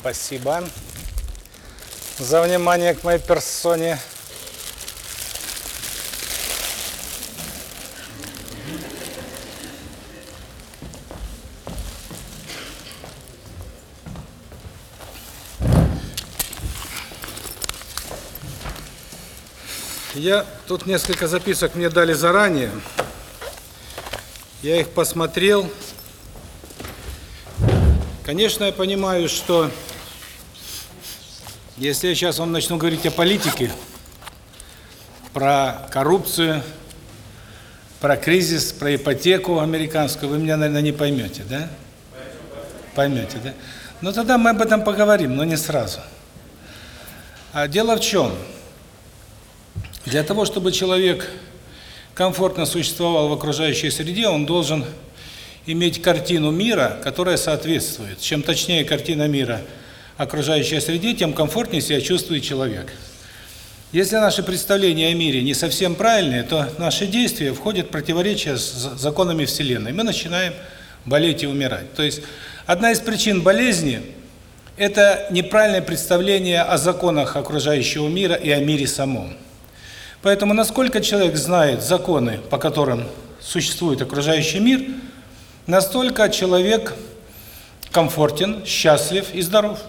Спасибо за внимание к моей персоне. Я тут несколько записок мне дали заранее. Я их посмотрел. Конечно, я понимаю, что если я сейчас вам начну говорить о политике, про коррупцию, про кризис, про ипотеку американскую, вы меня, наверное, не поймете, да? Поймете, да? Ну тогда мы об этом поговорим, но не сразу. А дело в чем? Для того, чтобы человек комфортно существовал в окружающей среде, он должен иметь картину мира, которая соответствует. Чем точнее картина мира окружающей среде, тем комфортнее себя чувствует человек. Если наши представления о мире не совсем правильные, то наши действия входят в противоречие с законами Вселенной. Мы начинаем болеть и умирать. То есть одна из причин болезни – это неправильное представление о законах окружающего мира и о мире самом. Поэтому насколько человек знает законы, по которым существует окружающий мир, настолько человек комфортен, счастлив и здоров.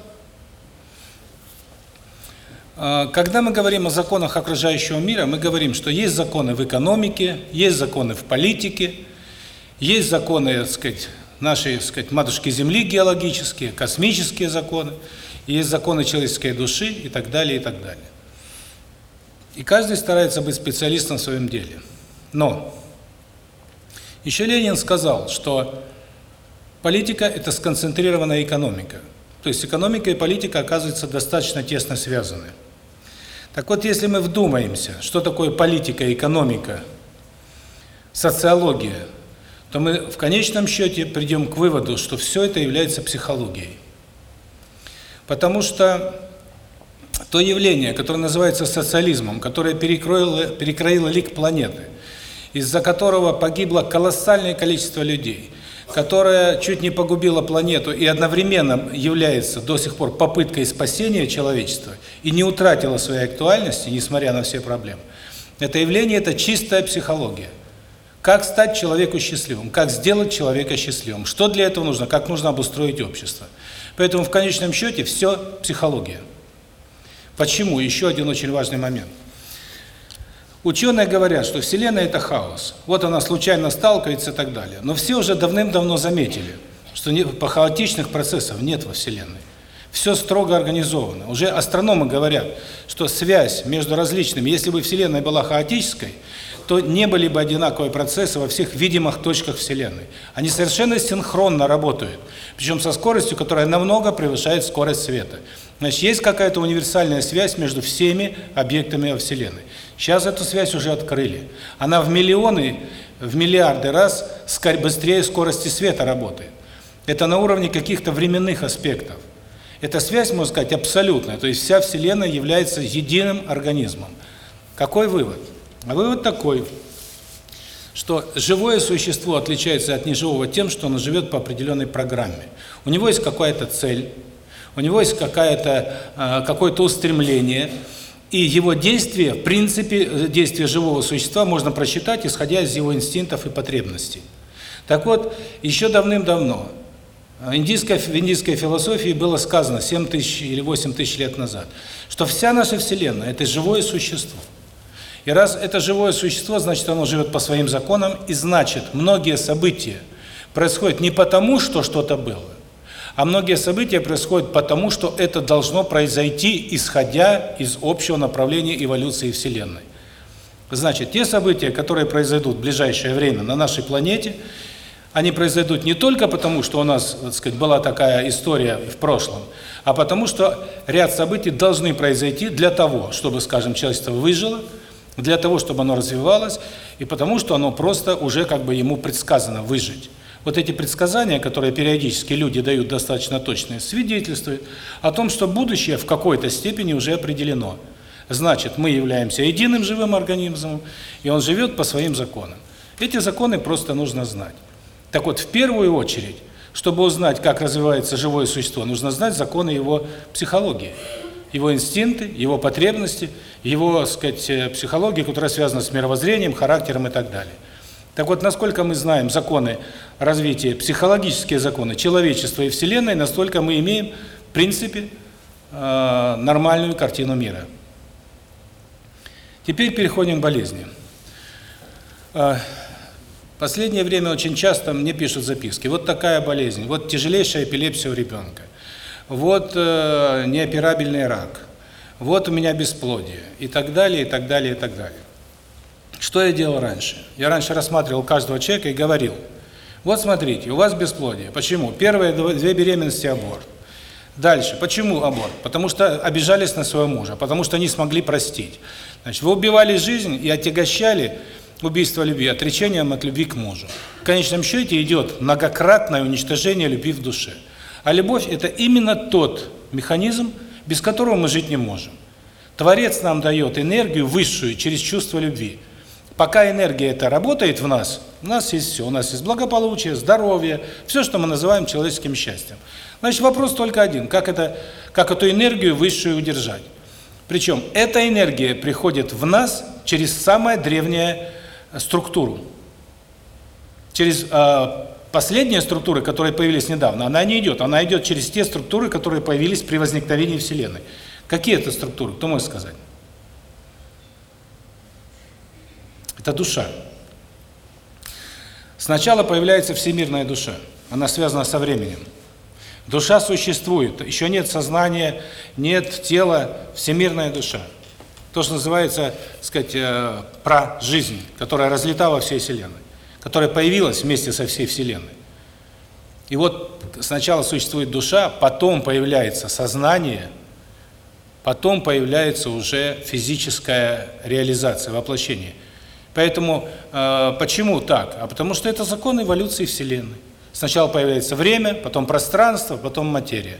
А, когда мы говорим о законах окружающего мира, мы говорим, что есть законы в экономике, есть законы в политике, есть законы, так сказать, нашей, так сказать, матушки Земли геологические, космические законы, есть законы человеческой души и так далее, и так далее. И каждый старается быть специалистом в своем деле. Но еще Ленин сказал, что политика – это сконцентрированная экономика. То есть экономика и политика, оказывается, достаточно тесно связаны. Так вот, если мы вдумаемся, что такое политика, экономика, социология, то мы в конечном счете придем к выводу, что все это является психологией. Потому что то явление, которое называется социализмом, которое перекроило, перекроило лик планеты, из-за которого погибло колоссальное количество людей, которое чуть не погубило планету и одновременно является до сих пор попыткой спасения человечества и не утратило своей актуальности, несмотря на все проблемы, это явление – это чистая психология. Как стать человеку счастливым? Как сделать человека счастливым? Что для этого нужно? Как нужно обустроить общество? Поэтому в конечном счете все психология. Почему? Еще один очень важный момент. Ученые говорят, что Вселенная – это хаос. Вот она случайно сталкивается и так далее. Но все уже давным-давно заметили, что по хаотичных процессов нет во Вселенной. Все строго организовано. Уже астрономы говорят, что связь между различными, если бы Вселенная была хаотической, то не были бы одинаковые процессы во всех видимых точках Вселенной. Они совершенно синхронно работают, причем со скоростью, которая намного превышает скорость света. Значит, есть какая-то универсальная связь между всеми объектами во Вселенной. Сейчас эту связь уже открыли. Она в миллионы, в миллиарды раз быстрее скорости света работает. Это на уровне каких-то временных аспектов. Эта связь, можно сказать, абсолютная. То есть вся Вселенная является единым организмом. Какой вывод? А вывод такой, что живое существо отличается от неживого тем, что оно живет по определенной программе. У него есть какая-то цель, у него есть какая-то а, какое-то устремление, и его действия, в принципе, действия живого существа можно просчитать, исходя из его инстинктов и потребностей. Так вот, еще давным-давно индийской, в индийской философии было сказано 7 тысяч или 8 тысяч лет назад, что вся наша Вселенная – это живое существо. И раз это живое существо, значит, оно живет по своим законам, и значит, многие события происходят не потому, что что-то было, а многие события происходят потому, что это должно произойти, исходя из общего направления эволюции Вселенной. Значит, те события, которые произойдут в ближайшее время на нашей планете, они произойдут не только потому, что у нас, так сказать, была такая история в прошлом, а потому что ряд событий должны произойти для того, чтобы, скажем, человечество выжило, для того, чтобы оно развивалось, и потому что оно просто уже как бы ему предсказано выжить. Вот эти предсказания, которые периодически люди дают достаточно точные, свидетельствуют о том, что будущее в какой-то степени уже определено. Значит, мы являемся единым живым организмом, и он живет по своим законам. Эти законы просто нужно знать. Так вот, в первую очередь, Чтобы узнать, как развивается живое существо, нужно знать законы его психологии, его инстинкты, его потребности, его, так сказать, э, психологии, которая связана с мировоззрением, характером и так далее. Так вот, насколько мы знаем законы развития, психологические законы человечества и Вселенной, настолько мы имеем, в принципе, э, нормальную картину мира. Теперь переходим к болезни. Э, последнее время очень часто мне пишут записки. Вот такая болезнь, вот тяжелейшая эпилепсия у ребенка, вот э, неоперабельный рак, вот у меня бесплодие и так далее, и так далее, и так далее. Что я делал раньше? Я раньше рассматривал каждого человека и говорил, вот смотрите, у вас бесплодие. Почему? Первые две беременности аборт. Дальше. Почему аборт? Потому что обижались на своего мужа, потому что не смогли простить. Значит, вы убивали жизнь и отягощали убийство любви отречением от любви к мужу. В конечном счете идет многократное уничтожение любви в душе. А любовь – это именно тот механизм, без которого мы жить не можем. Творец нам дает энергию высшую через чувство любви. Пока энергия эта работает в нас, у нас есть все. У нас есть благополучие, здоровье, все, что мы называем человеческим счастьем. Значит, вопрос только один. Как, это, как эту энергию высшую удержать? Причем эта энергия приходит в нас через самое древнее структуру. Через э, последние структуры, которые появились недавно, она не идет. Она идет через те структуры, которые появились при возникновении Вселенной. Какие это структуры? Кто может сказать? Это душа. Сначала появляется всемирная душа. Она связана со временем. Душа существует. Еще нет сознания, нет тела, всемирная душа то, что называется, так сказать, э, про жизнь, которая разлета во всей Вселенной, которая появилась вместе со всей Вселенной. И вот сначала существует душа, потом появляется сознание, потом появляется уже физическая реализация, воплощение. Поэтому э, почему так? А потому что это закон эволюции Вселенной. Сначала появляется время, потом пространство, потом материя.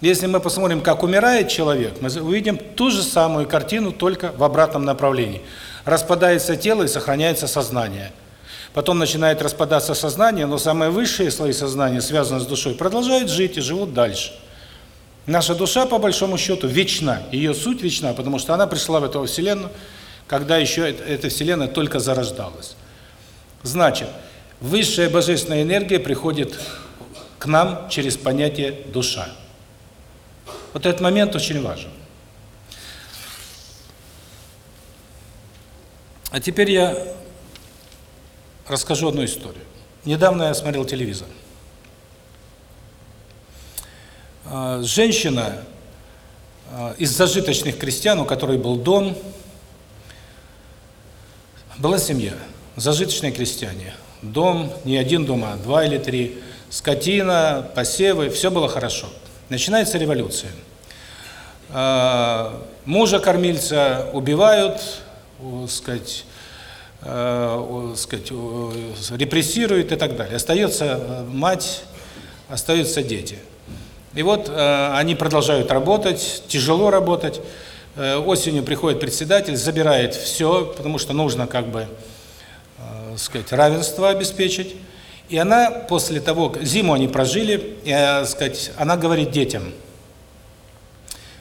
Если мы посмотрим, как умирает человек, мы увидим ту же самую картину, только в обратном направлении. Распадается тело и сохраняется сознание. Потом начинает распадаться сознание, но самые высшие слои сознания, связанные с душой, продолжают жить и живут дальше. Наша душа, по большому счету, вечна. Ее суть вечна, потому что она пришла в эту Вселенную, когда еще эта Вселенная только зарождалась. Значит, высшая божественная энергия приходит к нам через понятие «душа». Вот этот момент очень важен. А теперь я расскажу одну историю. Недавно я смотрел телевизор. А, женщина а, из зажиточных крестьян, у которой был дом, была семья, зажиточные крестьяне. Дом, не один дом, а два или три, скотина, посевы, все было хорошо. Начинается революция. А, мужа-кормильца убивают, сказать, сказать, репрессируют и так далее. Остается мать, остаются дети. И вот они продолжают работать, тяжело работать. Э, осенью приходит председатель, забирает все, потому что нужно как бы, сказать, равенство обеспечить. И она после того, зиму они прожили, э, сказать, она говорит детям,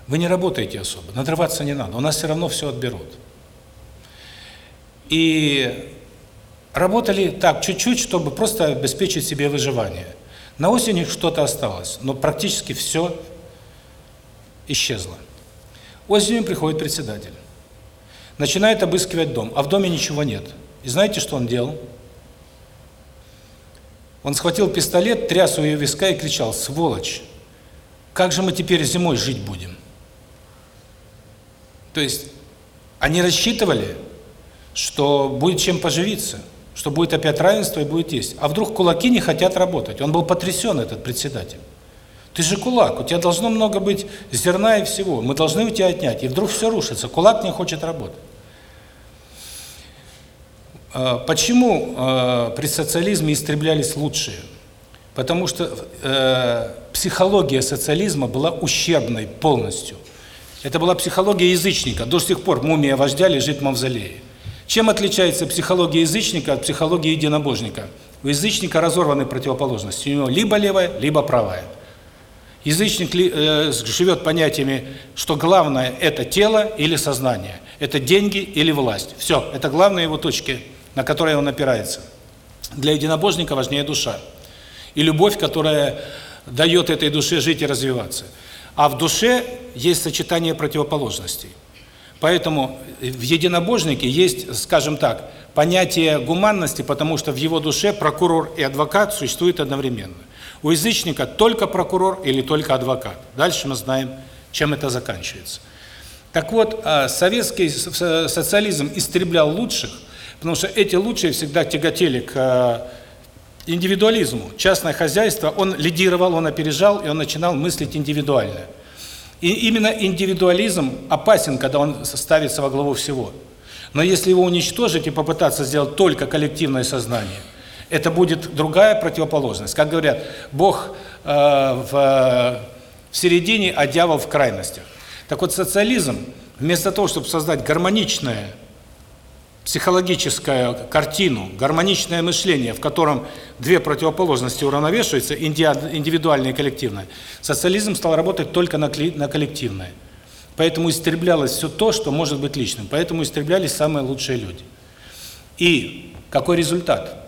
вы не работаете особо, надрываться не надо, у нас все равно все отберут. И работали так, чуть-чуть, чтобы просто обеспечить себе выживание. На осень что-то осталось, но практически все исчезло. Осенью приходит председатель, начинает обыскивать дом, а в доме ничего нет. И знаете, что он делал? Он схватил пистолет, тряс у ее виска и кричал, сволочь, как же мы теперь зимой жить будем? То есть они рассчитывали, что будет чем поживиться, что будет опять равенство и будет есть. А вдруг кулаки не хотят работать? Он был потрясен, этот председатель. Ты же кулак, у тебя должно много быть зерна и всего. Мы должны у тебя отнять. И вдруг все рушится. Кулак не хочет работать. А, почему э, при социализме истреблялись лучшие? Потому что э, психология социализма была ущербной полностью. Это была психология язычника. До сих пор мумия вождя лежит в мавзолее. Чем отличается психология язычника от психологии единобожника? У язычника разорваны противоположности. У него либо левая, либо правая. Язычник э, живет понятиями, что главное – это тело или сознание, это деньги или власть. Все, это главные его точки, на которые он опирается. Для единобожника важнее душа. И любовь, которая дает этой душе жить и развиваться. А в душе есть сочетание противоположностей. Поэтому в единобожнике есть, скажем так, понятие гуманности, потому что в его душе прокурор и адвокат существуют одновременно. У язычника только прокурор или только адвокат. Дальше мы знаем, чем это заканчивается. Так вот, а, советский социализм истреблял лучших, потому что эти лучшие всегда тяготели к а, индивидуализму. Частное хозяйство, он лидировал, он опережал, и он начинал мыслить индивидуально. И именно индивидуализм опасен, когда он ставится во главу всего. Но если его уничтожить и попытаться сделать только коллективное сознание – это будет другая противоположность. Как говорят, Бог э, в, в середине, а дьявол в крайностях. Так вот, социализм, вместо того, чтобы создать гармоничное психологическую картину, гармоничное мышление, в котором две противоположности уравновешиваются, индивидуальное и коллективное, социализм стал работать только на коллективное. Поэтому истреблялось все то, что может быть личным. Поэтому истреблялись самые лучшие люди. И какой результат?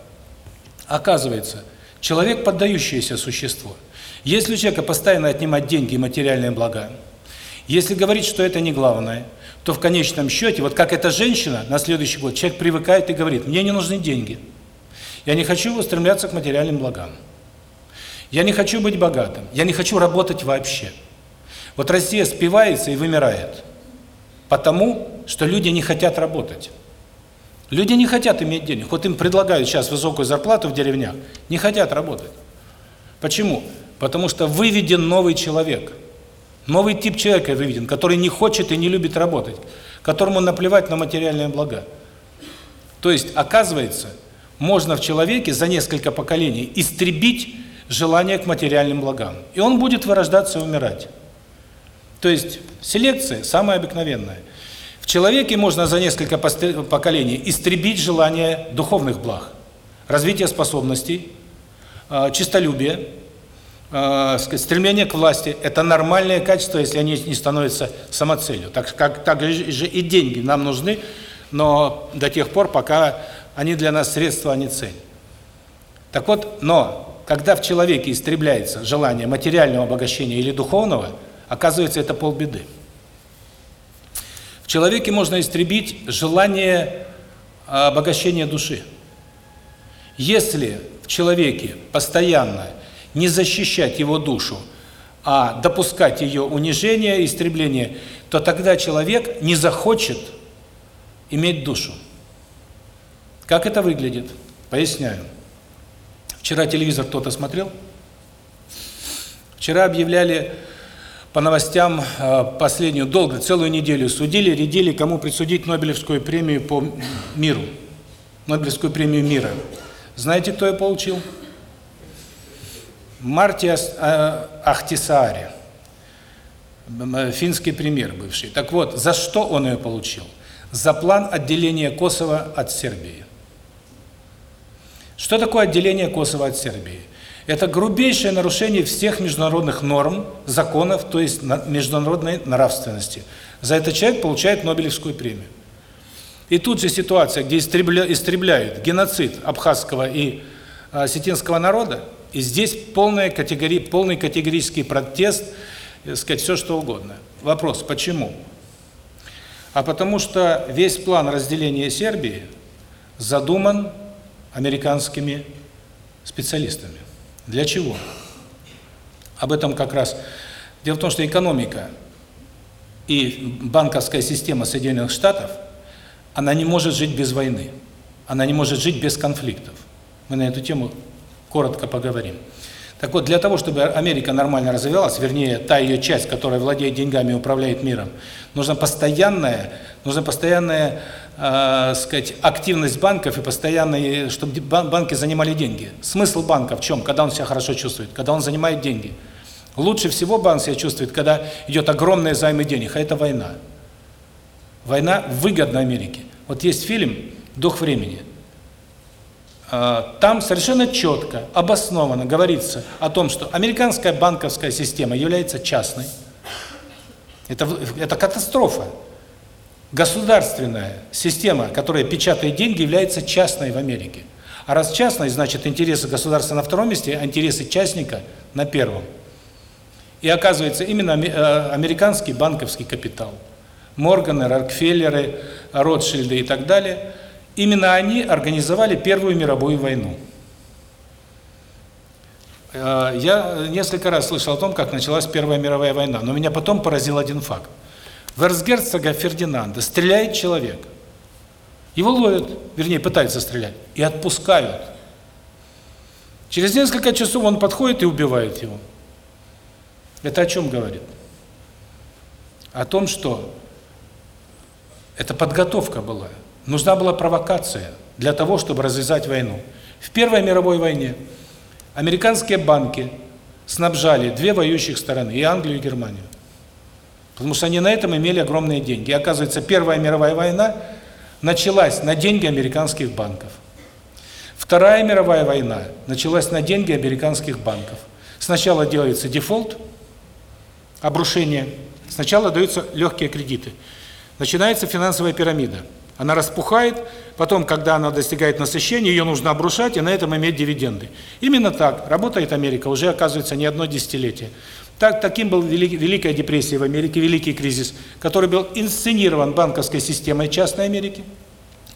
Оказывается, человек поддающееся существо. Если у человека постоянно отнимать деньги и материальные блага, если говорить, что это не главное, то в конечном счете, вот как эта женщина на следующий год, человек привыкает и говорит, мне не нужны деньги, я не хочу устремляться к материальным благам, я не хочу быть богатым, я не хочу работать вообще. Вот Россия спивается и вымирает, потому что люди не хотят работать. Люди не хотят иметь денег. Вот им предлагают сейчас высокую зарплату в деревнях, не хотят работать. Почему? Потому что выведен новый человек. Новый тип человека выведен, который не хочет и не любит работать, которому наплевать на материальные блага. То есть, оказывается, можно в человеке за несколько поколений истребить желание к материальным благам. И он будет вырождаться и умирать. То есть, селекция самая обыкновенная человеке можно за несколько поколений истребить желание духовных благ, развитие способностей, а, чистолюбие, а, стремление к власти – это нормальные качества, если они не становятся самоцелью. Так как так же и деньги нам нужны, но до тех пор, пока они для нас средства, а не цель. Так вот, но когда в человеке истребляется желание материального обогащения или духовного, оказывается, это полбеды человеке можно истребить желание обогащения души. Если в человеке постоянно не защищать его душу, а допускать ее унижение, истребление, то тогда человек не захочет иметь душу. Как это выглядит? Поясняю. Вчера телевизор кто-то смотрел. Вчера объявляли по новостям э, последнюю, долго, целую неделю судили, рядили, кому присудить Нобелевскую премию по миру. Нобелевскую премию мира. Знаете, кто ее получил? Мартиас э, Ахтисаари, э, финский премьер бывший. Так вот, за что он ее получил? За план отделения Косово от Сербии. Что такое отделение Косово от Сербии? Это грубейшее нарушение всех международных норм, законов, то есть международной нравственности. За это человек получает Нобелевскую премию. И тут же ситуация, где истребляют геноцид абхазского и а, осетинского народа, и здесь полная категория, полный категорический протест, э, сказать, все что угодно. Вопрос, почему? А потому что весь план разделения Сербии задуман американскими специалистами. Для чего? Об этом как раз. Дело в том, что экономика и банковская система Соединенных Штатов, она не может жить без войны. Она не может жить без конфликтов. Мы на эту тему коротко поговорим. Так вот, для того, чтобы Америка нормально развивалась, вернее, та ее часть, которая владеет деньгами и управляет миром, нужно постоянное, нужно постоянное э, сказать, активность банков и постоянно, чтобы банки занимали деньги. Смысл банка в чем? Когда он себя хорошо чувствует, когда он занимает деньги. Лучше всего банк себя чувствует, когда идет огромные займы денег, а это война. Война выгодна Америке. Вот есть фильм «Дух времени». А, там совершенно четко, обоснованно говорится о том, что американская банковская система является частной. Это, это катастрофа. Государственная система, которая печатает деньги, является частной в Америке. А раз частной, значит интересы государства на втором месте, а интересы частника на первом. И оказывается, именно э, американский банковский капитал, Морганы, Рокфеллеры, Ротшильды и так далее, именно они организовали Первую мировую войну. Э, я несколько раз слышал о том, как началась Первая мировая война, но меня потом поразил один факт. В эрцгерцога Фердинанда стреляет человек – его ловят, вернее, пытаются стрелять, и отпускают. Через несколько часов он подходит и убивает его. Это о чем говорит? О том, что это подготовка была. Нужна была провокация для того, чтобы развязать войну. В Первой мировой войне американские банки снабжали две воюющих стороны, и Англию, и Германию. Потому что они на этом имели огромные деньги. И оказывается, Первая мировая война началась на деньги американских банков. Вторая мировая война началась на деньги американских банков. Сначала делается дефолт, обрушение, сначала даются легкие кредиты. Начинается финансовая пирамида. Она распухает, потом, когда она достигает насыщения, ее нужно обрушать и на этом иметь дивиденды. Именно так работает Америка уже, оказывается, не одно десятилетие. Так, таким был велик, Великая депрессия в Америке, Великий кризис, который был инсценирован банковской системой частной Америки,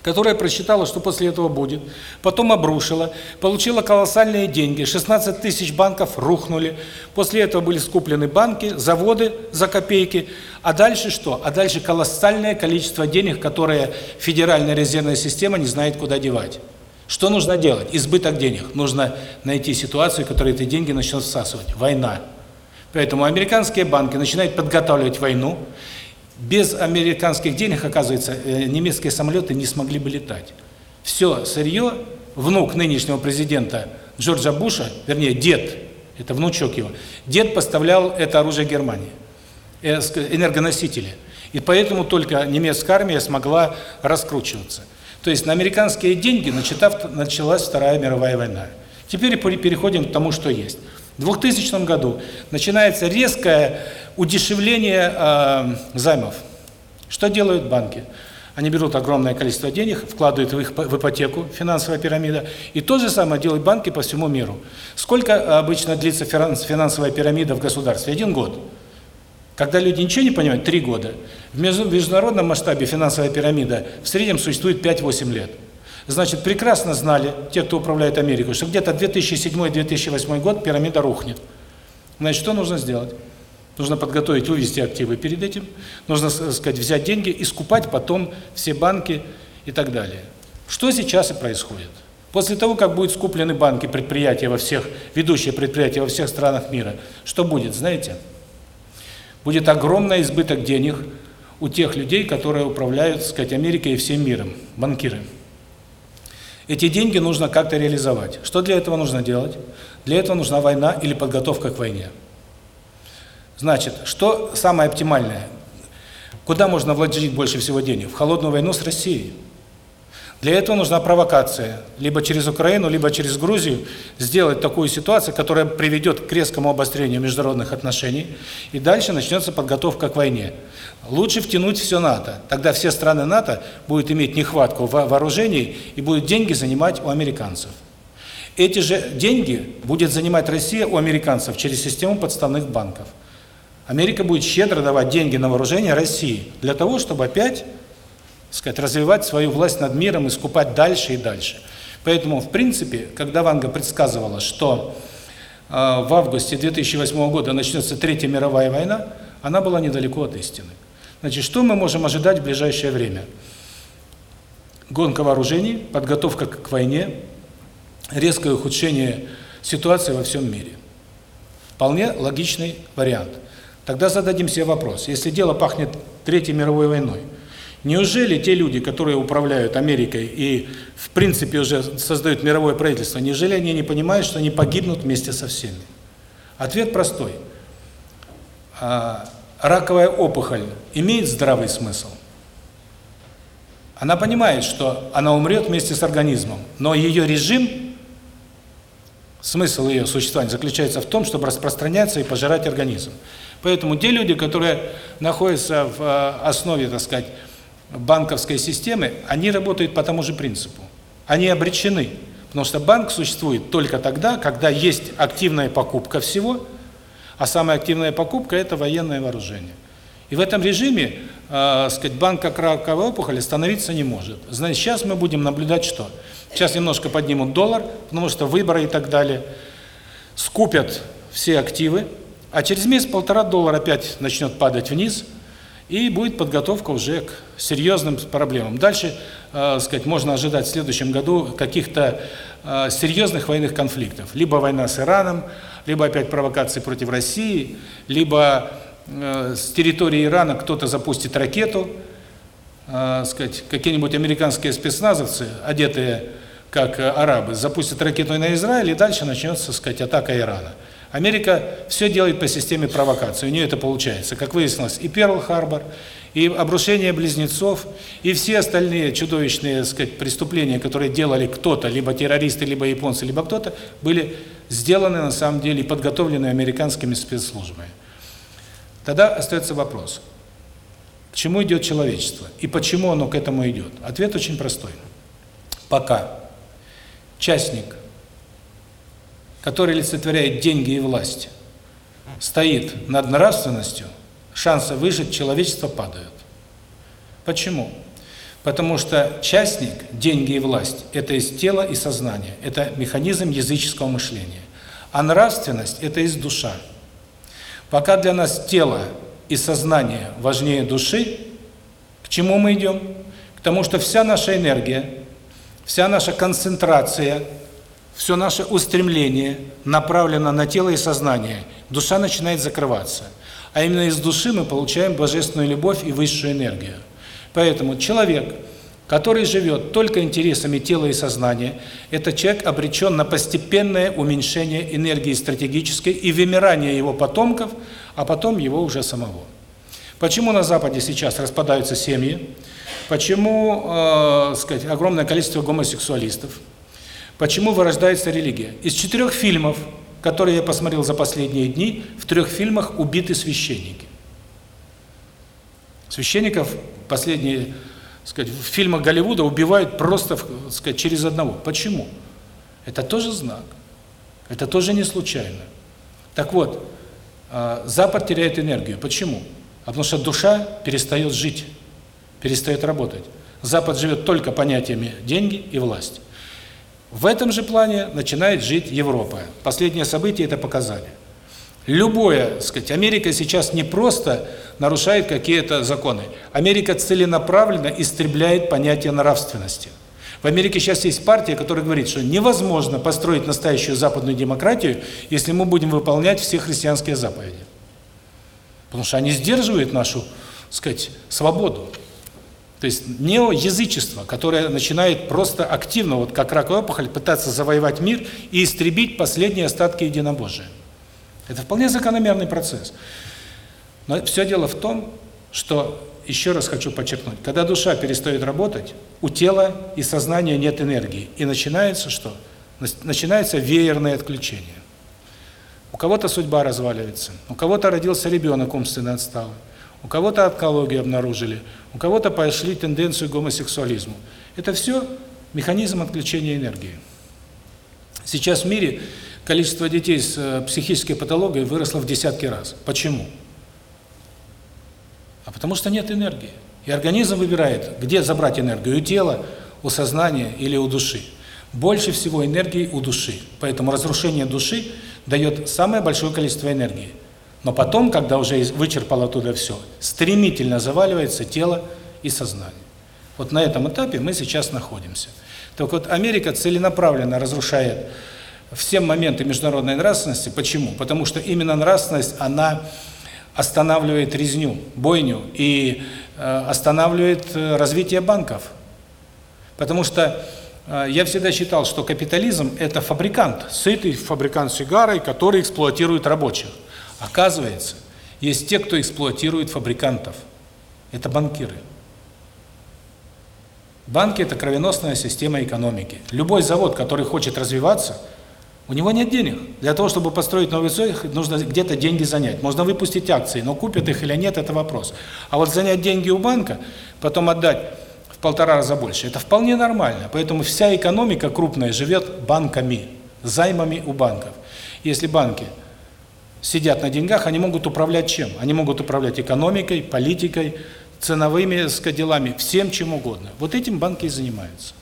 которая просчитала, что после этого будет, потом обрушила, получила колоссальные деньги, 16 тысяч банков рухнули, после этого были скуплены банки, заводы за копейки, а дальше что? А дальше колоссальное количество денег, которые Федеральная резервная система не знает, куда девать. Что нужно делать? Избыток денег. Нужно найти ситуацию, которая эти деньги начнет всасывать. Война. Поэтому американские банки начинают подготавливать войну. Без американских денег, оказывается, э, немецкие самолеты не смогли бы летать. Все сырье, внук нынешнего президента Джорджа Буша, вернее, дед, это внучок его, дед поставлял это оружие Германии, э, энергоносители. И поэтому только немецкая армия смогла раскручиваться. То есть на американские деньги началась Вторая мировая война. Теперь переходим к тому, что есть. В 2000 году начинается резкое удешевление э, займов. Что делают банки? Они берут огромное количество денег, вкладывают их в ипотеку, финансовая пирамида, и то же самое делают банки по всему миру. Сколько обычно длится финансовая пирамида в государстве? Один год. Когда люди ничего не понимают, три года. В международном масштабе финансовая пирамида в среднем существует 5-8 лет. Значит, прекрасно знали те, кто управляет Америкой, что где-то 2007-2008 год пирамида рухнет. Значит, что нужно сделать? Нужно подготовить, вывести активы перед этим, нужно, так сказать, взять деньги и скупать потом все банки и так далее. Что сейчас и происходит? После того, как будут скуплены банки, предприятия во всех, ведущие предприятия во всех странах мира, что будет, знаете? Будет огромный избыток денег у тех людей, которые управляют, так сказать, Америкой и всем миром, банкиры. Эти деньги нужно как-то реализовать. Что для этого нужно делать? Для этого нужна война или подготовка к войне. Значит, что самое оптимальное? Куда можно вложить больше всего денег? В холодную войну с Россией. Для этого нужна провокация. Либо через Украину, либо через Грузию сделать такую ситуацию, которая приведет к резкому обострению международных отношений. И дальше начнется подготовка к войне. Лучше втянуть все НАТО. Тогда все страны НАТО будут иметь нехватку вооружений и будут деньги занимать у американцев. Эти же деньги будет занимать Россия у американцев через систему подставных банков. Америка будет щедро давать деньги на вооружение России для того, чтобы опять сказать, развивать свою власть над миром и скупать дальше и дальше. Поэтому, в принципе, когда Ванга предсказывала, что э, в августе 2008 года начнется Третья мировая война, она была недалеко от истины. Значит, что мы можем ожидать в ближайшее время? Гонка вооружений, подготовка к войне, резкое ухудшение ситуации во всем мире. Вполне логичный вариант. Тогда зададим себе вопрос. Если дело пахнет Третьей мировой войной, Неужели те люди, которые управляют Америкой и, в принципе, уже создают мировое правительство, неужели они не понимают, что они погибнут вместе со всеми? Ответ простой. А, раковая опухоль имеет здравый смысл? Она понимает, что она умрет вместе с организмом, но ее режим, смысл ее существования заключается в том, чтобы распространяться и пожирать организм. Поэтому те люди, которые находятся в э, основе, так сказать, банковской системы, они работают по тому же принципу. Они обречены, потому что банк существует только тогда, когда есть активная покупка всего, а самая активная покупка – это военное вооружение. И в этом режиме, э, сказать, банк как раковая опухоль становиться не может. Значит, сейчас мы будем наблюдать что? Сейчас немножко поднимут доллар, потому что выборы и так далее, скупят все активы, а через месяц-полтора доллар опять начнет падать вниз, и будет подготовка уже к серьезным проблемам. Дальше, э, сказать, можно ожидать в следующем году каких-то э, серьезных военных конфликтов. Либо война с Ираном, либо опять провокации против России, либо э, с территории Ирана кто-то запустит ракету, э, сказать, какие-нибудь американские спецназовцы, одетые как арабы, запустят ракету на Израиль, и дальше начнется, сказать, атака Ирана. Америка все делает по системе провокации, у нее это получается. Как выяснилось, и Перл-Харбор, и обрушение близнецов, и все остальные чудовищные, так сказать, преступления, которые делали кто-то, либо террористы, либо японцы, либо кто-то, были сделаны на самом деле и подготовлены американскими спецслужбами. Тогда остается вопрос, к чему идет человечество и почему оно к этому идет? Ответ очень простой. Пока частник который олицетворяет деньги и власть, стоит над нравственностью, шансы выжить человечества падают. Почему? Потому что частник, деньги и власть – это из тела и сознания, это механизм языческого мышления. А нравственность – это из душа. Пока для нас тело и сознание важнее души, к чему мы идем? К тому, что вся наша энергия, вся наша концентрация – все наше устремление направлено на тело и сознание, душа начинает закрываться. А именно из души мы получаем божественную любовь и высшую энергию. Поэтому человек, который живет только интересами тела и сознания, это человек обречен на постепенное уменьшение энергии стратегической и вымирание его потомков, а потом его уже самого. Почему на Западе сейчас распадаются семьи? Почему, э, сказать, огромное количество гомосексуалистов? Почему вырождается религия? Из четырех фильмов, которые я посмотрел за последние дни, в трех фильмах убиты священники. Священников последние, сказать, в фильмах Голливуда убивают просто, сказать, через одного. Почему? Это тоже знак. Это тоже не случайно. Так вот, а, Запад теряет энергию. Почему? Потому что душа перестает жить, перестает работать. Запад живет только понятиями деньги и власть. В этом же плане начинает жить Европа. Последние события это показали. Любое, сказать, Америка сейчас не просто нарушает какие-то законы. Америка целенаправленно истребляет понятие нравственности. В Америке сейчас есть партия, которая говорит, что невозможно построить настоящую западную демократию, если мы будем выполнять все христианские заповеди. Потому что они сдерживают нашу, сказать, свободу. То есть неоязычество, которое начинает просто активно, вот как раковая опухоль, пытаться завоевать мир и истребить последние остатки единобожия. Это вполне закономерный процесс. Но все дело в том, что, еще раз хочу подчеркнуть, когда душа перестает работать, у тела и сознания нет энергии. И начинается что? Начинается веерное отключение. У кого-то судьба разваливается, у кого-то родился ребенок умственно отсталый, у кого-то онкологию обнаружили, у кого-то пошли тенденцию к гомосексуализму. Это все механизм отключения энергии. Сейчас в мире количество детей с э, психической патологией выросло в десятки раз. Почему? А потому что нет энергии. И организм выбирает, где забрать энергию, у тела, у сознания или у души. Больше всего энергии у души. Поэтому разрушение души дает самое большое количество энергии. Но потом, когда уже вычерпало оттуда все, стремительно заваливается тело и сознание. Вот на этом этапе мы сейчас находимся. Так вот, Америка целенаправленно разрушает все моменты международной нравственности. Почему? Потому что именно нравственность, она останавливает резню, бойню и э, останавливает э, развитие банков. Потому что э, я всегда считал, что капитализм – это фабрикант, сытый фабрикант сигарой, который эксплуатирует рабочих. Оказывается, есть те, кто эксплуатирует фабрикантов. Это банкиры. Банки – это кровеносная система экономики. Любой завод, который хочет развиваться, у него нет денег. Для того, чтобы построить новый цех, нужно где-то деньги занять. Можно выпустить акции, но купят их или нет – это вопрос. А вот занять деньги у банка, потом отдать в полтора раза больше – это вполне нормально. Поэтому вся экономика крупная живет банками, займами у банков. Если банки сидят на деньгах, они могут управлять чем? Они могут управлять экономикой, политикой, ценовыми сказать, делами, всем чем угодно. Вот этим банки и занимаются.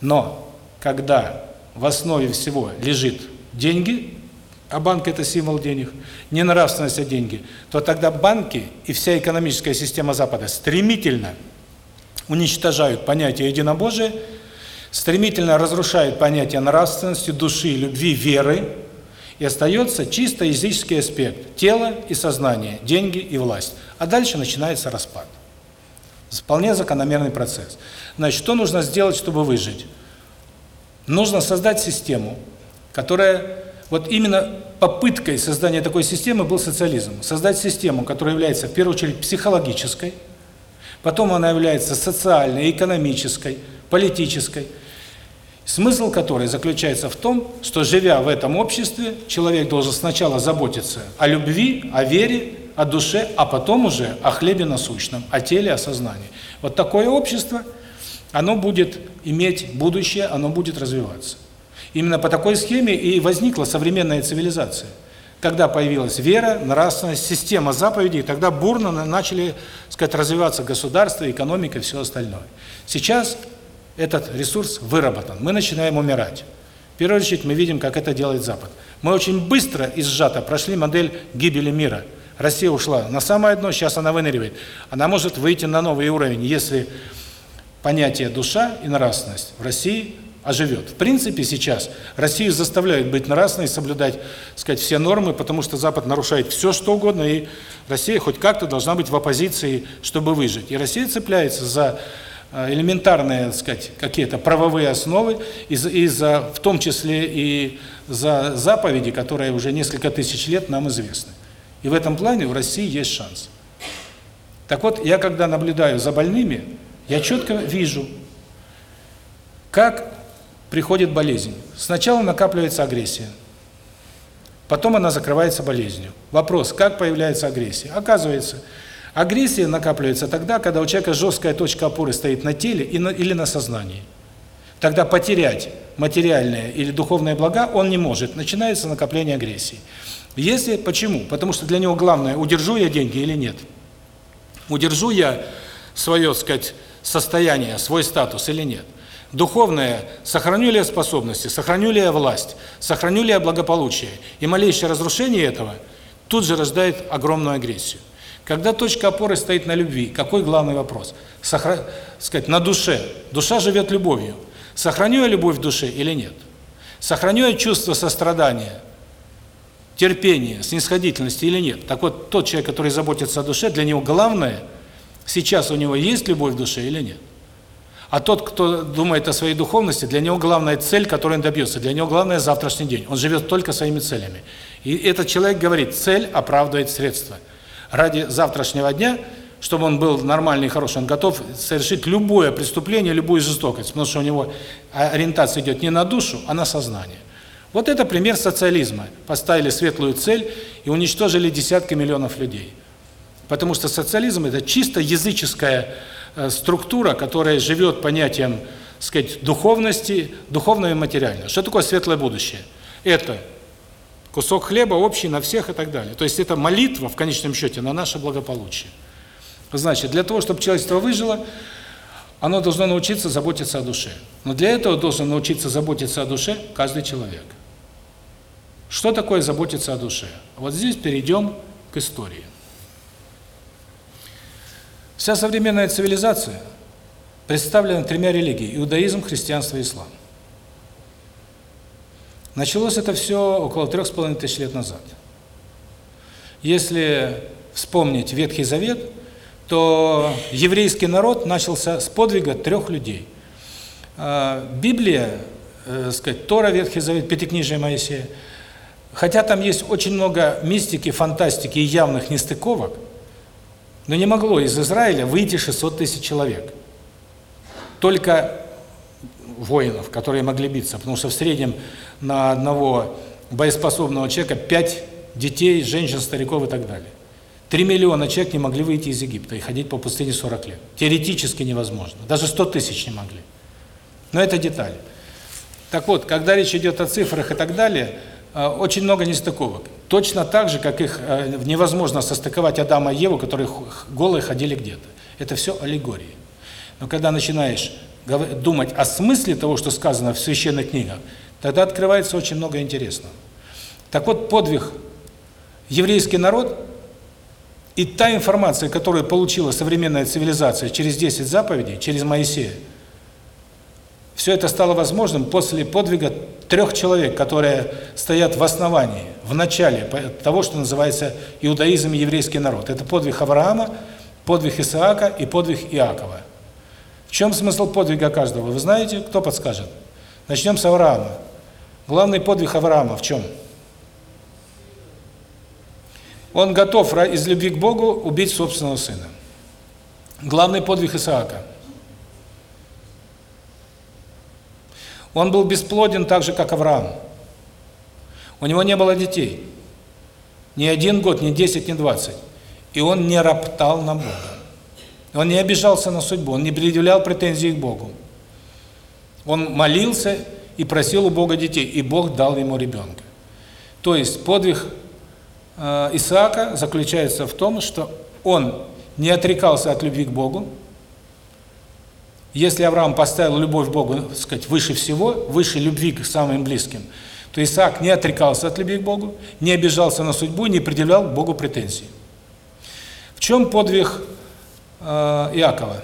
Но когда в основе всего лежит деньги, а банк это символ денег, не нравственность, а деньги, то тогда банки и вся экономическая система Запада стремительно уничтожают понятие единобожия, стремительно разрушают понятие нравственности, души, любви, веры, и остается чисто языческий аспект – тело и сознание, деньги и власть. А дальше начинается распад. Вполне закономерный процесс. Значит, что нужно сделать, чтобы выжить? Нужно создать систему, которая... Вот именно попыткой создания такой системы был социализм. Создать систему, которая является, в первую очередь, психологической, потом она является социальной, экономической, политической, смысл которой заключается в том, что, живя в этом обществе, человек должен сначала заботиться о любви, о вере, о душе, а потом уже о хлебе насущном, о теле, о сознании. Вот такое общество, оно будет иметь будущее, оно будет развиваться. Именно по такой схеме и возникла современная цивилизация. Когда появилась вера, нравственность, система заповедей, тогда бурно начали, сказать, развиваться государство, экономика и все остальное. Сейчас этот ресурс выработан, мы начинаем умирать. В первую очередь мы видим, как это делает Запад. Мы очень быстро и сжато прошли модель гибели мира – Россия ушла на самое дно, сейчас она выныривает. Она может выйти на новый уровень, если понятие душа и нравственность в России оживет. В принципе, сейчас Россию заставляют быть нравственной, соблюдать, сказать, все нормы, потому что Запад нарушает все, что угодно, и Россия хоть как-то должна быть в оппозиции, чтобы выжить. И Россия цепляется за э, элементарные, сказать, какие-то правовые основы, и за, и за, в том числе и за заповеди, которые уже несколько тысяч лет нам известны. И в этом плане у России есть шанс. Так вот, я когда наблюдаю за больными, я четко вижу, как приходит болезнь. Сначала накапливается агрессия, потом она закрывается болезнью. Вопрос, как появляется агрессия? Оказывается, агрессия накапливается тогда, когда у человека жесткая точка опоры стоит на теле или на сознании. Тогда потерять материальные или духовные блага он не может. Начинается накопление агрессии. Если почему? Потому что для него главное, удержу я деньги или нет. Удержу я свое, сказать, состояние, свой статус или нет. Духовное, сохраню ли я способности, сохраню ли я власть, сохраню ли я благополучие. И малейшее разрушение этого тут же рождает огромную агрессию. Когда точка опоры стоит на любви, какой главный вопрос? Сохра... сказать, на душе. Душа живет любовью. Сохраню я любовь в душе или нет? Сохраню я чувство сострадания, терпения, снисходительности или нет? Так вот, тот человек, который заботится о душе, для него главное, сейчас у него есть любовь в душе или нет? А тот, кто думает о своей духовности, для него главная цель, которой он добьется, для него главное завтрашний день. Он живет только своими целями. И этот человек говорит, цель оправдывает средства. Ради завтрашнего дня – чтобы он был нормальный хороший, он готов совершить любое преступление, любую жестокость, потому что у него ориентация идет не на душу, а на сознание. Вот это пример социализма. Поставили светлую цель и уничтожили десятки миллионов людей. Потому что социализм – это чисто языческая э, структура, которая живет понятием, сказать, духовности, духовного и материального. Что такое светлое будущее? Это кусок хлеба общий на всех и так далее. То есть это молитва, в конечном счете, на наше благополучие. Значит, для того, чтобы человечество выжило, оно должно научиться заботиться о душе. Но для этого должен научиться заботиться о душе каждый человек. Что такое заботиться о душе? Вот здесь перейдем к истории. Вся современная цивилизация представлена тремя религиями – иудаизм, христианство и ислам. Началось это все около трех с половиной тысяч лет назад. Если вспомнить Ветхий Завет – то еврейский народ начался с подвига трех людей. А, Библия, э, сказать, Тора, Ветхий Завет, Пятикнижие Моисея, хотя там есть очень много мистики, фантастики и явных нестыковок, но не могло из Израиля выйти 600 тысяч человек. только воинов, которые могли биться, потому что в среднем на одного боеспособного человека 5 детей, женщин, стариков и так далее. 3 миллиона человек не могли выйти из Египта и ходить по пустыне 40 лет. Теоретически невозможно. Даже 100 тысяч не могли. Но это детали. Так вот, когда речь идет о цифрах и так далее, э, очень много нестыковок. Точно так же, как их э, невозможно состыковать Адама и Еву, которые голые ходили где-то. Это все аллегории. Но когда начинаешь думать о смысле того, что сказано в священных книгах, тогда открывается очень много интересного. Так вот, подвиг еврейский народ и та информация, которую получила современная цивилизация через 10 заповедей, через Моисея, все это стало возможным после подвига трех человек, которые стоят в основании, в начале того, что называется иудаизм и еврейский народ. Это подвиг Авраама, подвиг Исаака и подвиг Иакова. В чем смысл подвига каждого? Вы знаете, кто подскажет? Начнем с Авраама. Главный подвиг Авраама в чем? Он готов из любви к Богу убить собственного сына. Главный подвиг Исаака – Он был бесплоден так же, как Авраам. У него не было детей. Ни один год, ни десять, ни двадцать. И он не роптал на Бога. Он не обижался на судьбу, он не предъявлял претензий к Богу. Он молился и просил у Бога детей, и Бог дал ему ребенка. То есть подвиг э, Исаака заключается в том, что он не отрекался от любви к Богу, если Авраам поставил любовь к Богу, так сказать, выше всего, выше любви к самым близким, то Исаак не отрекался от любви к Богу, не обижался на судьбу, не предъявлял Богу претензий. В чем подвиг Иакова?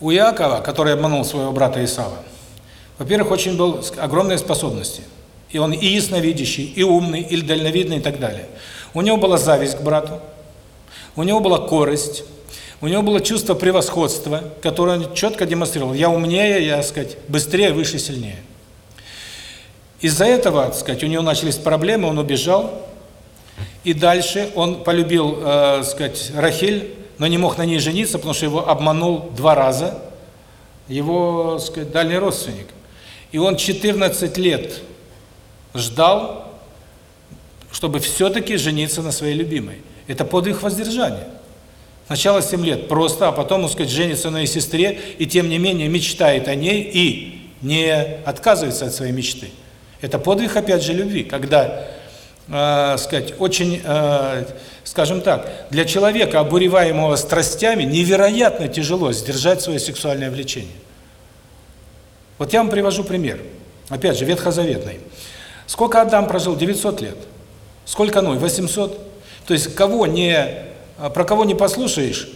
У Иакова, который обманул своего брата Исава, во-первых, очень был огромные способности – и он и ясновидящий, и умный, и дальновидный, и так далее. У него была зависть к брату, у него была корость, у него было чувство превосходства, которое он четко демонстрировал. Я умнее, я, так сказать, быстрее, выше, сильнее. Из-за этого, так сказать, у него начались проблемы, он убежал, и дальше он полюбил, э, сказать, Рахиль, но не мог на ней жениться, потому что его обманул два раза его, сказать, дальний родственник. И он 14 лет ждал, чтобы все-таки жениться на своей любимой. Это подвиг воздержания. Сначала 7 лет просто, а потом, так сказать, женится на ее сестре, и тем не менее мечтает о ней и не отказывается от своей мечты. Это подвиг, опять же, любви, когда, э, сказать, очень, э, скажем так, для человека, обуреваемого страстями, невероятно тяжело сдержать свое сексуальное влечение. Вот я вам привожу пример, опять же, ветхозаветный. Сколько Адам прожил? 900 лет. Сколько Ной? 800. То есть кого не а, про кого не послушаешь,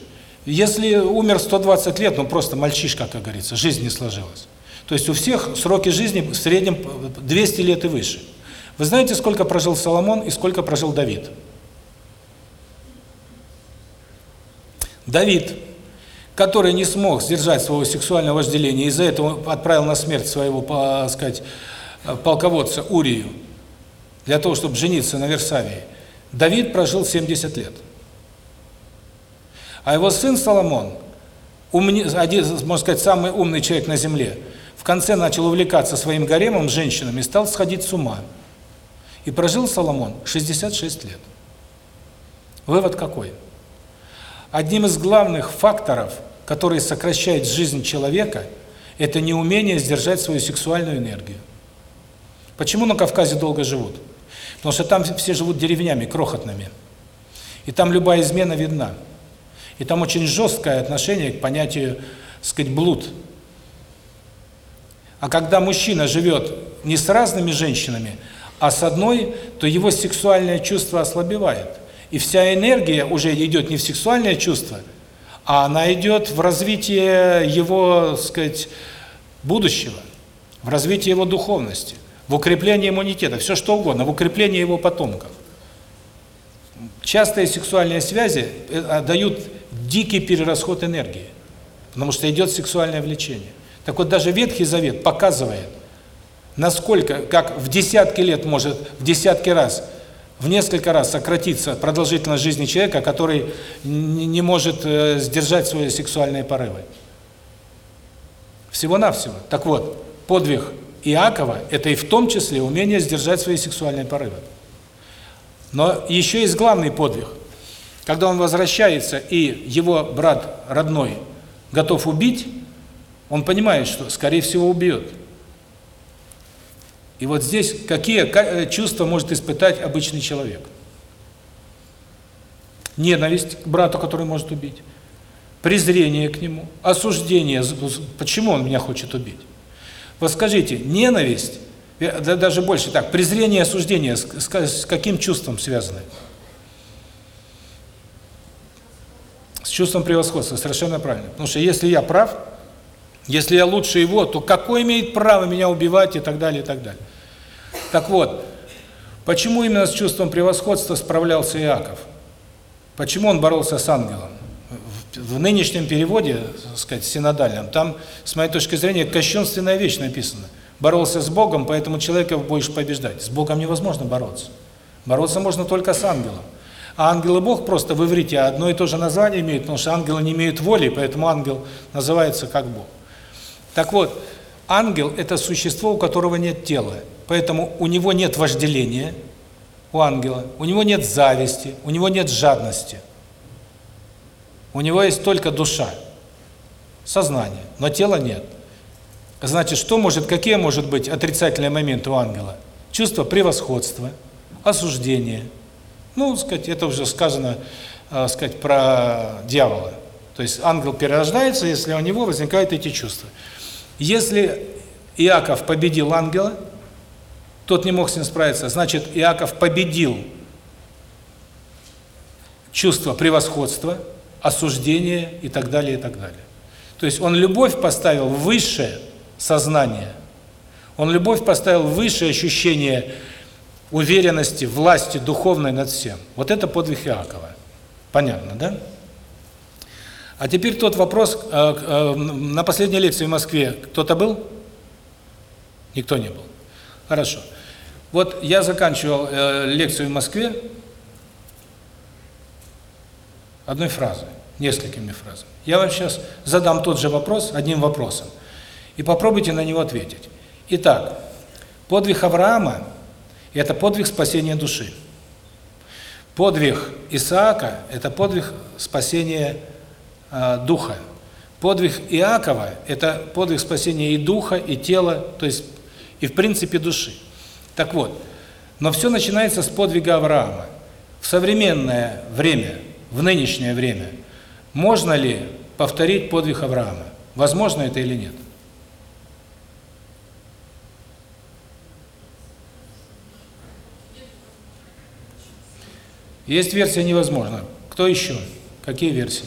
если умер 120 лет, ну просто мальчишка, как говорится, жизнь не сложилась. То есть у всех сроки жизни в среднем 200 лет и выше. Вы знаете, сколько прожил Соломон и сколько прожил Давид? Давид, который не смог сдержать своего сексуального вожделения, из-за этого отправил на смерть своего, так сказать, полководца Урию для того, чтобы жениться на Версавии, Давид прожил 70 лет. А его сын Соломон, умни, один, можно сказать, самый умный человек на земле, конце начал увлекаться своим гаремом, женщинами, стал сходить с ума. И прожил Соломон 66 лет. Вывод какой? Одним из главных факторов, который сокращает жизнь человека, это неумение сдержать свою сексуальную энергию. Почему на Кавказе долго живут? Потому что там все живут деревнями, крохотными. И там любая измена видна. И там очень жесткое отношение к понятию, сказать, блуд. А когда мужчина живет не с разными женщинами, а с одной, то его сексуальное чувство ослабевает. И вся энергия уже идет не в сексуальное чувство, а она идет в развитие его, сказать, будущего, в развитие его духовности в укрепление иммунитета, все что угодно, в укрепление его потомков. Частые сексуальные связи э, а, дают дикий перерасход энергии, потому что идет сексуальное влечение. Так вот, даже Ветхий Завет показывает, насколько, как в десятки лет может, в десятки раз, в несколько раз сократиться продолжительность жизни человека, который не может э, сдержать свои сексуальные порывы. Всего-навсего. Так вот, подвиг Иакова – это и в том числе умение сдержать свои сексуальные порывы. Но еще есть главный подвиг. Когда он возвращается, и его брат родной готов убить, он понимает, что, скорее всего, убьет. И вот здесь какие э, чувства может испытать обычный человек? Ненависть к брату, который может убить, презрение к нему, осуждение, почему он меня хочет убить. Вот скажите, ненависть, э, да даже больше так, презрение и осуждение с, с, каким чувством связаны? С чувством превосходства, совершенно правильно. Потому что если я прав, если я лучше его, то какой имеет право меня убивать и так далее, и так далее. Так вот, почему именно с чувством превосходства справлялся Иаков? Почему он боролся с ангелом? В нынешнем переводе, так сказать, синодальном, там, с моей точки зрения, кощунственная вещь написана. Боролся с Богом, поэтому человека будешь побеждать. С Богом невозможно бороться. Бороться можно только с ангелом. А ангел и Бог просто в иврите одно и то же название имеют, потому что ангелы не имеют воли, поэтому ангел называется как Бог. Так вот, ангел – это существо, у которого нет тела. Поэтому у него нет вожделения, у ангела, у него нет зависти, у него нет жадности. У него есть только душа, сознание, но тела нет. Значит, что может, какие может быть отрицательные моменты у ангела? Чувство превосходства, осуждение. Ну, сказать, это уже сказано, э, сказать, про дьявола. То есть ангел перерождается, если у него возникают эти чувства. Если Иаков победил ангела, тот не мог с ним справиться, значит, Иаков победил чувство превосходства, осуждения и так далее, и так далее. То есть он любовь поставил выше сознания. Он любовь поставил выше ощущение уверенности, власти духовной над всем. Вот это подвиг Иакова. Понятно, да? А теперь тот вопрос, э, э, на последней лекции в Москве кто-то был? Никто не был. Хорошо. Вот я заканчивал э, лекцию в Москве одной фразой, несколькими фразами. Я вам сейчас задам тот же вопрос одним вопросом. И попробуйте на него ответить. Итак, подвиг Авраама – это подвиг спасения души. Подвиг Исаака – это подвиг спасения э, духа. Подвиг Иакова – это подвиг спасения и духа, и тела, то есть и в принципе души. Так вот, но все начинается с подвига Авраама. В современное время, в нынешнее время, можно ли повторить подвиг Авраама? Возможно это или нет? Есть версия невозможно. Кто еще? Какие версии?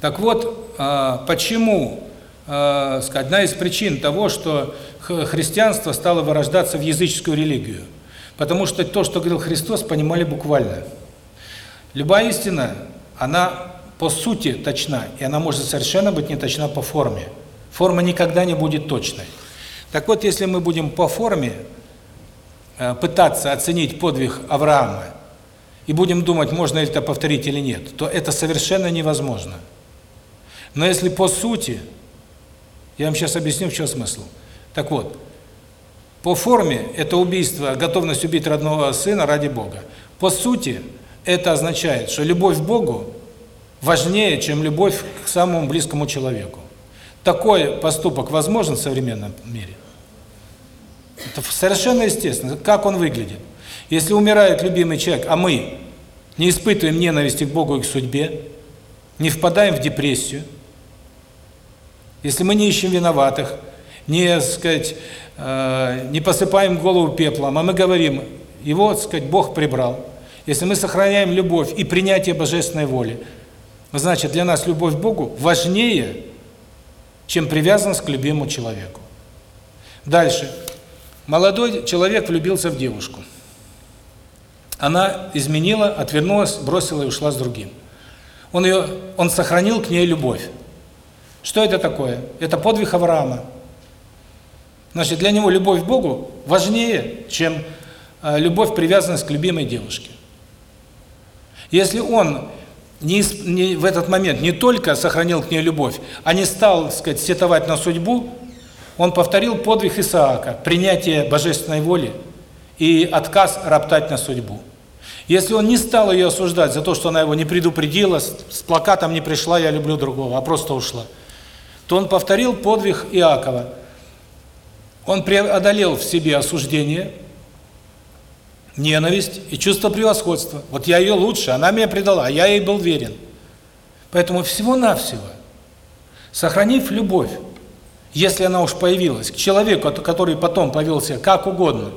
Так вот, а, почему, э, сказать, одна из причин того, что христианство стало вырождаться в языческую религию, потому что то, что говорил Христос, понимали буквально. Любая истина, она по сути точна, и она может совершенно быть не точна по форме. Форма никогда не будет точной. Так вот, если мы будем по форме э, пытаться оценить подвиг Авраама и будем думать, можно ли это повторить или нет, то это совершенно невозможно. Но если по сути, я вам сейчас объясню, в чем смысл. Так вот, по форме это убийство, готовность убить родного сына ради Бога. По сути, это означает, что любовь к Богу важнее, чем любовь к самому близкому человеку. Такой поступок возможен в современном мире? Это совершенно естественно. Как он выглядит? Если умирает любимый человек, а мы не испытываем ненависти к Богу и к судьбе, не впадаем в депрессию, если мы не ищем виноватых, не, сказать, э, не посыпаем голову пеплом, а мы говорим, его, сказать, Бог прибрал. Если мы сохраняем любовь и принятие божественной воли, значит, для нас любовь к Богу важнее, чем привязанность к любимому человеку. Дальше. Молодой человек влюбился в девушку. Она изменила, отвернулась, бросила и ушла с другим. Он ее, он сохранил к ней любовь. Что это такое? Это подвиг Авраама. Значит, для него любовь к Богу важнее, чем э, любовь, привязанность к любимой девушке. Если он не, не в этот момент не только сохранил к ней любовь, а не стал, так сказать, сетовать на судьбу, он повторил подвиг Исаака, принятие божественной воли и отказ роптать на судьбу. Если он не стал ее осуждать за то, что она его не предупредила, с плакатом не пришла «я люблю другого», а просто ушла, то он повторил подвиг Иакова. Он преодолел в себе осуждение, ненависть и чувство превосходства. Вот я ее лучше, она меня предала, а я ей был верен. Поэтому всего-навсего, сохранив любовь, если она уж появилась, к человеку, который потом повел как угодно,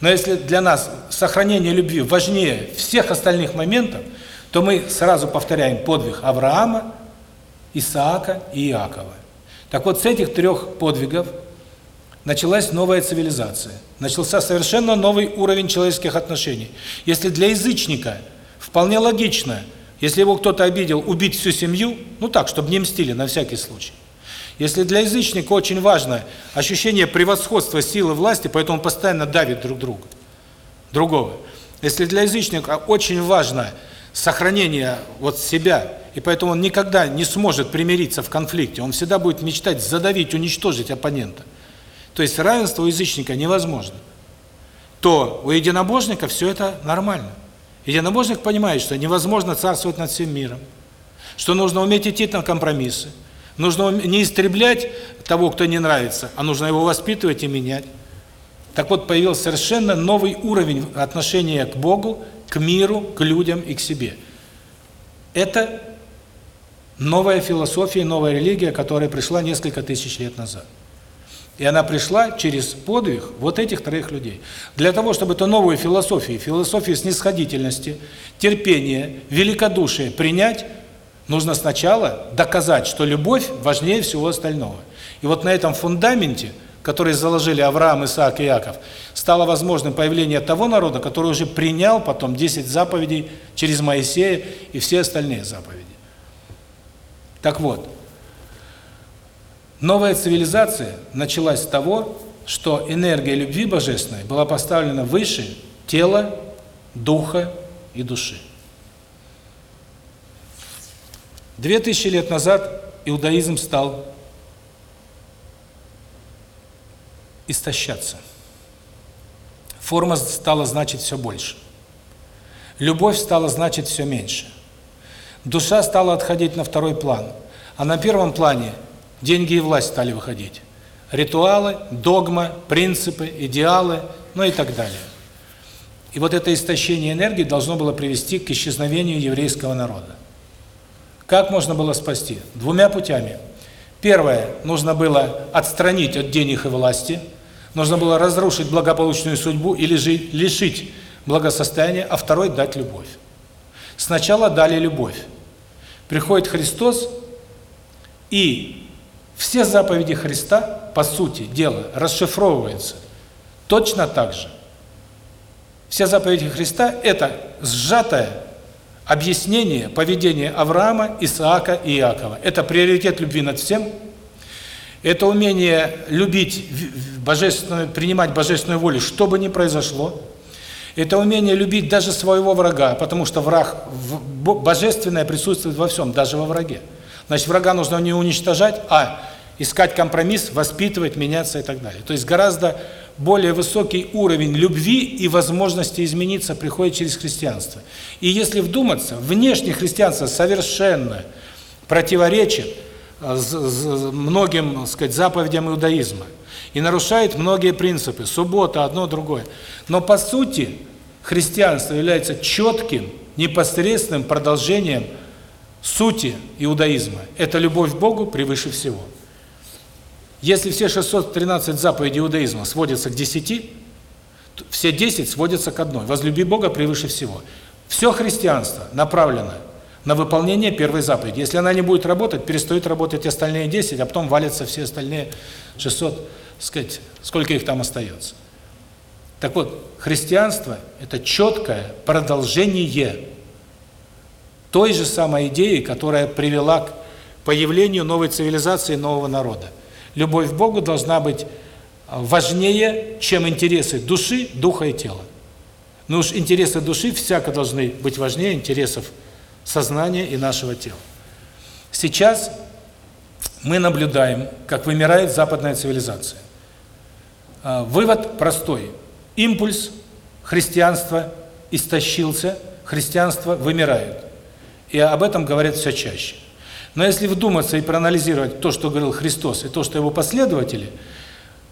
но если для нас сохранение любви важнее всех остальных моментов, то мы сразу повторяем подвиг Авраама, Исаака и Иакова. Так вот, с этих трех подвигов началась новая цивилизация. Начался совершенно новый уровень человеческих отношений. Если для язычника вполне логично, если его кто-то обидел, убить всю семью, ну так, чтобы не мстили на всякий случай. Если для язычника очень важно ощущение превосходства силы власти, поэтому он постоянно давит друг друга, другого. Если для язычника очень важно сохранение вот себя, и поэтому он никогда не сможет примириться в конфликте, он всегда будет мечтать задавить, уничтожить оппонента – то есть равенство у язычника невозможно, то у единобожника все это нормально. Единобожник понимает, что невозможно царствовать над всем миром, что нужно уметь идти на компромиссы, нужно не истреблять того, кто не нравится, а нужно его воспитывать и менять. Так вот, появился совершенно новый уровень отношения к Богу, к миру, к людям и к себе. Это новая философия, новая религия, которая пришла несколько тысяч лет назад. И она пришла через подвиг вот этих троих людей. Для того, чтобы эту новую философию, философию снисходительности, терпения, великодушия принять, нужно сначала доказать, что любовь важнее всего остального. И вот на этом фундаменте, который заложили Авраам, Исаак и Иаков, стало возможным появление того народа, который уже принял потом 10 заповедей через Моисея и все остальные заповеди. Так вот, Новая цивилизация началась с того, что энергия любви божественной была поставлена выше тела, духа и души. Две тысячи лет назад иудаизм стал истощаться. Форма стала значить все больше. Любовь стала значить все меньше. Душа стала отходить на второй план. А на первом плане – Деньги и власть стали выходить. Ритуалы, догма, принципы, идеалы, ну и так далее. И вот это истощение энергии должно было привести к исчезновению еврейского народа. Как можно было спасти? Двумя путями. Первое, нужно было отстранить от денег и власти, нужно было разрушить благополучную судьбу или же лишить благосостояния, а второй – дать любовь. Сначала дали любовь. Приходит Христос и все заповеди Христа, по сути дела, расшифровываются точно так же. Все заповеди Христа – это сжатое объяснение поведения Авраама, Исаака и Иакова. Это приоритет любви над всем, это умение любить божественную, принимать божественную волю, что бы ни произошло. Это умение любить даже своего врага, потому что враг, божественное присутствует во всем, даже во враге. Значит, врага нужно не уничтожать, а искать компромисс, воспитывать, меняться и так далее. То есть гораздо более высокий уровень любви и возможности измениться приходит через христианство. И если вдуматься, внешне христианство совершенно противоречит э, многим, так сказать, заповедям иудаизма и нарушает многие принципы, суббота, одно, другое. Но по сути христианство является четким, непосредственным продолжением сути иудаизма. Это любовь к Богу превыше всего. Если все 613 заповедей иудаизма сводятся к 10, все 10 сводятся к одной. Возлюби Бога превыше всего. Все христианство направлено на выполнение первой заповеди. Если она не будет работать, перестают работать остальные 10, а потом валятся все остальные 600, сказать, сколько их там остается. Так вот, христианство – это четкое продолжение той же самой идеи, которая привела к появлению новой цивилизации, нового народа. Любовь к Богу должна быть важнее, чем интересы души, духа и тела. Но уж интересы души всяко должны быть важнее интересов сознания и нашего тела. Сейчас мы наблюдаем, как вымирает западная цивилизация. А, вывод простой. Импульс христианства истощился, христианство вымирает. И об этом говорят все чаще. Но если вдуматься и проанализировать то, что говорил Христос, и то, что его последователи,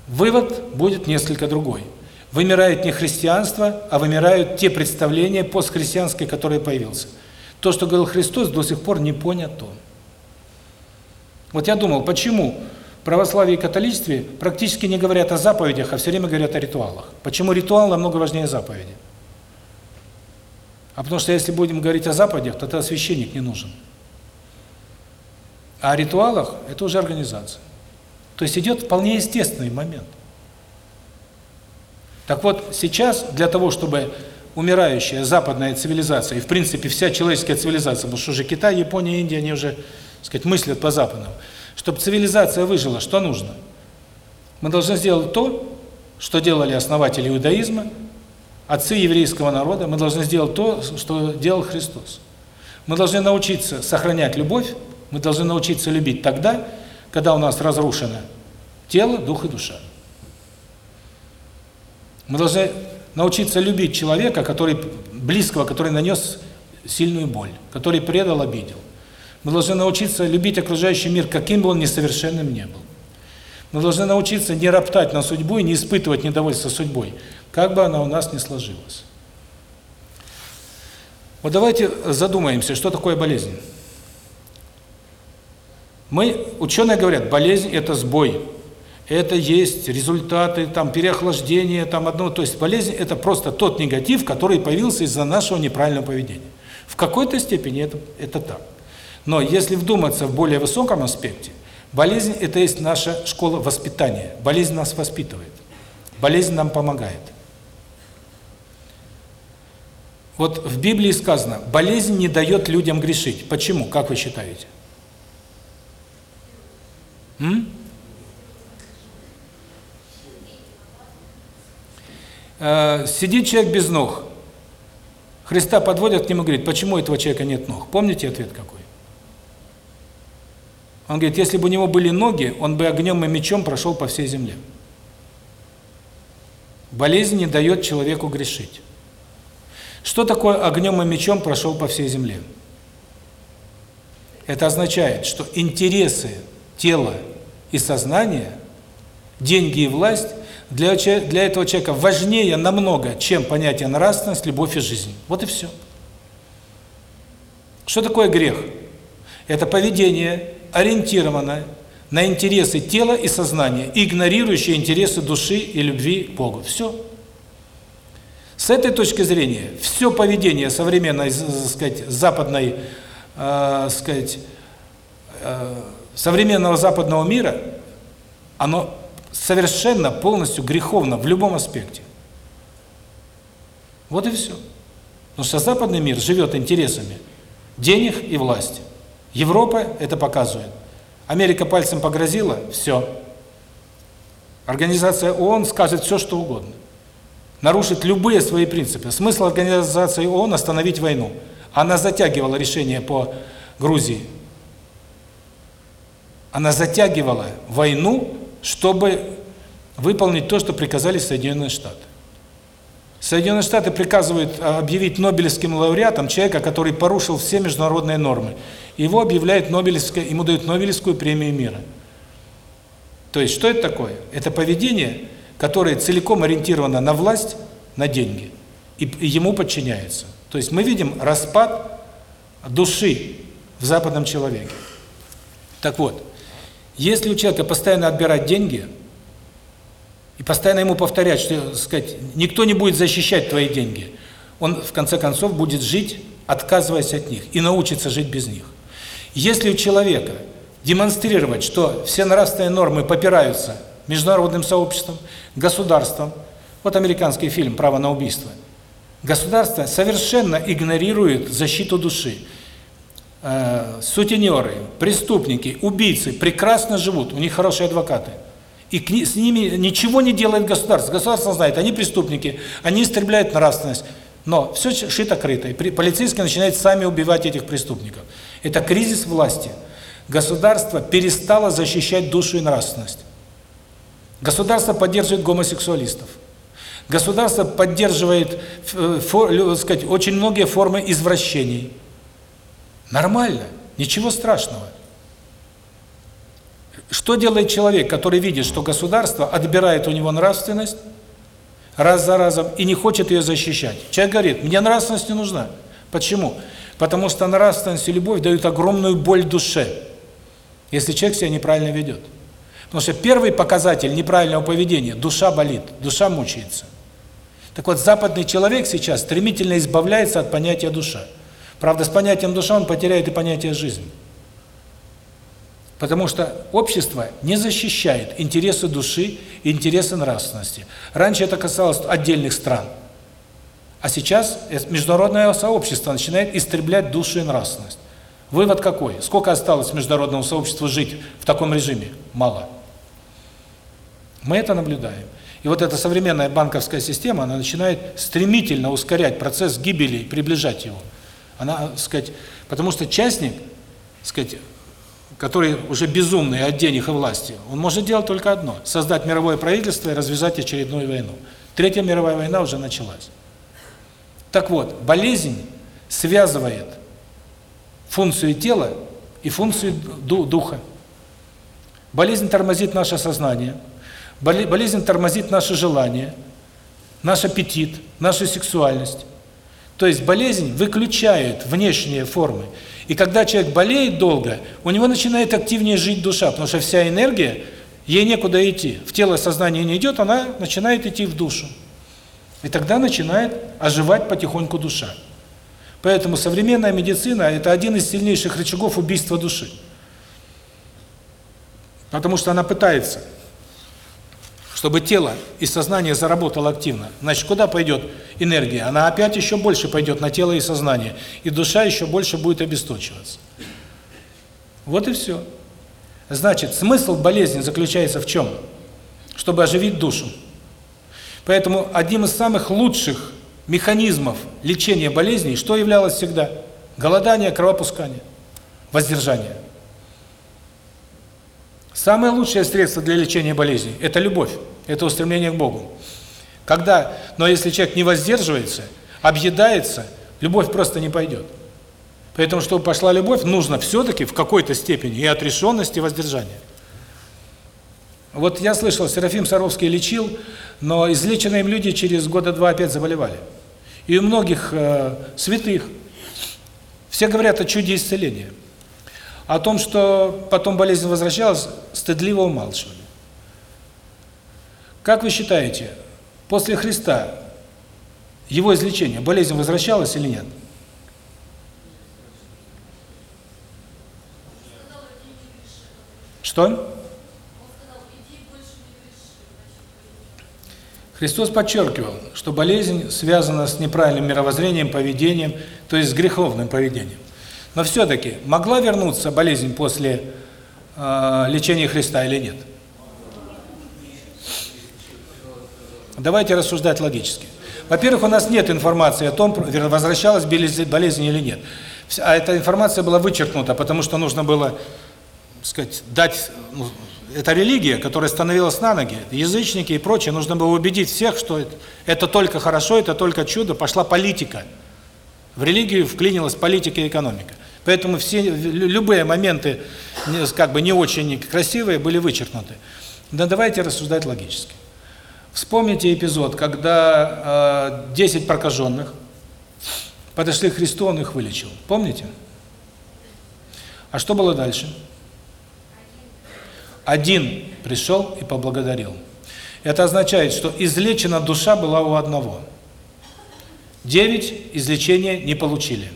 вывод будет несколько другой. Вымирает не христианство, а вымирают те представления постхристианские, которые появился. То, что говорил Христос, до сих пор не понято. Вот я думал, почему православии и католичестве практически не говорят о заповедях, а все время говорят о ритуалах. Почему ритуал намного важнее заповеди? А потому что если будем говорить о заповедях, то тогда священник не нужен. А о ритуалах – это уже организация. То есть идет вполне естественный момент. Так вот, сейчас для того, чтобы умирающая западная цивилизация, и в принципе вся человеческая цивилизация, потому что уже Китай, Япония, Индия, они уже, так сказать, мыслят по-западному, чтобы цивилизация выжила, что нужно? Мы должны сделать то, что делали основатели иудаизма, отцы еврейского народа, мы должны сделать то, что делал Христос. Мы должны научиться сохранять любовь, мы должны научиться любить тогда, когда у нас разрушено тело, дух и душа. Мы должны научиться любить человека, который близкого, который нанес сильную боль, который предал, обидел. Мы должны научиться любить окружающий мир, каким бы он несовершенным ни был. Мы должны научиться не роптать на судьбу и не испытывать недовольство судьбой, как бы она у нас ни сложилась. Вот давайте задумаемся, что такое болезнь. Мы, ученые говорят, болезнь – это сбой, это есть результаты там переохлаждения, там одно, то есть болезнь – это просто тот негатив, который появился из-за нашего неправильного поведения. В какой-то степени это, это так. Но если вдуматься в более высоком аспекте, болезнь – это есть наша школа воспитания. Болезнь нас воспитывает. Болезнь нам помогает. Вот в Библии сказано, болезнь не дает людям грешить. Почему, как вы считаете? М? Э, сидит человек без ног. Христа подводят к нему и говорит, почему этого человека нет ног? Помните ответ какой? Он говорит, если бы у него были ноги, он бы огнем и мечом прошел по всей земле. Болезнь не дает человеку грешить. Что такое огнем и мечом прошел по всей земле? Это означает, что интересы тела и сознания, деньги и власть для, для этого человека важнее намного, чем понятие нравственность, любовь и жизнь. Вот и все. Что такое грех? Это поведение, ориентированное на интересы тела и сознания, игнорирующее интересы души и любви к Богу. Все. С этой точки зрения, все поведение современной, сказать, западной, э, сказать, э, современного западного мира, оно совершенно, полностью греховно в любом аспекте. Вот и все. Потому что западный мир живет интересами денег и власти. Европа это показывает. Америка пальцем погрозила, все. Организация ООН скажет все, что угодно. Нарушит любые свои принципы. Смысл организации ООН – остановить войну. Она затягивала решение по Грузии она затягивала войну, чтобы выполнить то, что приказали Соединенные Штаты. Соединенные Штаты приказывают объявить Нобелевским лауреатом человека, который порушил все международные нормы. Его объявляют Нобелевской, ему дают Нобелевскую премию мира. То есть, что это такое? Это поведение, которое целиком ориентировано на власть, на деньги, и ему подчиняется. То есть, мы видим распад души в западном человеке. Так вот, если у человека постоянно отбирать деньги и постоянно ему повторять, что, сказать, никто не будет защищать твои деньги, он в конце концов будет жить, отказываясь от них, и научится жить без них. Если у человека демонстрировать, что все нравственные нормы попираются международным сообществом, государством, вот американский фильм «Право на убийство», государство совершенно игнорирует защиту души. э, сутенеры, преступники, убийцы прекрасно живут, у них хорошие адвокаты. И с ними ничего не делает государство. Государство знает, они преступники, они истребляют нравственность. Но все шито-крыто. Полицейские начинают сами убивать этих преступников. Это кризис власти. Государство перестало защищать душу и нравственность. Государство поддерживает гомосексуалистов. Государство поддерживает, э, сказать, очень многие формы извращений. Нормально, ничего страшного. Что делает человек, который видит, что государство отбирает у него нравственность раз за разом и не хочет ее защищать? Человек говорит, мне нравственность не нужна. Почему? Потому что нравственность и любовь дают огромную боль душе, если человек себя неправильно ведет. Потому что первый показатель неправильного поведения – душа болит, душа мучается. Так вот, западный человек сейчас стремительно избавляется от понятия душа. Правда, с понятием душа он потеряет и понятие жизни. Потому что общество не защищает интересы души интересы нравственности. Раньше это касалось отдельных стран. А сейчас международное сообщество начинает истреблять душу и нравственность. Вывод какой? Сколько осталось международному сообществу жить в таком режиме? Мало. Мы это наблюдаем. И вот эта современная банковская система, она начинает стремительно ускорять процесс гибели и приближать его. Она, сказать, потому что частник, сказать, который уже безумный от денег и власти, он может делать только одно – создать мировое правительство и развязать очередную войну. Третья мировая война уже началась. Так вот, болезнь связывает функцию тела и функцию духа. Болезнь тормозит наше сознание, болезнь тормозит наши желания, наш аппетит, нашу сексуальность. То есть болезнь выключает внешние формы. И когда человек болеет долго, у него начинает активнее жить душа, потому что вся энергия, ей некуда идти. В тело сознание не идет, она начинает идти в душу. И тогда начинает оживать потихоньку душа. Поэтому современная медицина – это один из сильнейших рычагов убийства души. Потому что она пытается, чтобы тело и сознание заработало активно. Значит, куда пойдет энергия? Она опять еще больше пойдет на тело и сознание. И душа еще больше будет обесточиваться. Вот и все. Значит, смысл болезни заключается в чем? Чтобы оживить душу. Поэтому одним из самых лучших механизмов лечения болезней, что являлось всегда? Голодание, кровопускание, воздержание. Самое лучшее средство для лечения болезней – это любовь, это устремление к Богу. Когда, но если человек не воздерживается, объедается, любовь просто не пойдет. Поэтому, чтобы пошла любовь, нужно все-таки в какой-то степени и отрешенность, и воздержание. Вот я слышал, Серафим Саровский лечил, но излеченные им люди через года два опять заболевали. И у многих э, святых все говорят о чуде исцеления. О том, что потом болезнь возвращалась, стыдливо умалчивали. Как вы считаете, после Христа его излечение, болезнь возвращалась или нет? Что? Христос подчеркивал, что болезнь связана с неправильным мировоззрением, поведением, то есть с греховным поведением. Но все-таки могла вернуться болезнь после э, лечения Христа или нет? Давайте рассуждать логически. Во-первых, у нас нет информации о том, возвращалась болезнь или нет. А эта информация была вычеркнута, потому что нужно было, сказать, дать ну, это религия, которая становилась на ноги, язычники и прочее, нужно было убедить всех, что это, это только хорошо, это только чудо, пошла политика. В религию вклинилась политика и экономика. Поэтому все любые моменты как бы не очень красивые были вычеркнуты. Да давайте рассуждать логически. Вспомните эпизод, когда э, 10 прокаженных подошли к Христу, Он их вылечил. Помните? А что было дальше? Один пришел и поблагодарил. Это означает, что излечена душа была у одного. Девять излечения не получили.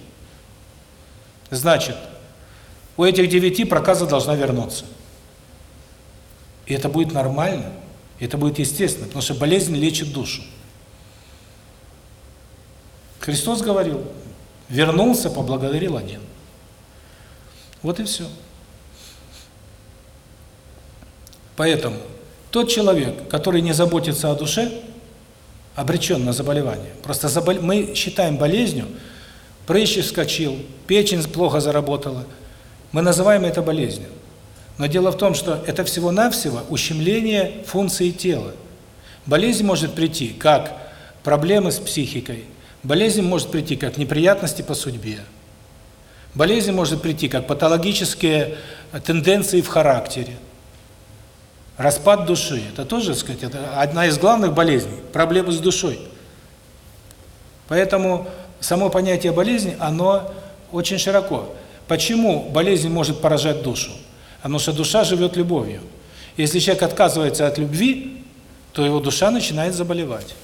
Значит, у этих девяти проказа должна вернуться. И это будет нормально, это будет естественно, потому что болезнь лечит душу. Христос говорил, вернулся, поблагодарил один. Вот и все. Поэтому тот человек, который не заботится о душе, обречен на заболевание. Просто забол... мы считаем болезнью, прыщ вскочил, печень плохо заработала. Мы называем это болезнью. Но дело в том, что это всего-навсего ущемление функции тела. Болезнь может прийти как проблемы с психикой, болезнь может прийти как неприятности по судьбе, болезнь может прийти как патологические тенденции в характере, распад души. Это тоже, так сказать, это одна из главных болезней, проблемы с душой. Поэтому само понятие болезни, оно очень широко. Почему болезнь может поражать душу? Потому что душа живет любовью. Если человек отказывается от любви, то его душа начинает заболевать.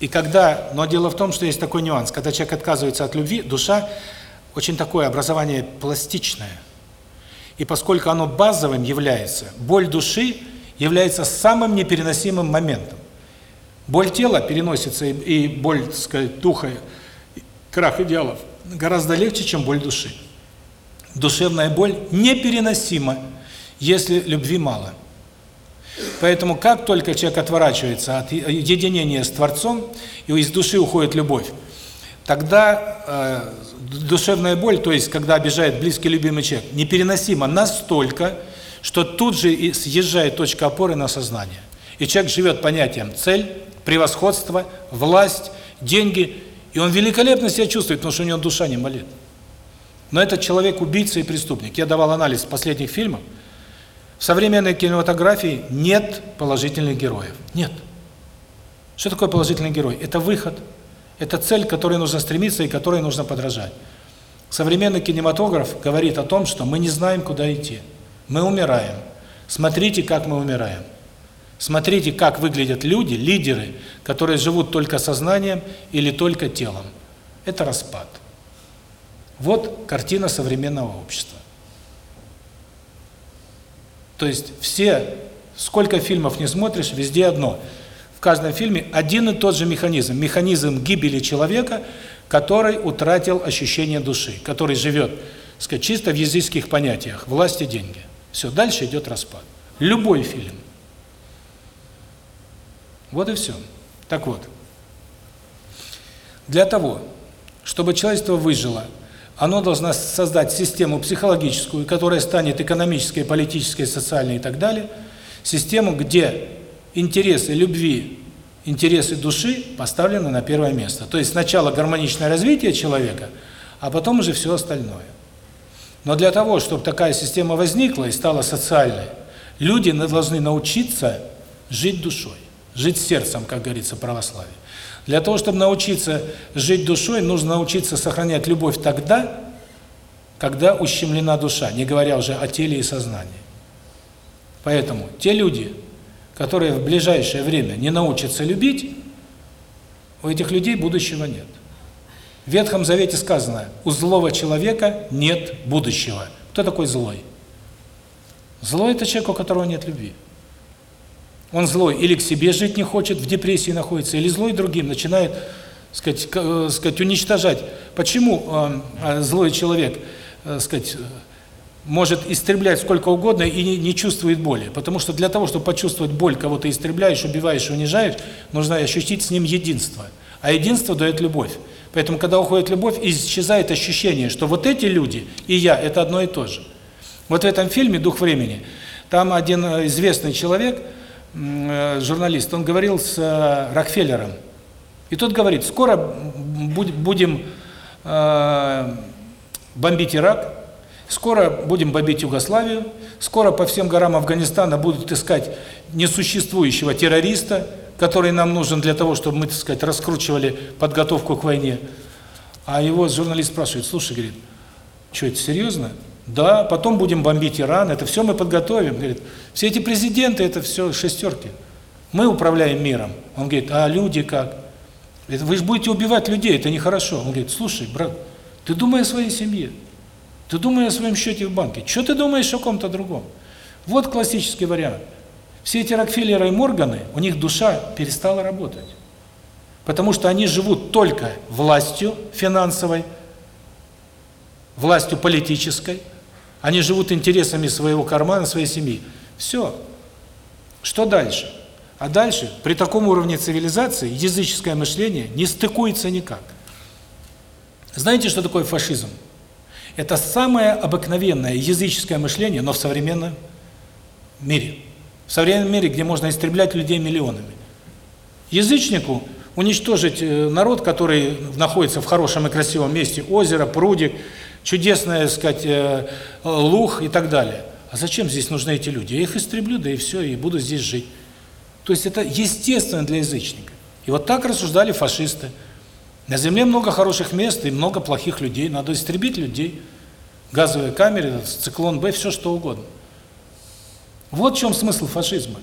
И когда, но дело в том, что есть такой нюанс, когда человек отказывается от любви, душа очень такое образование пластичное. И поскольку оно базовым является, боль души является самым непереносимым моментом. Боль тела переносится, и, боль, так сказать, духа, крах идеалов гораздо легче, чем боль души. Душевная боль непереносима, если любви мало. Поэтому как только человек отворачивается от единения с Творцом, и из души уходит любовь, тогда э, душевная боль, то есть когда обижает близкий любимый человек, непереносима настолько, что тут же и съезжает точка опоры на сознание. И человек живет понятием цель, превосходство, власть, деньги, и он великолепно себя чувствует, потому что у него душа не болит. Но этот человек убийца и преступник. Я давал анализ последних фильмов. В современной кинематографии нет положительных героев. Нет. Что такое положительный герой? Это выход. Это цель, к которой нужно стремиться и которой нужно подражать. Современный кинематограф говорит о том, что мы не знаем, куда идти. Мы умираем. Смотрите, как мы умираем. Смотрите, как выглядят люди, лидеры, которые живут только сознанием или только телом. Это распад. Вот картина современного общества. То есть все, сколько фильмов не смотришь, везде одно. В каждом фильме один и тот же механизм. Механизм гибели человека, который утратил ощущение души, который живет, сказать, чисто в языческих понятиях. Власть и деньги. Все, дальше идет распад. Любой фильм. Вот и все. Так вот, для того, чтобы человечество выжило, оно должно создать систему психологическую, которая станет экономической, политической, социальной и так далее, систему, где интересы любви, интересы души поставлены на первое место. То есть сначала гармоничное развитие человека, а потом уже все остальное. Но для того, чтобы такая система возникла и стала социальной, люди должны научиться жить душой, жить сердцем, как говорится в православии. Для того, чтобы научиться жить душой, нужно научиться сохранять любовь тогда, когда ущемлена душа, не говоря уже о теле и сознании. Поэтому те люди, которые в ближайшее время не научатся любить, у этих людей будущего нет. В Ветхом Завете сказано, у злого человека нет будущего. Кто такой злой? Злой – это человек, у которого нет любви. Он злой или к себе жить не хочет, в депрессии находится, или злой другим, начинает, сказать, э, сказать уничтожать. Почему э, э, злой человек, сказать, может истреблять сколько угодно и не, не чувствует боли? Потому что для того, чтобы почувствовать боль, кого ты истребляешь, убиваешь, унижаешь, нужно ощутить с ним единство. А единство дает любовь. Поэтому, когда уходит любовь, исчезает ощущение, что вот эти люди и я – это одно и то же. Вот в этом фильме «Дух времени» там один известный человек – журналист, он говорил с э, Рокфеллером. И тот говорит, скоро будем э, бомбить Ирак, скоро будем бомбить Югославию, скоро по всем горам Афганистана будут искать несуществующего террориста, который нам нужен для того, чтобы мы, так сказать, раскручивали подготовку к войне. А его журналист спрашивает, слушай, говорит, что это серьезно? Да, потом будем бомбить Иран, это все мы подготовим. Говорит, все эти президенты, это все шестерки. Мы управляем миром. Он говорит, а люди как? Вы же будете убивать людей, это нехорошо. Он говорит, слушай, брат, ты думай о своей семье. Ты думай о своем счете в банке. Что ты думаешь о ком-то другом? Вот классический вариант. Все эти Рокфеллеры и Морганы, у них душа перестала работать. Потому что они живут только властью финансовой, властью политической, они живут интересами своего кармана, своей семьи. Все. Что дальше? А дальше, при таком уровне цивилизации, языческое мышление не стыкуется никак. Знаете, что такое фашизм? Это самое обыкновенное языческое мышление, но в современном мире. В современном мире, где можно истреблять людей миллионами. Язычнику уничтожить э, народ, который находится в хорошем и красивом месте, озеро, прудик, чудесное, так сказать, э, луг и так далее. А зачем здесь нужны эти люди? Я их истреблю, да и все, и буду здесь жить. То есть это естественно для язычника. И вот так рассуждали фашисты. На земле много хороших мест и много плохих людей. Надо истребить людей. Газовые камеры, циклон Б, все что угодно. Вот в чем смысл фашизма.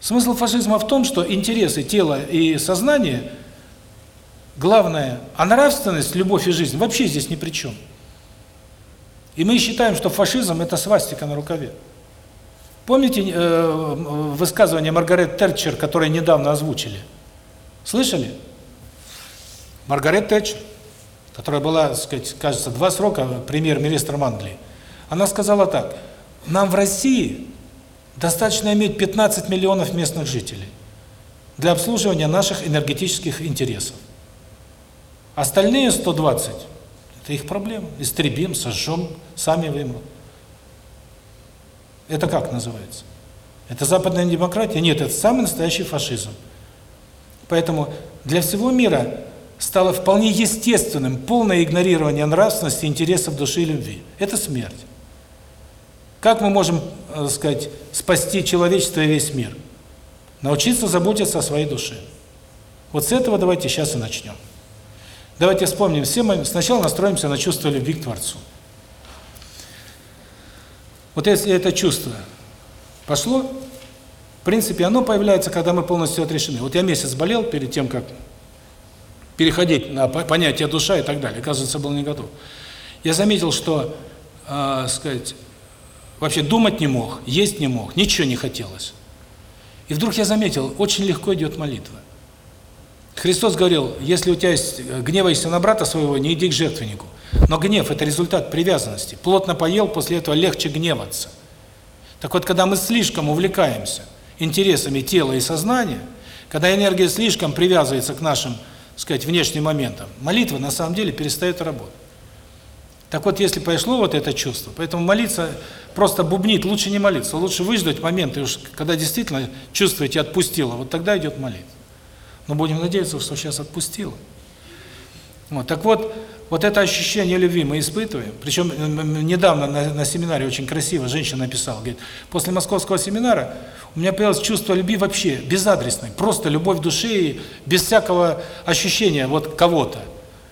Смысл фашизма в том, что интересы тела и сознания главное, а нравственность, любовь и жизнь вообще здесь ни при чем. И мы считаем, что фашизм – это свастика на рукаве. Помните э, высказывание Маргарет Тэтчер, которое недавно озвучили? Слышали? Маргарет Тэтчер, которая была, так сказать, кажется, два срока премьер-министром Англии, она сказала так, нам в России достаточно иметь 15 миллионов местных жителей для обслуживания наших энергетических интересов. Остальные 120 – это их проблема. Истребим, сожжем, сами вымрут. Это как называется? Это западная демократия? Нет, это самый настоящий фашизм. Поэтому для всего мира стало вполне естественным полное игнорирование нравственности, интересов души и любви. Это смерть. Как мы можем, так э, сказать, спасти человечество и весь мир? Научиться заботиться о своей душе. Вот с этого давайте сейчас и начнем. Давайте вспомним, все мы сначала настроимся на чувство любви к Творцу. Вот если это чувство пошло, в принципе, оно появляется, когда мы полностью отрешены. Вот я месяц болел перед тем, как переходить на понятие душа и так далее. Оказывается, был не готов. Я заметил, что, э, сказать, вообще думать не мог, есть не мог, ничего не хотелось. И вдруг я заметил, очень легко идет молитва. Христос говорил, если у тебя есть гневаешься на брата своего, не иди к жертвеннику. Но гнев – это результат привязанности. Плотно поел, после этого легче гневаться. Так вот, когда мы слишком увлекаемся интересами тела и сознания, когда энергия слишком привязывается к нашим сказать, внешним моментом, молитва на самом деле перестает работать. Так вот, если пошло вот это чувство, поэтому молиться, просто бубнить, лучше не молиться, лучше выждать момент, и уж когда действительно чувствуете, отпустило, вот тогда идет молитва. Но будем надеяться, что сейчас отпустило. Вот, так вот, вот это ощущение любви мы испытываем. Причем недавно на, на семинаре очень красиво женщина написала, говорит, после московского семинара у меня появилось чувство любви вообще безадресной, просто любовь души, без всякого ощущения вот кого-то.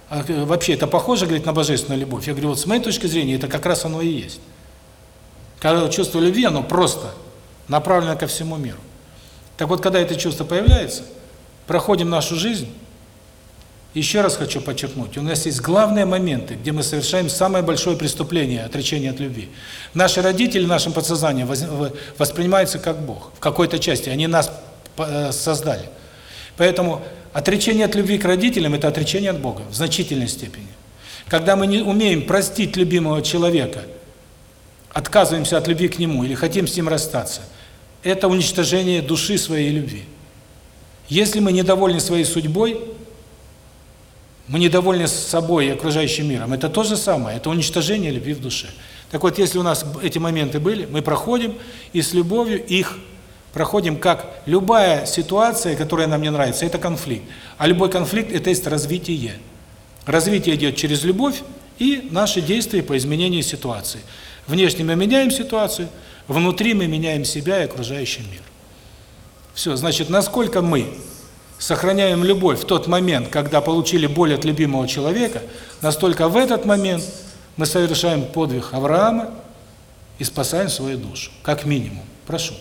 А э, вообще это похоже, говорит, на божественную любовь. Я говорю, вот с моей точки зрения, это как раз оно и есть. Когда чувство любви, оно просто направлено ко всему миру. Так вот, когда это чувство появляется, проходим нашу жизнь, еще раз хочу подчеркнуть, у нас есть главные моменты, где мы совершаем самое большое преступление, отречение от любви. Наши родители в нашем подсознании воспринимаются как Бог. В какой-то части они нас э, создали. Поэтому отречение от любви к родителям – это отречение от Бога в значительной степени. Когда мы не умеем простить любимого человека, отказываемся от любви к нему или хотим с ним расстаться, это уничтожение души своей любви. Если мы недовольны своей судьбой, мы недовольны собой и окружающим миром. Это то же самое, это уничтожение любви в душе. Так вот, если у нас эти моменты были, мы проходим и с любовью их проходим как любая ситуация, которая нам не нравится, это конфликт. А любой конфликт – это есть развитие. Развитие идет через любовь и наши действия по изменению ситуации. Внешне мы меняем ситуацию, внутри мы меняем себя и окружающий мир. Все, значит, насколько мы сохраняем любовь в тот момент, когда получили боль от любимого человека, настолько в этот момент мы совершаем подвиг Авраама и спасаем свою душу, как минимум. Прошу.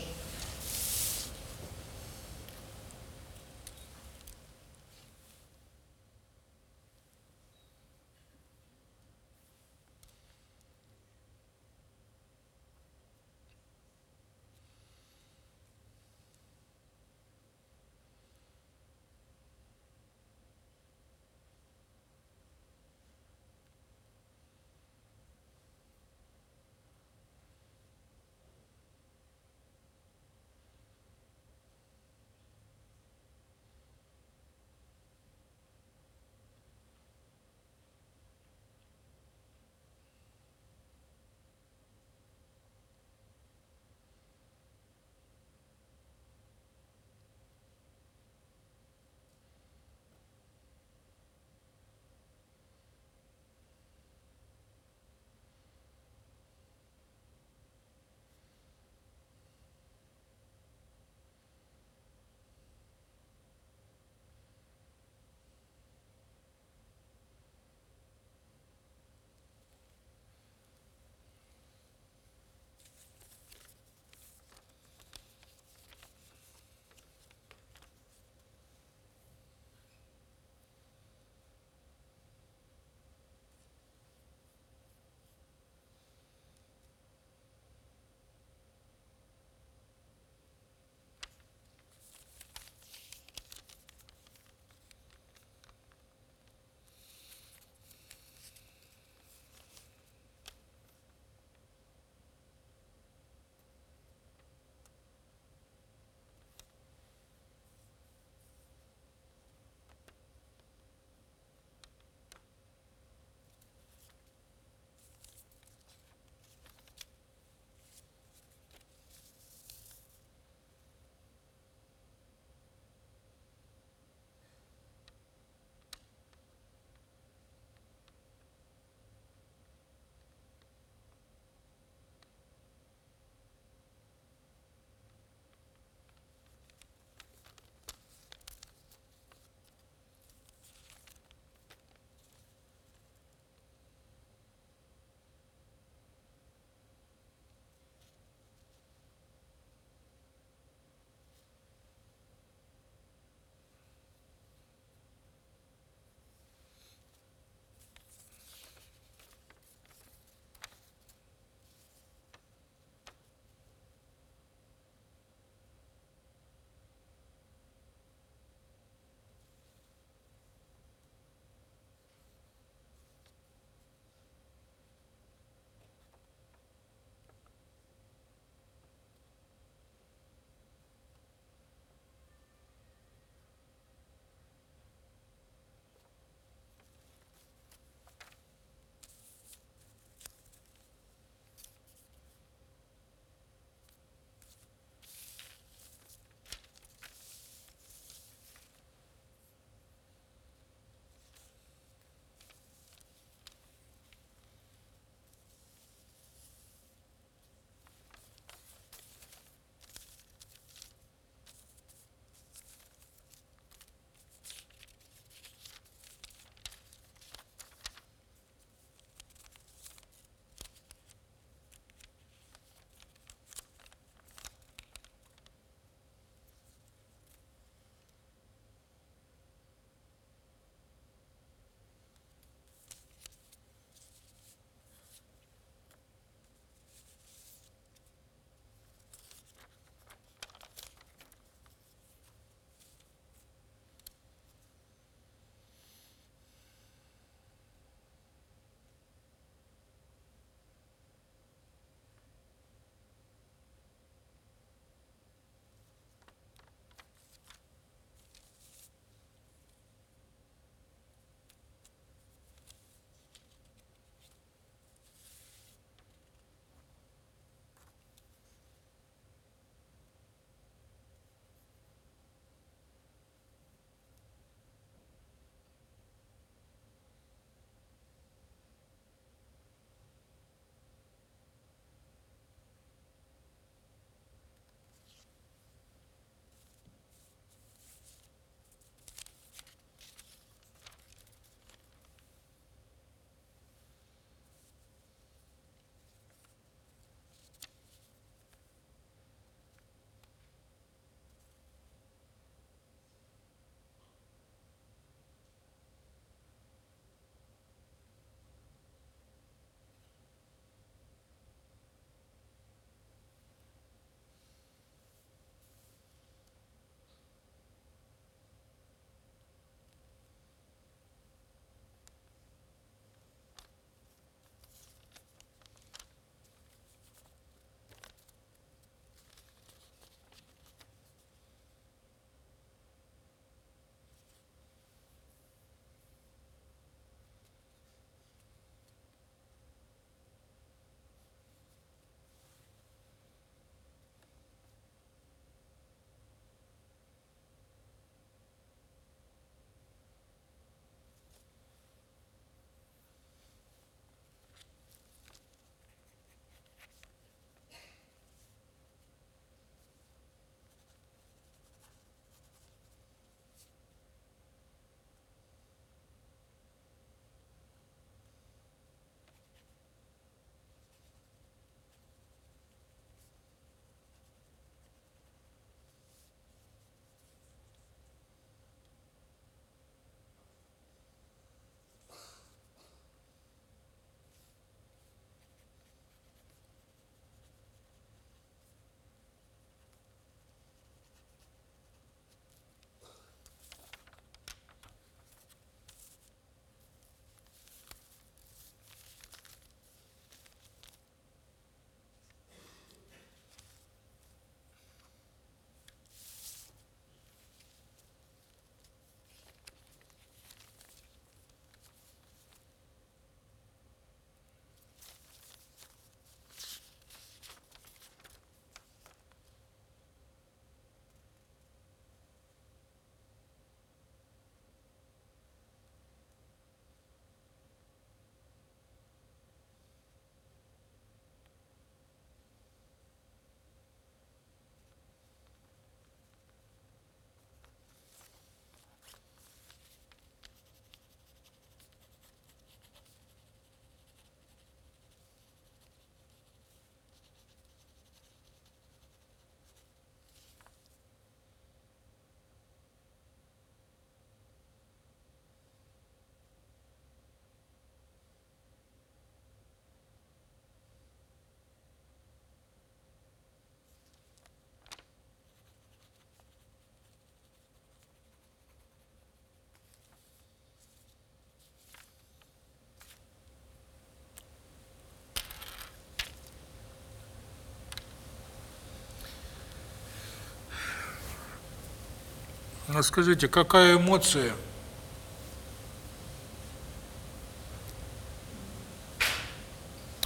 А скажите, какая эмоция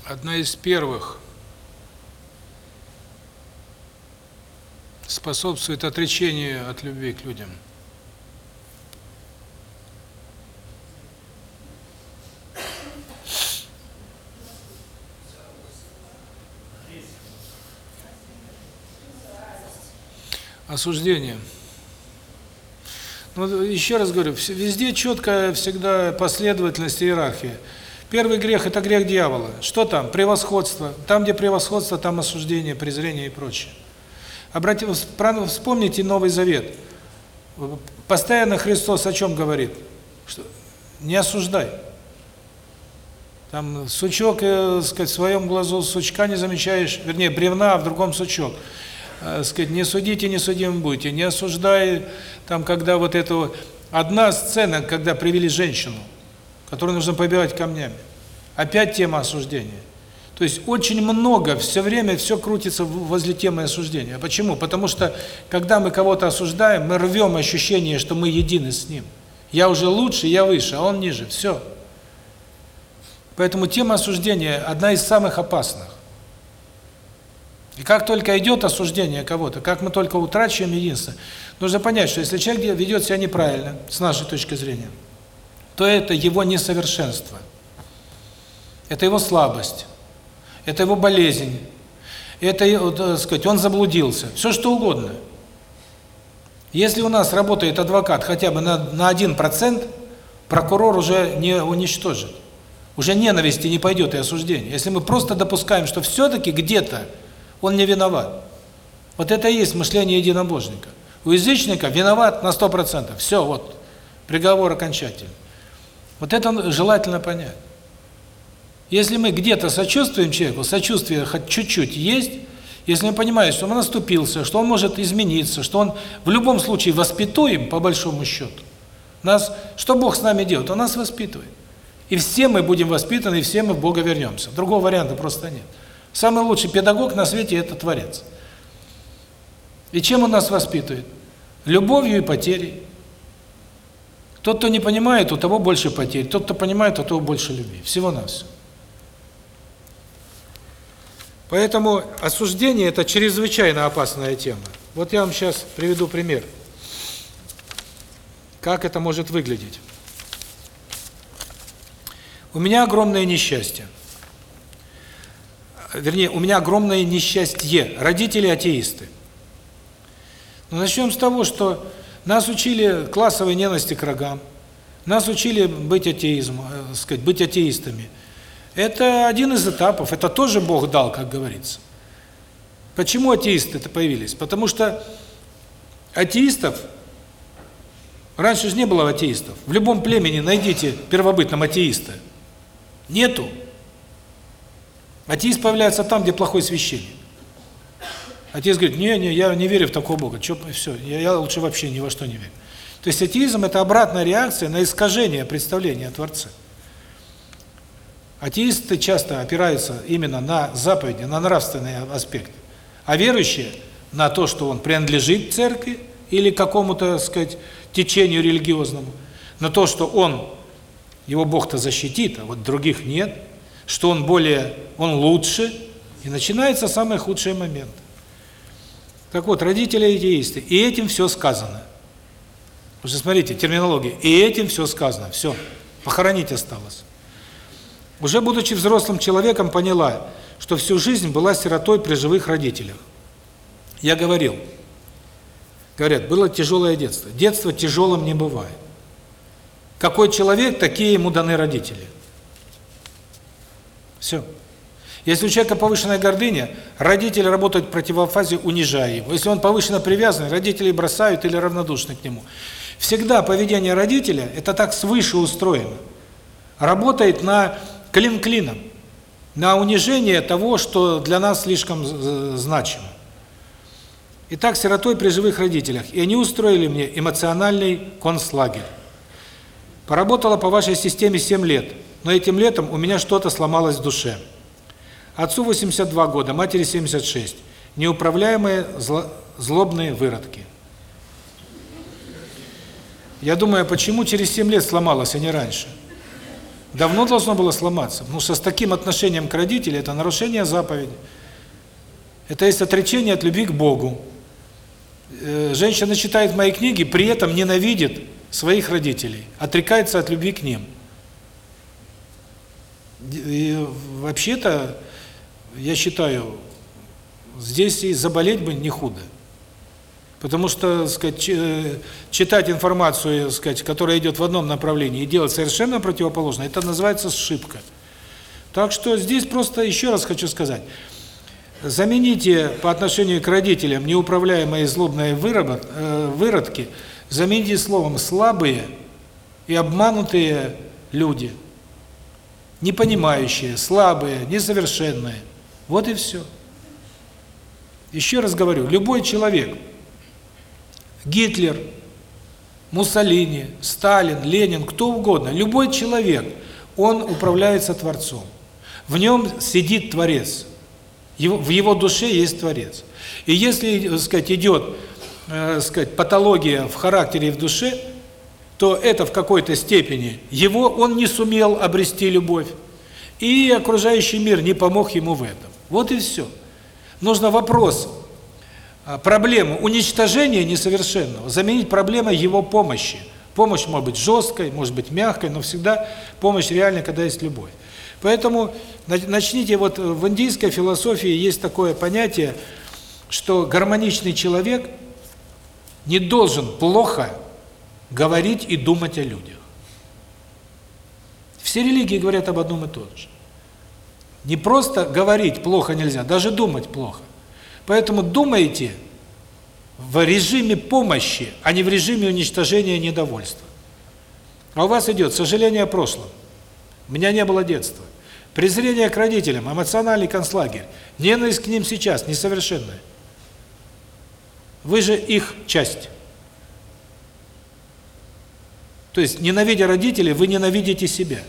одна из первых способствует отречению от любви к людям? Осуждение. Ну, еще раз говорю, везде четкая всегда последовательность иерархия. Первый грех – это грех дьявола. Что там? Превосходство. Там, где превосходство, там осуждение, презрение и прочее. Обратите, вспомните Новый Завет. Постоянно Христос о чем говорит? Что не осуждай. Там сучок, э, сказать, в своем глазу сучка не замечаешь, вернее, бревна, а в другом сучок. Э, сказать, не судите, не судим будете, не осуждай, там, когда вот это... Одна сцена, когда привели женщину, которую нужно побивать камнями. Опять тема осуждения. То есть очень много, все время все крутится возле темы осуждения. Почему? Потому что, когда мы кого-то осуждаем, мы рвем ощущение, что мы едины с ним. Я уже лучше, я выше, а он ниже. Все. Поэтому тема осуждения одна из самых опасных. И как только идет осуждение кого-то, как мы только утрачиваем единство, нужно понять, что если человек ведет себя неправильно, с нашей точки зрения, то это его несовершенство, это его слабость, это его болезнь, это, э, так сказать, он заблудился, все что угодно. Если у нас работает адвокат хотя бы на, на 1%, прокурор уже не уничтожит. Уже ненависти не пойдет и осуждение. Если мы просто допускаем, что все-таки где-то он не виноват. Вот это и есть мышление единобожника. У язычника виноват на 100%. Все, вот, приговор окончательный. Вот это желательно понять. Если мы где-то сочувствуем человеку, сочувствие хоть чуть-чуть есть, если мы понимаем, что он наступился, что он может измениться, что он в любом случае воспитуем, по большому счету, нас, что Бог с нами делает? Он нас воспитывает. И все мы будем воспитаны, и все мы в Бога вернемся. Другого варианта просто нет. Самый лучший педагог на свете – это Творец. И чем он нас воспитывает? Любовью и потерей. Тот, кто не понимает, у того больше потерь. Тот, кто понимает, у того больше любви. всего на все. Поэтому осуждение – это чрезвычайно опасная тема. Вот я вам сейчас приведу пример. Как это может выглядеть. У меня огромное несчастье вернее, у меня огромное несчастье. Родители атеисты. Но начнем с того, что нас учили классовой ненависти к врагам. Нас учили быть атеизмом, э, сказать, быть атеистами. Это один из этапов, это тоже Бог дал, как говорится. Почему атеисты-то появились? Потому что атеистов раньше же не было атеистов. В любом племени найдите первобытном атеиста. Нету. Атеист появляется там, где плохой священник. Атеист говорит, не, не, я не верю в такого Бога, Че, все, я, я лучше вообще ни во что не верю. То есть атеизм – это обратная реакция на искажение представления о Творце. Атеисты часто опираются именно на заповеди, на нравственные аспекты, а верующие – на то, что он принадлежит церкви или какому-то, так сказать, течению религиозному, на то, что он, его Бог-то защитит, а вот других нет – что он более, он лучше, и начинается самый худший момент. Так вот, родители атеисты, и этим все сказано. Уже смотрите, терминология, и этим все сказано, все, похоронить осталось. Уже будучи взрослым человеком, поняла, что всю жизнь была сиротой при живых родителях. Я говорил, говорят, было тяжелое детство. Детство тяжелым не бывает. Какой человек, такие ему даны родители – все. Если у человека повышенная гордыня, родители работают в противофазе, унижая его. Если он повышенно привязан, родители бросают или равнодушны к нему. Всегда поведение родителя, это так свыше устроено, работает на клин клином, на унижение того, что для нас слишком значимо. Итак, сиротой при живых родителях. И они устроили мне эмоциональный концлагерь. Поработала по вашей системе 7 лет но этим летом у меня что-то сломалось в душе. Отцу 82 года, матери 76. Неуправляемые зло, злобные выродки. Я думаю, почему через 7 лет сломалось, а не раньше? Давно должно было сломаться. Ну, со с таким отношением к родителям это нарушение заповеди. Это есть отречение от любви к Богу. Э, женщина читает мои книги, при этом ненавидит своих родителей, отрекается от любви к ним. И вообще-то, я считаю, здесь и заболеть бы не худо. Потому что, сказать, читать информацию, сказать, которая идет в одном направлении, и делать совершенно противоположное, это называется ошибка. Так что здесь просто еще раз хочу сказать, замените по отношению к родителям неуправляемые злобные выродки, э, выродки замените словом слабые и обманутые люди. Непонимающие, слабые, несовершенные. Вот и все. Еще раз говорю, любой человек – Гитлер, Муссолини, Сталин, Ленин, кто угодно, любой человек, он управляется Творцом. В нем сидит Творец. Его, в его душе есть Творец. И если, так сказать, идет, э, сказать, патология в характере и в душе, то это в какой-то степени его он не сумел обрести любовь, и окружающий мир не помог ему в этом. Вот и все. Нужно вопрос а, проблему уничтожения несовершенного заменить проблемой его помощи. Помощь может быть жесткой, может быть мягкой, но всегда помощь реальная, когда есть любовь. Поэтому начните, вот в индийской философии есть такое понятие, что гармоничный человек не должен плохо говорить и думать о людях. Все религии говорят об одном и том же. Не просто говорить плохо нельзя, даже думать плохо. Поэтому думайте в режиме помощи, а не в режиме уничтожения недовольства. А у вас идет сожаление о прошлом. У меня не было детства. Презрение к родителям, эмоциональный концлагерь, ненависть к ним сейчас, несовершенная. Вы же их часть. То есть, ненавидя родителей, вы ненавидите себя.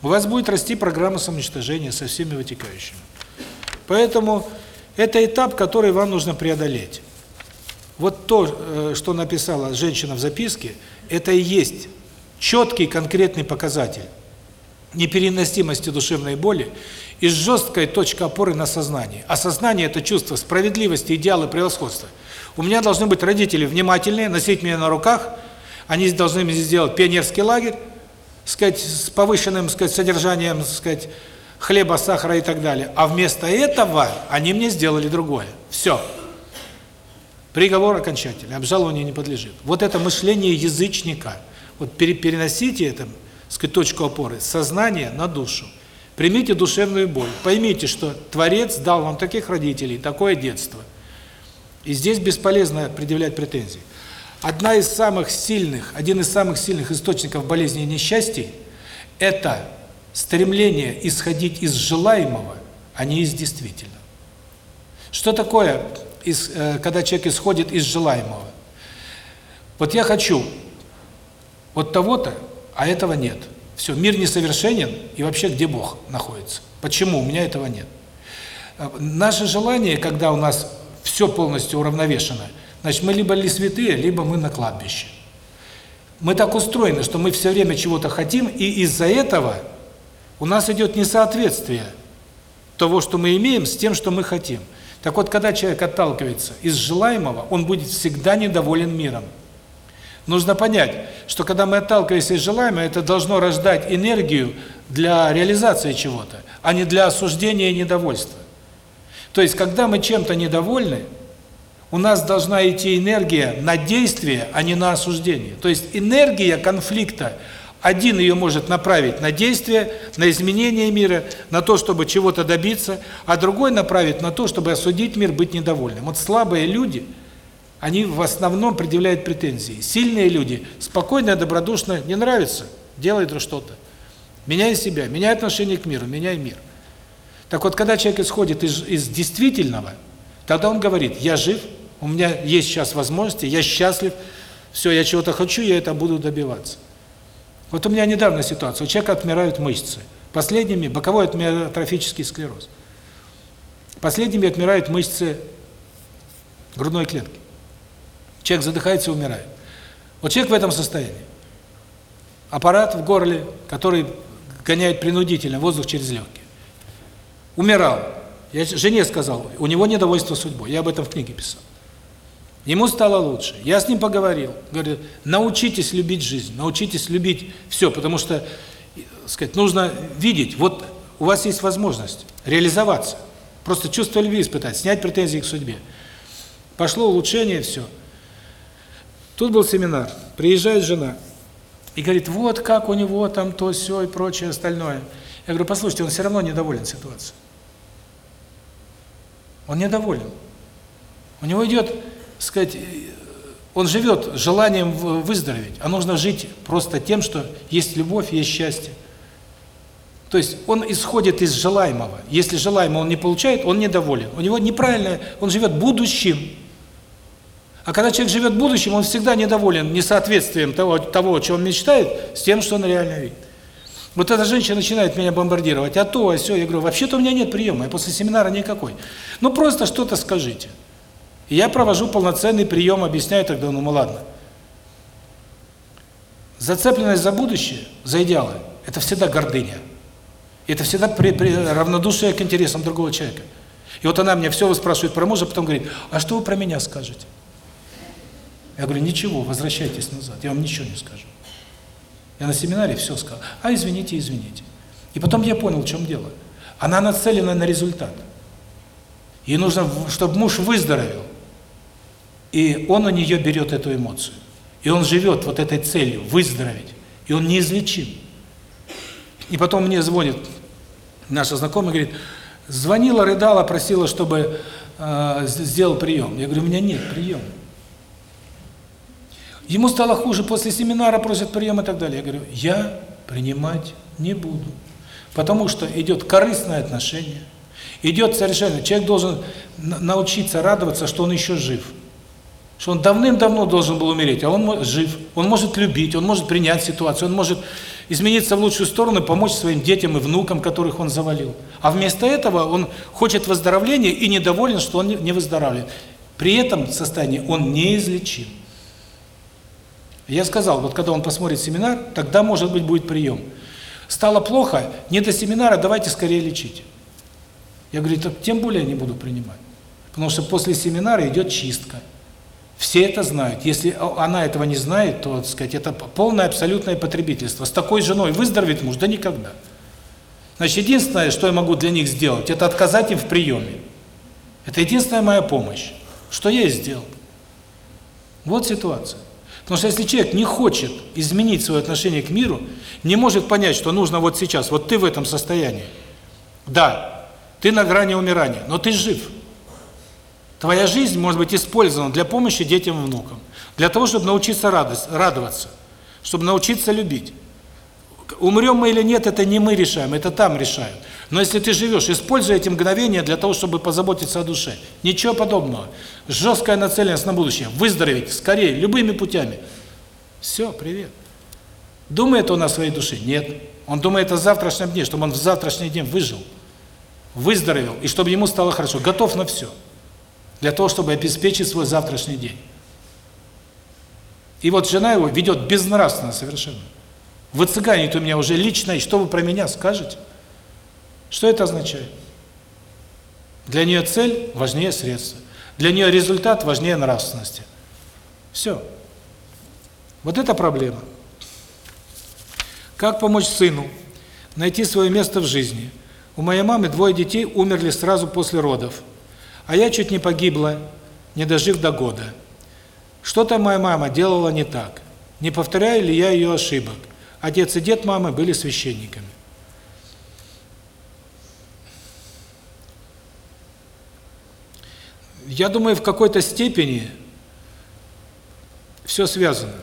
У вас будет расти программа самоуничтожения со всеми вытекающими. Поэтому это этап, который вам нужно преодолеть. Вот то, э, что написала женщина в записке, это и есть четкий конкретный показатель непереносимости душевной боли и жесткая точка опоры на сознание. А сознание – это чувство справедливости, идеала, превосходства. У меня должны быть родители внимательные, носить меня на руках, они должны сделать пионерский лагерь, сказать, с повышенным сказать, содержанием сказать, хлеба, сахара и так далее. А вместо этого они мне сделали другое. Все. Приговор окончательный, обжалованию не подлежит. Вот это мышление язычника. Вот переносите это, сказать, точку опоры, сознание на душу. Примите душевную боль. Поймите, что Творец дал вам таких родителей, такое детство. И здесь бесполезно предъявлять претензии. Одна из самых сильных, один из самых сильных источников болезней и несчастий – это стремление исходить из желаемого, а не из действительного. Что такое, э, когда человек исходит из желаемого? Вот я хочу вот того-то, а этого нет. Все, мир несовершенен, и вообще где Бог находится? Почему? У меня этого нет. Э, наше желание, когда у нас все полностью уравновешено, значит, мы либо ли святые, либо мы на кладбище. Мы так устроены, что мы все время чего-то хотим, и из-за этого у нас идет несоответствие того, что мы имеем, с тем, что мы хотим. Так вот, когда человек отталкивается из желаемого, он будет всегда недоволен миром. Нужно понять, что когда мы отталкиваемся из желаемого, это должно рождать энергию для реализации чего-то, а не для осуждения и недовольства. То есть, когда мы чем-то недовольны, у нас должна идти энергия на действие, а не на осуждение. То есть энергия конфликта, один ее может направить на действие, на изменение мира, на то, чтобы чего-то добиться, а другой направить на то, чтобы осудить мир, быть недовольным. Вот слабые люди, они в основном предъявляют претензии. Сильные люди спокойно, добродушно, не нравится, делай что-то. Меняй себя, меняй отношение к миру, меняй мир. Так вот, когда человек исходит из, из действительного, тогда он говорит, я жив, у меня есть сейчас возможности, я счастлив, все, я чего-то хочу, я это буду добиваться. Вот у меня недавно ситуация. У человека отмирают мышцы. Последними – боковой атрофический склероз. Последними отмирают мышцы грудной клетки. Человек задыхается и умирает. Вот человек в этом состоянии. Аппарат в горле, который гоняет принудительно воздух через легкие. Умирал. Я жене сказал, у него недовольство судьбой. Я об этом в книге писал. Ему стало лучше. Я с ним поговорил. Говорю, научитесь любить жизнь, научитесь любить все, потому что, сказать, нужно видеть, вот у вас есть возможность реализоваться. Просто чувство любви испытать, снять претензии к судьбе. Пошло улучшение, все. Тут был семинар. Приезжает жена и говорит, вот как у него там то, все и прочее остальное. Я говорю, послушайте, он все равно недоволен ситуацией. Он недоволен. У него идет, сказать, он живет желанием выздороветь, а нужно жить просто тем, что есть любовь, есть счастье. То есть он исходит из желаемого. Если желаемое он не получает, он недоволен. У него неправильное, он живет будущим. А когда человек живет будущим, он всегда недоволен несоответствием того, того, о чем мечтает, с тем, что он реально видит. Вот эта женщина начинает меня бомбардировать, а то, а все. Я говорю, вообще-то у меня нет приема, я после семинара никакой. Ну просто что-то скажите. Я провожу полноценный прием, объясняю тогда, ну ладно. Зацепленность за будущее, за идеалы, это всегда гордыня. Это всегда при, при, равнодушие к интересам другого человека. И вот она мне все выспрашивает про мужа, потом говорит, а что вы про меня скажете? Я говорю, ничего, возвращайтесь назад, я вам ничего не скажу. Я на семинаре все сказал. А извините, извините. И потом я понял, в чем дело. Она нацелена на результат. Ей нужно, чтобы муж выздоровел. И он у нее берет эту эмоцию. И он живет вот этой целью, выздороветь. И он неизлечим. И потом мне звонит наша знакомая, говорит, звонила, рыдала, просила, чтобы э, сделал прием. Я говорю, у меня нет приема. Ему стало хуже, после семинара просят прием и так далее. Я говорю, я принимать не буду. Потому что идет корыстное отношение, идет совершенно, человек должен научиться радоваться, что он еще жив. Что он давным-давно должен был умереть, а он жив. Он может любить, он может принять ситуацию, он может измениться в лучшую сторону, помочь своим детям и внукам, которых он завалил. А вместо этого он хочет выздоровления и недоволен, что он не выздоравливает. При этом состоянии он неизлечим. Я сказал, вот когда он посмотрит семинар, тогда, может быть, будет прием. Стало плохо, не до семинара, давайте скорее лечить. Я говорю, тем более не буду принимать. Потому что после семинара идет чистка. Все это знают. Если она этого не знает, то, так сказать, это полное абсолютное потребительство. С такой женой выздоровеет муж? Да никогда. Значит, единственное, что я могу для них сделать, это отказать им в приеме. Это единственная моя помощь. Что я и сделал. Вот ситуация. Потому что если человек не хочет изменить свое отношение к миру, не может понять, что нужно вот сейчас, вот ты в этом состоянии. Да, ты на грани умирания, но ты жив. Твоя жизнь может быть использована для помощи детям и внукам. Для того, чтобы научиться радость, радоваться, чтобы научиться любить. Умрем мы или нет, это не мы решаем, это там решают. Но если ты живешь, используя эти мгновения для того, чтобы позаботиться о душе. Ничего подобного. Жесткая нацеленность на будущее. Выздороветь скорее, любыми путями. Все, привет. Думает он о своей душе? Нет. Он думает о завтрашнем дне, чтобы он в завтрашний день выжил, выздоровел, и чтобы ему стало хорошо. Готов на все. Для того, чтобы обеспечить свой завтрашний день. И вот жена его ведет безнравственно совершенно. Вы цыганит у меня уже лично, и что вы про меня скажете? Что это означает? Для нее цель важнее средства. Для нее результат важнее нравственности. Все. Вот это проблема. Как помочь сыну найти свое место в жизни? У моей мамы двое детей умерли сразу после родов, а я чуть не погибла, не дожив до года. Что-то моя мама делала не так. Не повторяю ли я ее ошибок? Отец и дед мамы были священниками. Я думаю, в какой-то степени все связано.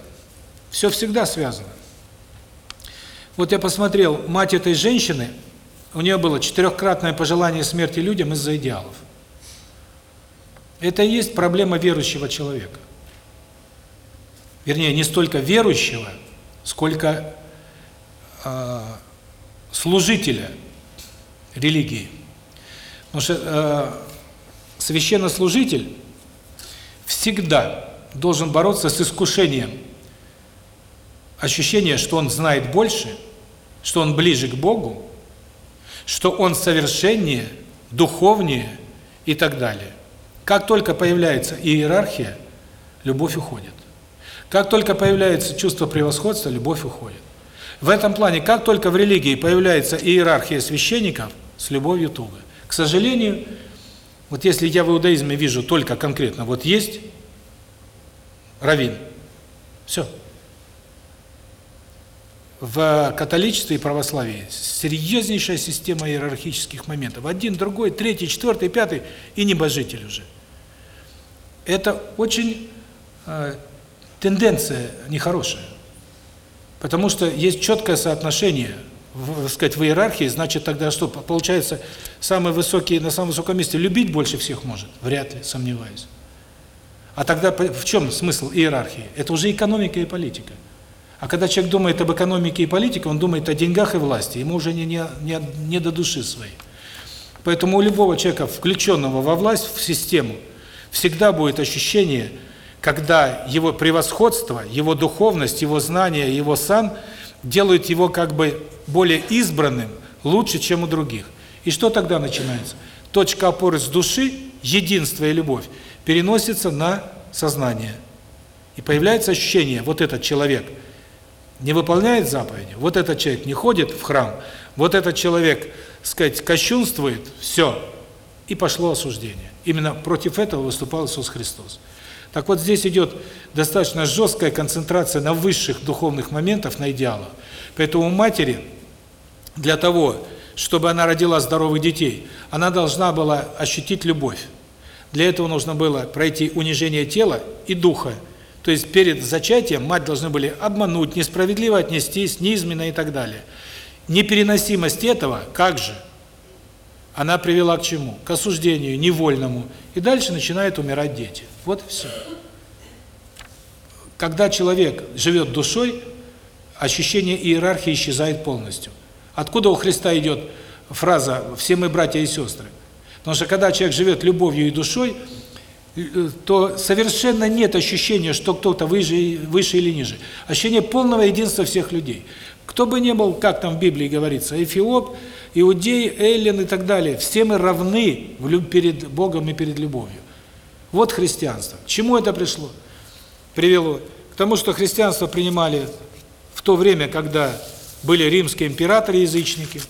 Все всегда связано. Вот я посмотрел, мать этой женщины, у нее было четырехкратное пожелание смерти людям из-за идеалов. Это и есть проблема верующего человека. Вернее, не столько верующего, сколько э, служителя религии. Потому что э, священнослужитель всегда должен бороться с искушением ощущение, что он знает больше, что он ближе к Богу, что он совершеннее, духовнее и так далее. Как только появляется иерархия, любовь уходит. Как только появляется чувство превосходства, любовь уходит. В этом плане, как только в религии появляется иерархия священников, с любовью туго. К сожалению, вот если я в иудаизме вижу только конкретно, вот есть раввин, все. В католичестве и православии серьезнейшая система иерархических моментов. Один, другой, третий, четвертый, пятый и небожитель уже. Это очень э, тенденция нехорошая. Потому что есть четкое соотношение, в, сказать, в иерархии, значит тогда что? Получается, самый высокий, на самом высоком месте любить больше всех может? Вряд ли, сомневаюсь. А тогда в чем смысл иерархии? Это уже экономика и политика. А когда человек думает об экономике и политике, он думает о деньгах и власти, ему уже не, не, не, не до души своей. Поэтому у любого человека, включенного во власть, в систему, всегда будет ощущение – когда его превосходство, его духовность, его знания, его сан делают его как бы более избранным, лучше, чем у других. И что тогда начинается? Точка опоры с души, единство и любовь, переносится на сознание. И появляется ощущение, вот этот человек не выполняет заповеди, вот этот человек не ходит в храм, вот этот человек, сказать, кощунствует, все, и пошло осуждение. Именно против этого выступал Иисус Христос. Так вот здесь идет достаточно жесткая концентрация на высших духовных моментах, на идеалах. Поэтому матери для того, чтобы она родила здоровых детей, она должна была ощутить любовь. Для этого нужно было пройти унижение тела и духа. То есть перед зачатием мать должны были обмануть, несправедливо отнестись, низменно и так далее. Непереносимость этого, как же? Она привела к чему? К осуждению невольному. И дальше начинают умирать дети. Вот и все. Когда человек живет душой, ощущение иерархии исчезает полностью. Откуда у Христа идет фраза «все мы братья и сестры»? Потому что когда человек живет любовью и душой, э, то совершенно нет ощущения, что кто-то выше, выше или ниже. Ощущение полного единства всех людей. Кто бы ни был, как там в Библии говорится, Эфиоп, Иудей, Эллин и так далее, все мы равны перед Богом и перед любовью. Вот христианство. К чему это пришло? Привело к тому, что христианство принимали в то время, когда были римские императоры-язычники,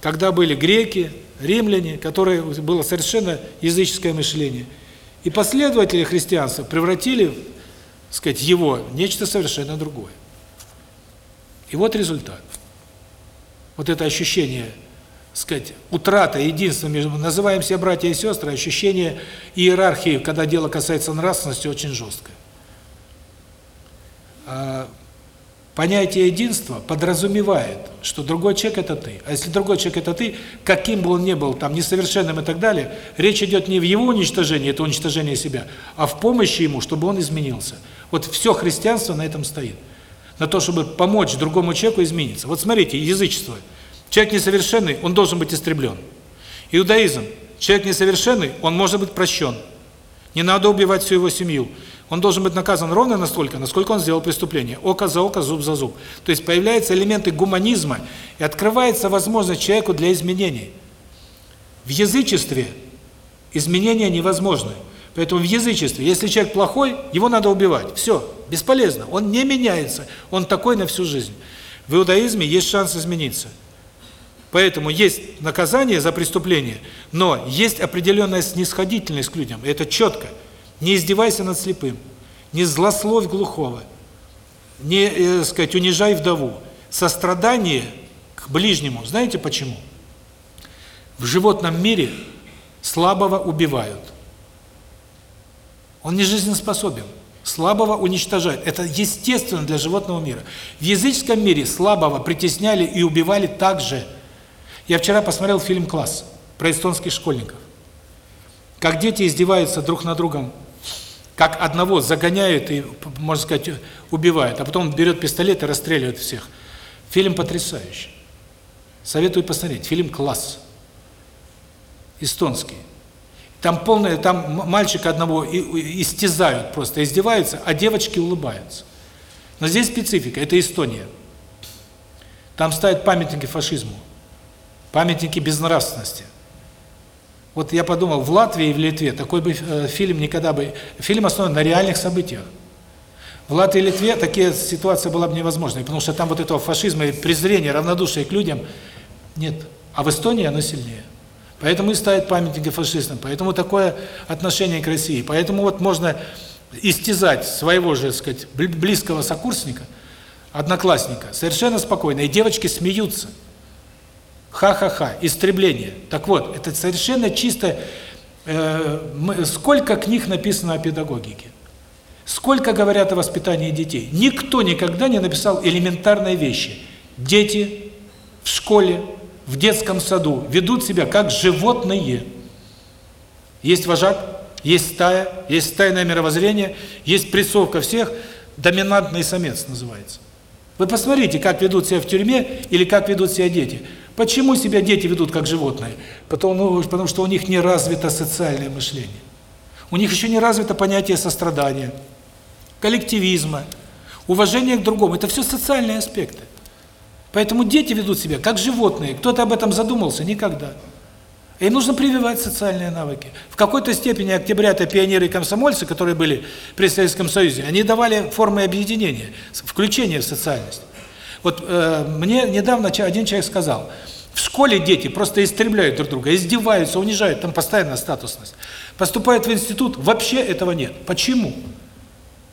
когда были греки, римляне, которые было совершенно языческое мышление. И последователи христианства превратили, сказать, его в нечто совершенно другое. И вот результат. Вот это ощущение сказать, утрата единства между называем себя братья и сестры, ощущение иерархии, когда дело касается нравственности, очень жесткое. А понятие единства подразумевает, что другой человек это ты. А если другой человек это ты, каким бы он ни был, там несовершенным и так далее, речь идет не в его уничтожении, это уничтожение себя, а в помощи ему, чтобы он изменился. Вот все христианство на этом стоит. На то, чтобы помочь другому человеку измениться. Вот смотрите, язычество – Человек несовершенный, он должен быть истреблен. Иудаизм. Человек несовершенный, он может быть прощен. Не надо убивать всю его семью. Он должен быть наказан ровно настолько, насколько он сделал преступление. Око за око, зуб за зуб. То есть появляются элементы гуманизма, и открывается возможность человеку для изменений. В язычестве изменения невозможны. Поэтому в язычестве, если человек плохой, его надо убивать. Все, бесполезно. Он не меняется. Он такой на всю жизнь. В иудаизме есть шанс измениться. Поэтому есть наказание за преступление, но есть определенная снисходительность к людям. Это четко. Не издевайся над слепым, не злословь глухого, не, э, сказать, унижай вдову. Сострадание к ближнему. Знаете почему? В животном мире слабого убивают. Он не жизнеспособен. Слабого уничтожают. Это естественно для животного мира. В языческом мире слабого притесняли и убивали также. Я вчера посмотрел фильм «Класс» про эстонских школьников. Как дети издеваются друг над другом, как одного загоняют и, можно сказать, убивают, а потом берет пистолет и расстреливает всех. Фильм потрясающий. Советую посмотреть. Фильм «Класс». Эстонский. Там полное, там мальчика одного истязают просто, издеваются, а девочки улыбаются. Но здесь специфика, это Эстония. Там ставят памятники фашизму, памятники безнравственности. Вот я подумал, в Латвии и в Литве такой бы э, фильм никогда бы... Фильм основан на реальных событиях. В Латвии и Литве такие ситуации была бы невозможной, потому что там вот этого фашизма и презрения, равнодушия к людям нет. А в Эстонии оно сильнее. Поэтому и ставят памятники фашистам, поэтому такое отношение к России. Поэтому вот можно истязать своего же, так сказать, близкого сокурсника, одноклассника, совершенно спокойно, и девочки смеются. Ха-ха-ха, истребление. Так вот, это совершенно чисто... Э, мы, сколько книг написано о педагогике? Сколько говорят о воспитании детей? Никто никогда не написал элементарные вещи. Дети в школе, в детском саду ведут себя как животные. Есть вожак, есть стая, есть стайное мировоззрение, есть прессовка всех, доминантный самец называется. Вы посмотрите, как ведут себя в тюрьме или как ведут себя дети. Почему себя дети ведут как животные? Потому, ну, потому что у них не развито социальное мышление. У них еще не развито понятие сострадания, коллективизма, уважения к другому. Это все социальные аспекты. Поэтому дети ведут себя как животные. Кто-то об этом задумался? Никогда. И нужно прививать социальные навыки. В какой-то степени октябрята, пионеры и комсомольцы, которые были при Советском Союзе, они давали формы объединения, включения в социальность. Вот э, мне недавно один человек сказал, в школе дети просто истребляют друг друга, издеваются, унижают, там постоянная статусность. Поступают в институт, вообще этого нет. Почему?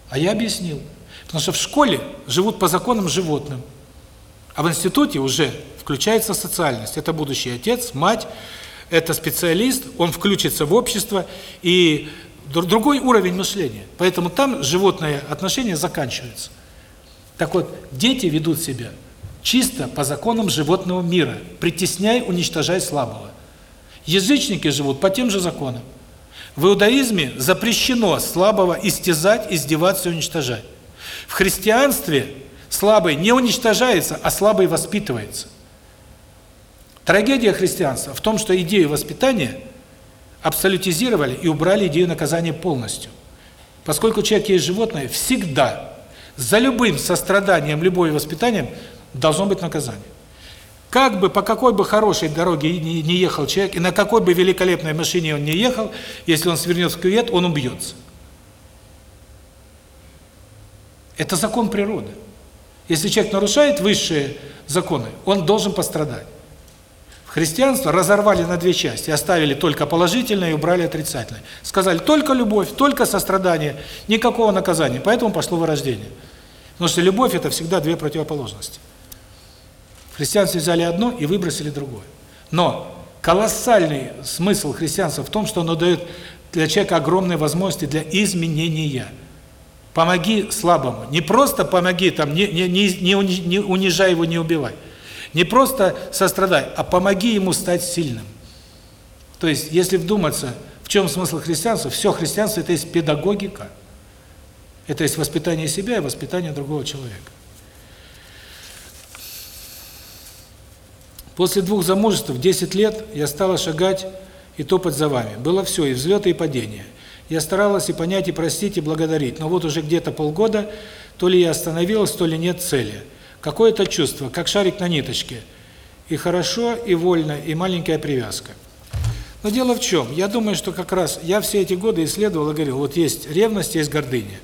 А я объяснил. Потому что в школе живут по законам животным, а в институте уже включается социальность. Это будущий отец, мать, это специалист, он включится в общество, и другой уровень мышления. Поэтому там животные отношения заканчиваются. Так вот, дети ведут себя чисто по законам животного мира, притесняй, уничтожай слабого. Язычники живут по тем же законам. В иудаизме запрещено слабого истязать, издеваться и уничтожать. В христианстве слабый не уничтожается, а слабый воспитывается. Трагедия христианства в том, что идею воспитания абсолютизировали и убрали идею наказания полностью. Поскольку человек есть животное, всегда за любым состраданием, любовью воспитанием должно быть наказание. Как бы, по какой бы хорошей дороге не ехал человек, и на какой бы великолепной машине он не ехал, если он свернет в кювет, он убьется. Это закон природы. Если человек нарушает высшие законы, он должен пострадать. Христианство разорвали на две части, оставили только положительное и убрали отрицательное. Сказали только любовь, только сострадание, никакого наказания. Поэтому пошло вырождение. Потому что любовь – это всегда две противоположности. В христианстве взяли одно и выбросили другое. Но колоссальный смысл христианства в том, что оно дает для человека огромные возможности для изменения. Помоги слабому. Не просто помоги, там, не, не, не, не унижай его, не убивай. Не просто сострадай, а помоги ему стать сильным. То есть, если вдуматься, в чем смысл христианства, все христианство – это есть педагогика. Это есть воспитание себя и воспитание другого человека. После двух замужеств, 10 лет, я стала шагать и топать за вами. Было все, и взлеты, и падения. Я старалась и понять, и простить, и благодарить. Но вот уже где-то полгода, то ли я остановилась, то ли нет цели. Какое-то чувство, как шарик на ниточке. И хорошо, и вольно, и маленькая привязка. Но дело в чем? Я думаю, что как раз я все эти годы исследовал и говорил, вот есть ревность, есть гордыня.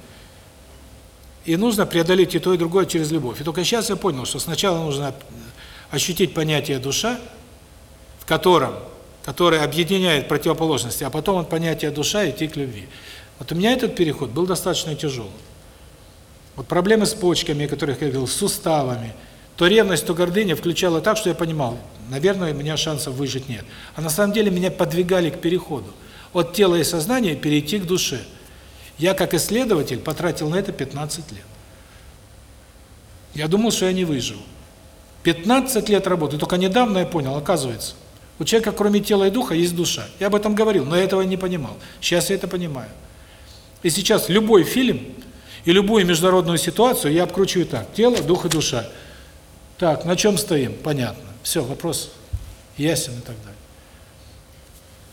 И нужно преодолеть и то, и другое через любовь. И только сейчас я понял, что сначала нужно ощутить понятие душа, в котором, которое объединяет противоположности, а потом от понятия душа идти к любви. Вот у меня этот переход был достаточно тяжелый. Вот проблемы с почками, о которых я говорил, с суставами, то ревность, то гордыня включала так, что я понимал, наверное, у меня шансов выжить нет. А на самом деле меня подвигали к переходу. От тела и сознания перейти к душе. Я, как исследователь, потратил на это 15 лет. Я думал, что я не выживу. 15 лет работы. Только недавно я понял, оказывается, у человека кроме тела и духа есть душа. Я об этом говорил, но я этого не понимал. Сейчас я это понимаю. И сейчас любой фильм и любую международную ситуацию я обкручиваю так. Тело, дух и душа. Так, на чем стоим? Понятно. Все, вопрос ясен и так далее.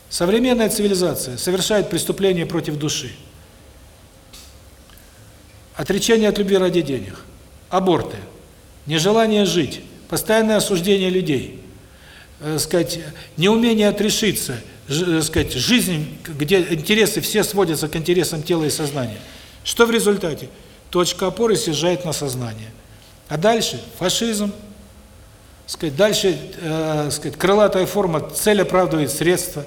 Современная цивилизация совершает преступление против души. Отречение от любви ради денег. аборты, нежелание жить, постоянное осуждение людей, э, сказать, неумение отрешиться, э, сказать, жизнь, где интересы все сводятся к интересам тела и сознания. Что в результате? Точка опоры съезжает на сознание. А дальше фашизм, сказать, дальше, э, сказать, крылатая форма, цель оправдывает средства.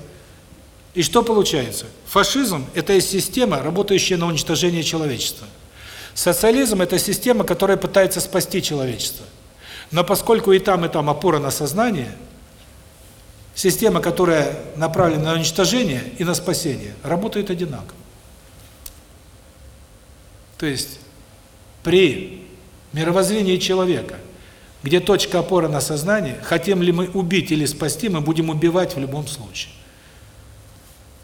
И что получается? Фашизм – это система, работающая на уничтожение человечества. Социализм – это система, которая пытается спасти человечество. Но поскольку и там, и там опора на сознание, система, которая направлена на уничтожение и на спасение, работает одинаково. То есть при мировоззрении человека, где точка опоры на сознание, хотим ли мы убить или спасти, мы будем убивать в любом случае.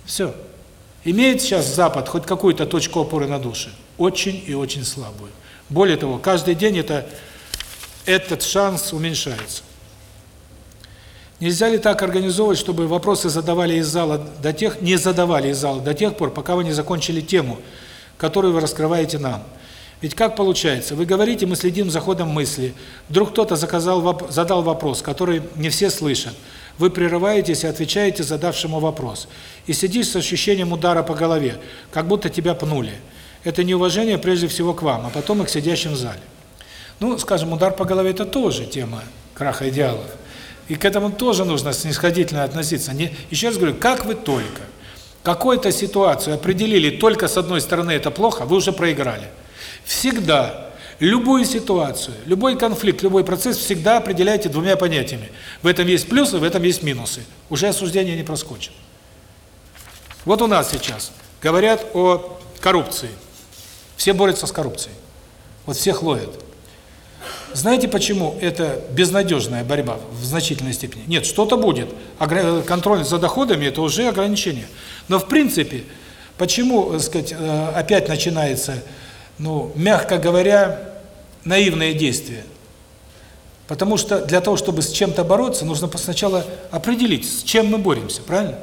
Все. Имеет сейчас Запад хоть какую-то точку опоры на душе? Очень и очень слабую. Более того, каждый день это этот шанс уменьшается. Нельзя ли так организовывать, чтобы вопросы задавали из зала до тех, не задавали из зала до тех пор, пока вы не закончили тему, которую вы раскрываете нам? Ведь как получается? Вы говорите, мы следим за ходом мысли. Вдруг кто-то заказал, задал вопрос, который не все слышат. Вы прерываетесь и отвечаете задавшему вопрос. И сидишь с ощущением удара по голове, как будто тебя пнули. Это неуважение прежде всего к вам, а потом и к сидящим в зале. Ну, скажем, удар по голове – это тоже тема краха идеалов. И к этому тоже нужно снисходительно относиться. Не, еще раз говорю, как вы только какую-то ситуацию определили только с одной стороны это плохо, вы уже проиграли. Всегда любую ситуацию, любой конфликт, любой процесс всегда определяйте двумя понятиями. В этом есть плюсы, в этом есть минусы. Уже осуждение не проскочит. Вот у нас сейчас говорят о коррупции. Все борются с коррупцией. Вот всех ловят. Знаете, почему это безнадежная борьба в значительной степени? Нет, что-то будет. Контроль за доходами – это уже ограничение. Но в принципе, почему, так сказать, э, опять начинается, ну, мягко говоря, наивные действия? Потому что для того, чтобы с чем-то бороться, нужно сначала определить, с чем мы боремся, правильно?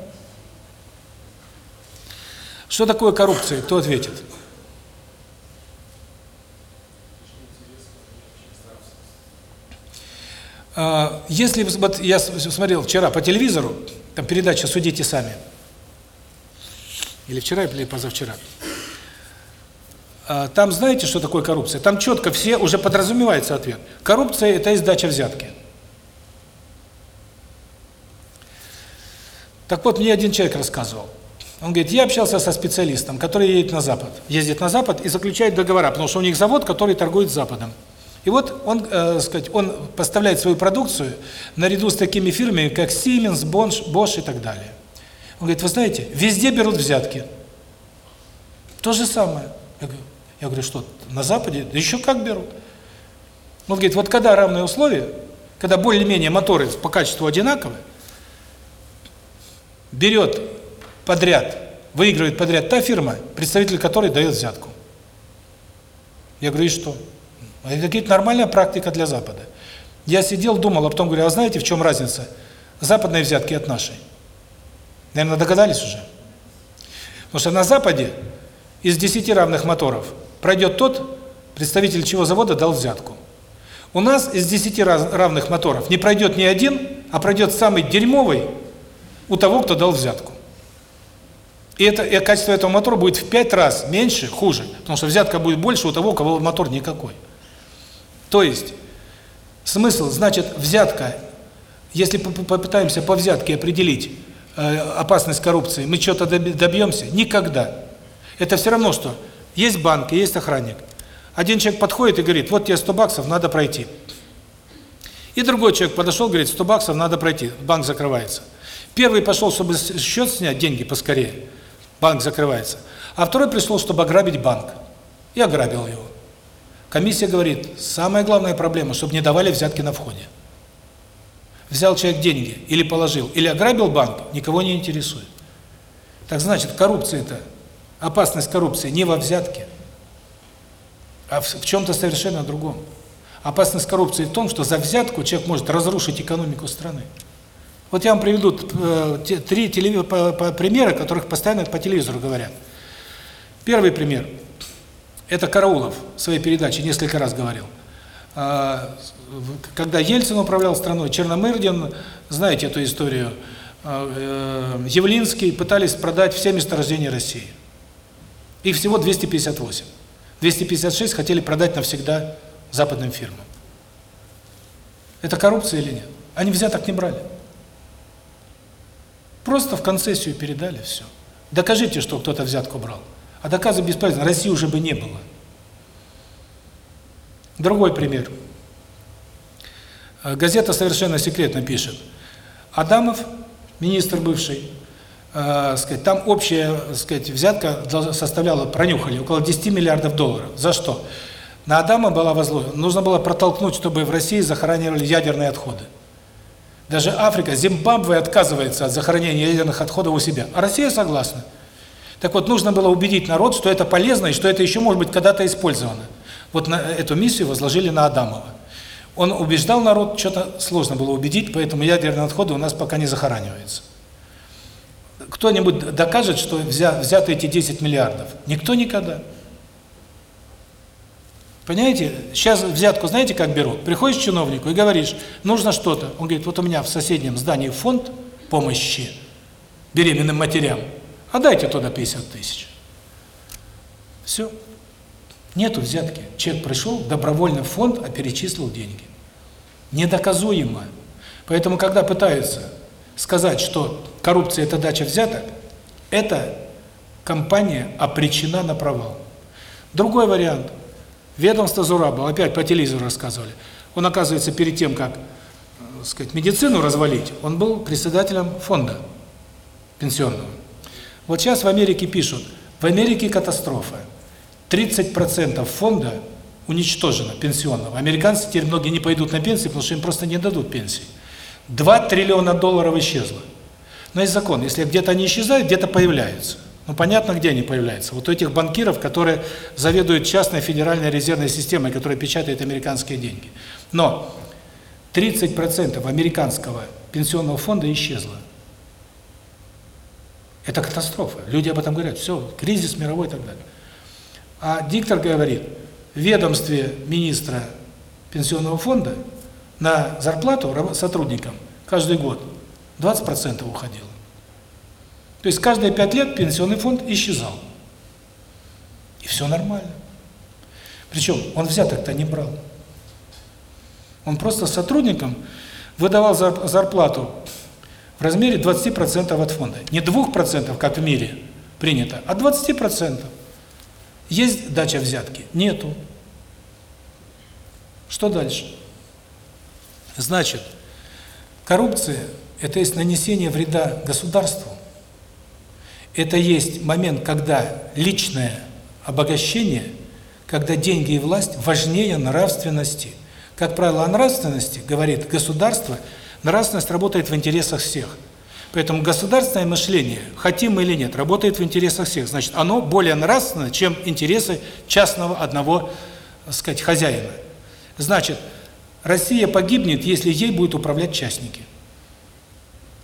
Что такое коррупция? Кто ответит? Если вот я смотрел вчера по телевизору, там передача «Судите сами», или вчера, или позавчера, а, там знаете, что такое коррупция? Там четко все, уже подразумевается ответ. Коррупция – это издача взятки. Так вот, мне один человек рассказывал. Он говорит, я общался со специалистом, который едет на Запад, ездит на Запад и заключает договора, потому что у них завод, который торгует Западом. И вот он, э, сказать, он поставляет свою продукцию наряду с такими фирмами, как Siemens, Bosch, Bosch и так далее. Он говорит, вы знаете, везде берут взятки. То же самое. Я говорю, я говорю, что на Западе? Да еще как берут. Он говорит, вот когда равные условия, когда более-менее моторы по качеству одинаковые, берет подряд, выигрывает подряд та фирма, представитель которой дает взятку. Я говорю, и что? Это какая-то нормальная практика для Запада. Я сидел, думал, а потом говорю, а знаете, в чем разница западной взятки от нашей? Наверное, догадались уже. Потому что на Западе из 10 равных моторов пройдет тот, представитель чего завода дал взятку. У нас из 10 равных моторов не пройдет ни один, а пройдет самый дерьмовый у того, кто дал взятку. И это и качество этого мотора будет в 5 раз меньше, хуже, потому что взятка будет больше у того, у кого мотор никакой. То есть, смысл, значит, взятка, если попытаемся по взятке определить э, опасность коррупции, мы что-то добьемся? Никогда. Это все равно, что есть банк и есть охранник. Один человек подходит и говорит, вот тебе 100 баксов, надо пройти. И другой человек подошел, говорит, 100 баксов надо пройти, банк закрывается. Первый пошел, чтобы счет снять, деньги поскорее, банк закрывается. А второй пришел, чтобы ограбить банк. И ограбил его. Комиссия говорит, самая главная проблема, чтобы не давали взятки на входе. Взял человек деньги или положил, или ограбил банк, никого не интересует. Так значит, коррупция это опасность коррупции не во взятке, а в, чем-то совершенно другом. Опасность коррупции в том, что за взятку человек может разрушить экономику страны. Вот я вам приведу э, три по, примера, которых постоянно по телевизору говорят. Первый пример. Это Караулов в своей передаче несколько раз говорил. а, когда Ельцин управлял страной, Черномырдин, знаете эту историю, а, э, Явлинский пытались продать все месторождения России. Их всего 258. 256 хотели продать навсегда западным фирмам. Это коррупция или нет? Они взяток не брали. Просто в концессию передали, все. Докажите, что кто-то взятку брал. А доказывать бесполезно, России уже бы не было. Другой пример. Э, газета совершенно секретно пишет. Адамов, министр бывший, э, сказать, там общая, сказать, взятка составляла, пронюхали, около 10 миллиардов долларов. За что? На Адама была возложена, нужно было протолкнуть, чтобы в России захоранивали ядерные отходы. Даже Африка, Зимбабве отказывается от захоронения ядерных отходов у себя, а Россия согласна. Так вот, нужно было убедить народ, что это полезно и что это еще может быть когда-то использовано. Вот на эту миссию возложили на Адамова. Он убеждал народ, что-то сложно было убедить, поэтому ядерные отходы у нас пока не захораниваются. Кто-нибудь докажет, что взяты эти 10 миллиардов? Никто никогда. Понимаете, сейчас взятку знаете, как берут? Приходишь к чиновнику и говоришь, нужно что-то. Он говорит, вот у меня в соседнем здании фонд помощи беременным матерям, а дайте туда 50 тысяч. Все. Нету взятки. Человек пришел, добровольно в фонд, а перечислил деньги. Недоказуемо. Поэтому, когда пытаются сказать, что коррупция – это дача взяток, эта компания обречена на провал. Другой вариант. Ведомство Зураба, опять по телевизору рассказывали. Он, оказывается, перед тем, как э, сказать, медицину развалить, он был председателем фонда пенсионного. Вот сейчас в Америке пишут, в Америке катастрофа. 30% фонда уничтожено, пенсионного. Американцы теперь многие не пойдут на пенсии, потому что им просто не дадут пенсии. 2 триллиона долларов исчезло. Но есть закон, если где-то они исчезают, где-то появляются. Ну, понятно, где они появляются. Вот у этих банкиров, которые заведуют частной федеральной резервной системой, которая печатает американские деньги. Но 30% американского пенсионного фонда исчезло. Это катастрофа. Люди об этом говорят. Все, кризис мировой и так далее. А диктор говорит, в ведомстве министра пенсионного фонда на зарплату сотрудникам каждый год 20% уходило. То есть каждые пять лет пенсионный фонд исчезал. И все нормально. Причем он взяток-то не брал. Он просто сотрудникам выдавал зарплату в размере 20% от фонда. Не 2%, как в мире принято, а 20%. Есть дача взятки? Нету. Что дальше? Значит, коррупция – это есть нанесение вреда государству. Это есть момент, когда личное обогащение, когда деньги и власть важнее нравственности. Как правило, о нравственности говорит государство, нравственность работает в интересах всех – Поэтому государственное мышление, хотим мы или нет, работает в интересах всех. Значит, оно более нравственно, чем интересы частного одного, так сказать, хозяина. Значит, Россия погибнет, если ей будут управлять частники.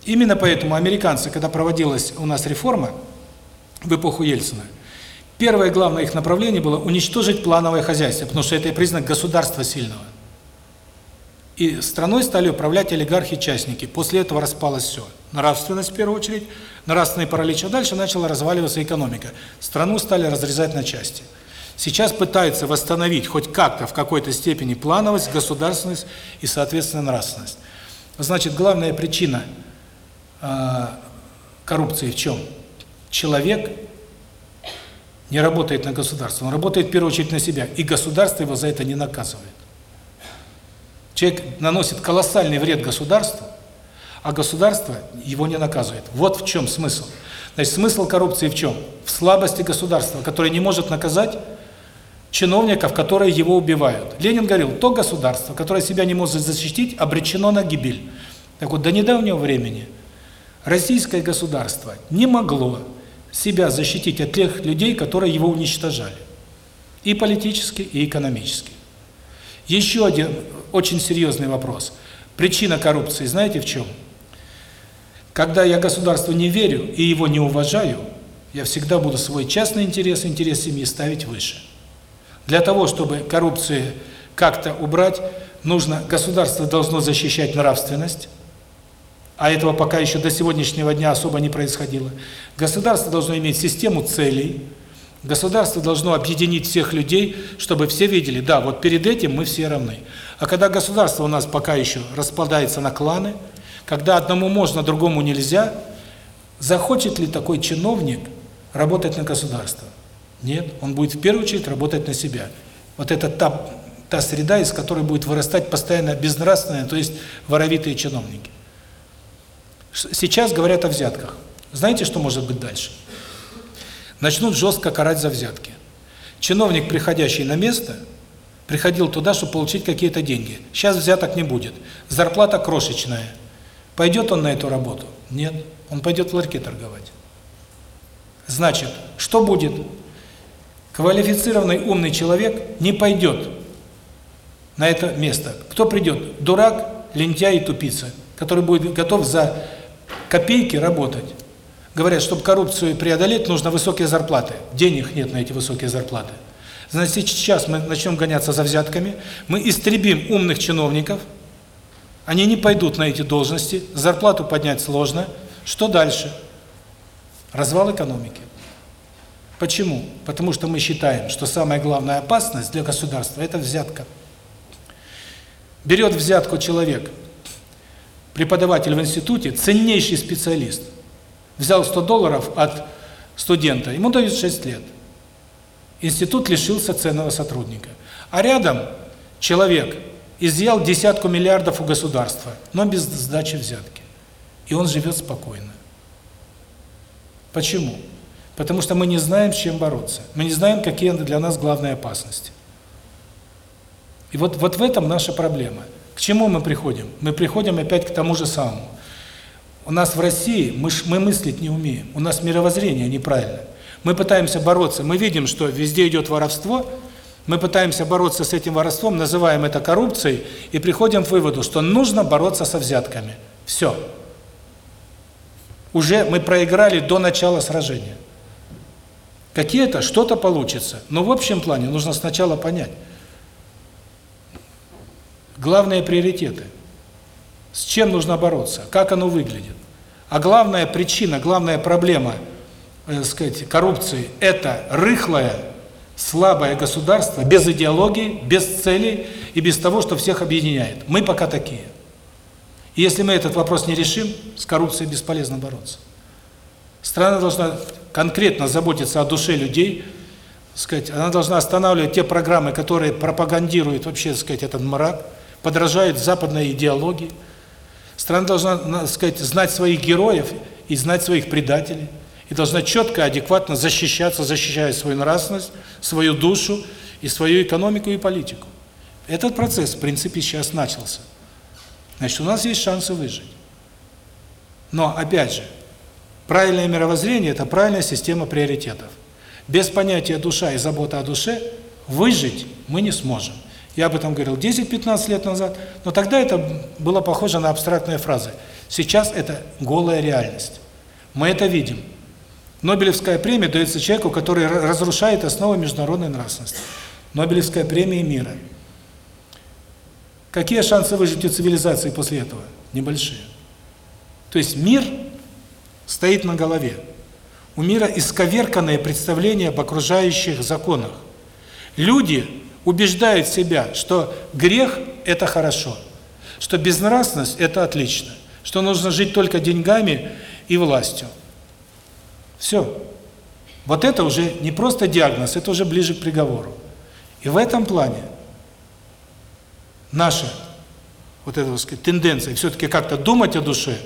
Именно поэтому американцы, когда проводилась у нас реформа в эпоху Ельцина, первое главное их направление было уничтожить плановое хозяйство, потому что это признак государства сильного. И страной стали управлять олигархи-частники. После этого распалось все. Нравственность, в первую очередь, нравственный паралич, а дальше начала разваливаться экономика. Страну стали разрезать на части. Сейчас пытаются восстановить хоть как-то в какой-то степени плановость, государственность и, соответственно, нравственность. Значит, главная причина э, коррупции в чем? Человек не работает на государство, он работает в первую очередь на себя, и государство его за это не наказывает. Человек наносит колоссальный вред государству, а государство его не наказывает. Вот в чем смысл. Значит, смысл коррупции в чем? В слабости государства, которое не может наказать чиновников, которые его убивают. Ленин говорил, то государство, которое себя не может защитить, обречено на гибель. Так вот, до недавнего времени российское государство не могло себя защитить от тех людей, которые его уничтожали. И политически, и экономически. Еще один очень серьезный вопрос. Причина коррупции знаете в чем? Когда я государству не верю и его не уважаю, я всегда буду свой частный интерес, интерес семьи ставить выше. Для того, чтобы коррупции как-то убрать, нужно, государство должно защищать нравственность, а этого пока еще до сегодняшнего дня особо не происходило. Государство должно иметь систему целей, государство должно объединить всех людей, чтобы все видели, да, вот перед этим мы все равны. А когда государство у нас пока еще распадается на кланы, когда одному можно, другому нельзя, захочет ли такой чиновник работать на государство? Нет, он будет в первую очередь работать на себя. Вот это та, та среда, из которой будет вырастать постоянно безнравственные, то есть воровитые чиновники. Сейчас говорят о взятках. Знаете, что может быть дальше? Начнут жестко карать за взятки. Чиновник, приходящий на место, приходил туда, чтобы получить какие-то деньги. Сейчас взяток не будет. Зарплата крошечная. Пойдет он на эту работу? Нет. Он пойдет в ларьке торговать. Значит, что будет? Квалифицированный умный человек не пойдет на это место. Кто придет? Дурак, лентяй и тупица, который будет готов за копейки работать. Говорят, чтобы коррупцию преодолеть, нужно высокие зарплаты. Денег нет на эти высокие зарплаты. Значит, сейчас мы начнем гоняться за взятками, мы истребим умных чиновников, они не пойдут на эти должности, зарплату поднять сложно. Что дальше? Развал экономики. Почему? Потому что мы считаем, что самая главная опасность для государства – это взятка. Берет взятку человек, преподаватель в институте, ценнейший специалист, взял 100 долларов от студента, ему дают 6 лет. Институт лишился ценного сотрудника. А рядом человек изъял десятку миллиардов у государства, но без сдачи взятки. И он живет спокойно. Почему? Потому что мы не знаем, с чем бороться. Мы не знаем, какие для нас главные опасности. И вот, вот в этом наша проблема. К чему мы приходим? Мы приходим опять к тому же самому. У нас в России мы, мы мыслить не умеем, у нас мировоззрение неправильное. Мы пытаемся бороться, мы видим, что везде идет воровство, мы пытаемся бороться с этим воровством, называем это коррупцией, и приходим к выводу, что нужно бороться со взятками. Все. Уже мы проиграли до начала сражения. Какие-то, что-то получится. Но в общем плане нужно сначала понять. Главные приоритеты. С чем нужно бороться? Как оно выглядит? А главная причина, главная проблема, э, сказать, коррупции – это рыхлое, слабое государство, без идеологии, без целей и без того, что всех объединяет. Мы пока такие. И если мы этот вопрос не решим, с коррупцией бесполезно бороться. Страна должна конкретно заботиться о душе людей, сказать, она должна останавливать те программы, которые пропагандируют вообще, сказать, этот мрак, подражают западной идеологии. Страна должна, сказать, знать своих героев и знать своих предателей. И должна четко, адекватно защищаться, защищая свою нравственность, свою душу и свою экономику и политику. Этот процесс, в принципе, сейчас начался. Значит, у нас есть шансы выжить. Но, опять же, Правильное мировоззрение – это правильная система приоритетов. Без понятия душа и забота о душе выжить мы не сможем. Я об этом говорил 10-15 лет назад, но тогда это было похоже на абстрактные фразы. Сейчас это голая реальность. Мы это видим. Нобелевская премия дается человеку, который разрушает основы международной нравственности. Нобелевская премия мира. Какие шансы выжить у цивилизации после этого? Небольшие. То есть мир стоит на голове. У мира исковерканное представление об окружающих законах. Люди убеждают себя, что грех – это хорошо, что безнравственность – это отлично, что нужно жить только деньгами и властью. Все. Вот это уже не просто диагноз, это уже ближе к приговору. И в этом плане наша вот эта, сказать, тенденция все-таки как-то думать о душе,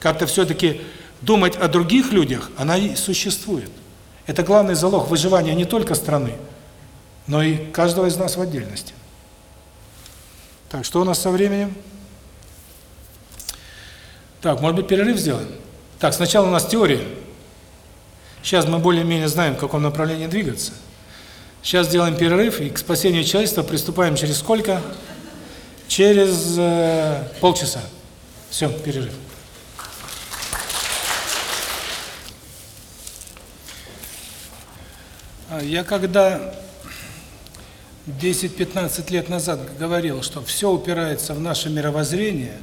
как-то все-таки думать о других людях, она и существует. Это главный залог выживания не только страны, но и каждого из нас в отдельности. Так, что у нас со временем? Так, может быть, перерыв сделаем? Так, сначала у нас теория. Сейчас мы более-менее знаем, в каком направлении двигаться. Сейчас сделаем перерыв, и к спасению человечества приступаем через сколько? Через э, полчаса. Все, перерыв. А, я когда 10-15 лет назад говорил, что все упирается в наше мировоззрение,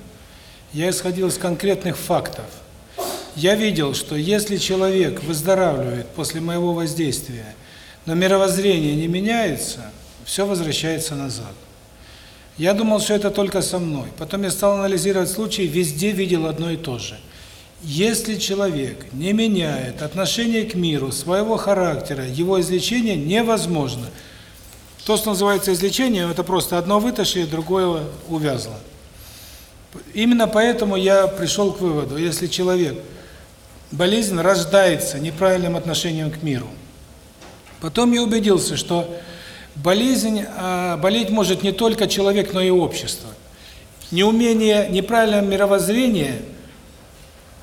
я исходил из конкретных фактов. Я видел, что если человек выздоравливает после моего воздействия, но мировоззрение не меняется, все возвращается назад. Я думал, что это только со мной. Потом я стал анализировать случаи, везде видел одно и то же. Если человек не меняет отношение к миру, своего характера, его излечение невозможно. То, что называется излечением, это просто одно вытащили, другое увязло. Именно поэтому я пришел к выводу, если человек, болезнь рождается неправильным отношением к миру. Потом я убедился, что болезнь, а, болеть может не только человек, но и общество. Неумение, неправильное мировоззрение,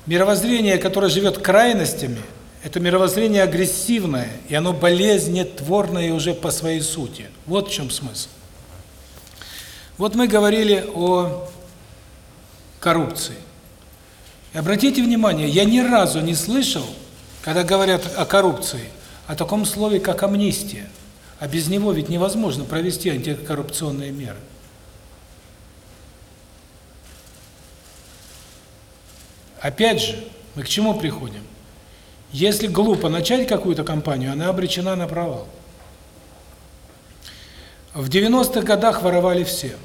мировоззрение, которое живет крайностями, это мировоззрение агрессивное, и оно болезнетворное уже по своей сути. Вот в чем смысл. Вот мы говорили о коррупции. И обратите внимание, я ни разу не слышал, когда говорят о коррупции, о таком слове, как амнистия. А без него ведь невозможно провести антикоррупционные меры. Опять же, мы к чему приходим? Если глупо начать какую-то кампанию, она обречена на провал. В 90-х годах воровали все.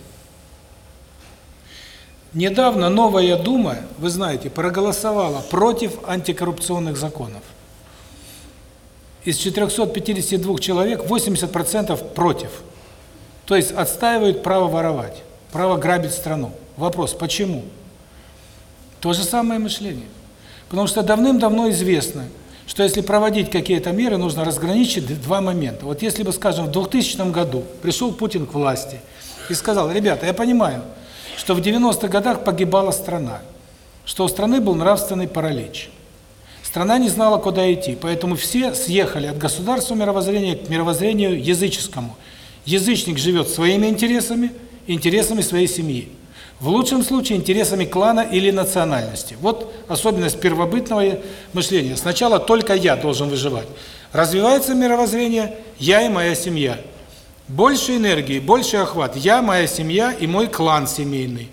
Недавно новая Дума, вы знаете, проголосовала против антикоррупционных законов. Из 452 человек 80% против. То есть отстаивают право воровать, право грабить страну. Вопрос, почему? То же самое мышление. Потому что давным-давно известно, что если проводить какие-то меры, нужно разграничить два момента. Вот если бы, скажем, в 2000 году пришел Путин к власти и сказал, ребята, я понимаю, что в 90-х годах погибала страна, что у страны был нравственный паралич. Страна не знала, куда идти, поэтому все съехали от государственного мировоззрения к мировоззрению языческому. Язычник живет своими интересами, интересами своей семьи. В лучшем случае интересами клана или национальности. Вот особенность первобытного мышления. Сначала только я должен выживать. Развивается мировоззрение «я и моя семья». Больше энергии, больше охват. Я, моя семья и мой клан семейный.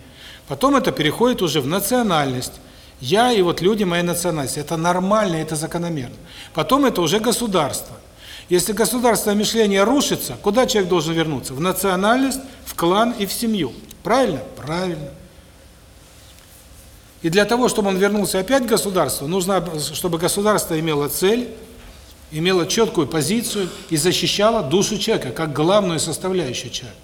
Потом это переходит уже в национальность. Я и вот люди моей национальности. Это нормально, это закономерно. Потом это уже государство. Если государственное мышление рушится, куда человек должен вернуться? В национальность, в клан и в семью. Правильно? Правильно. И для того, чтобы он вернулся опять к государству, нужно, чтобы государство имело цель, имела четкую позицию и защищала душу человека, как главную составляющую человека.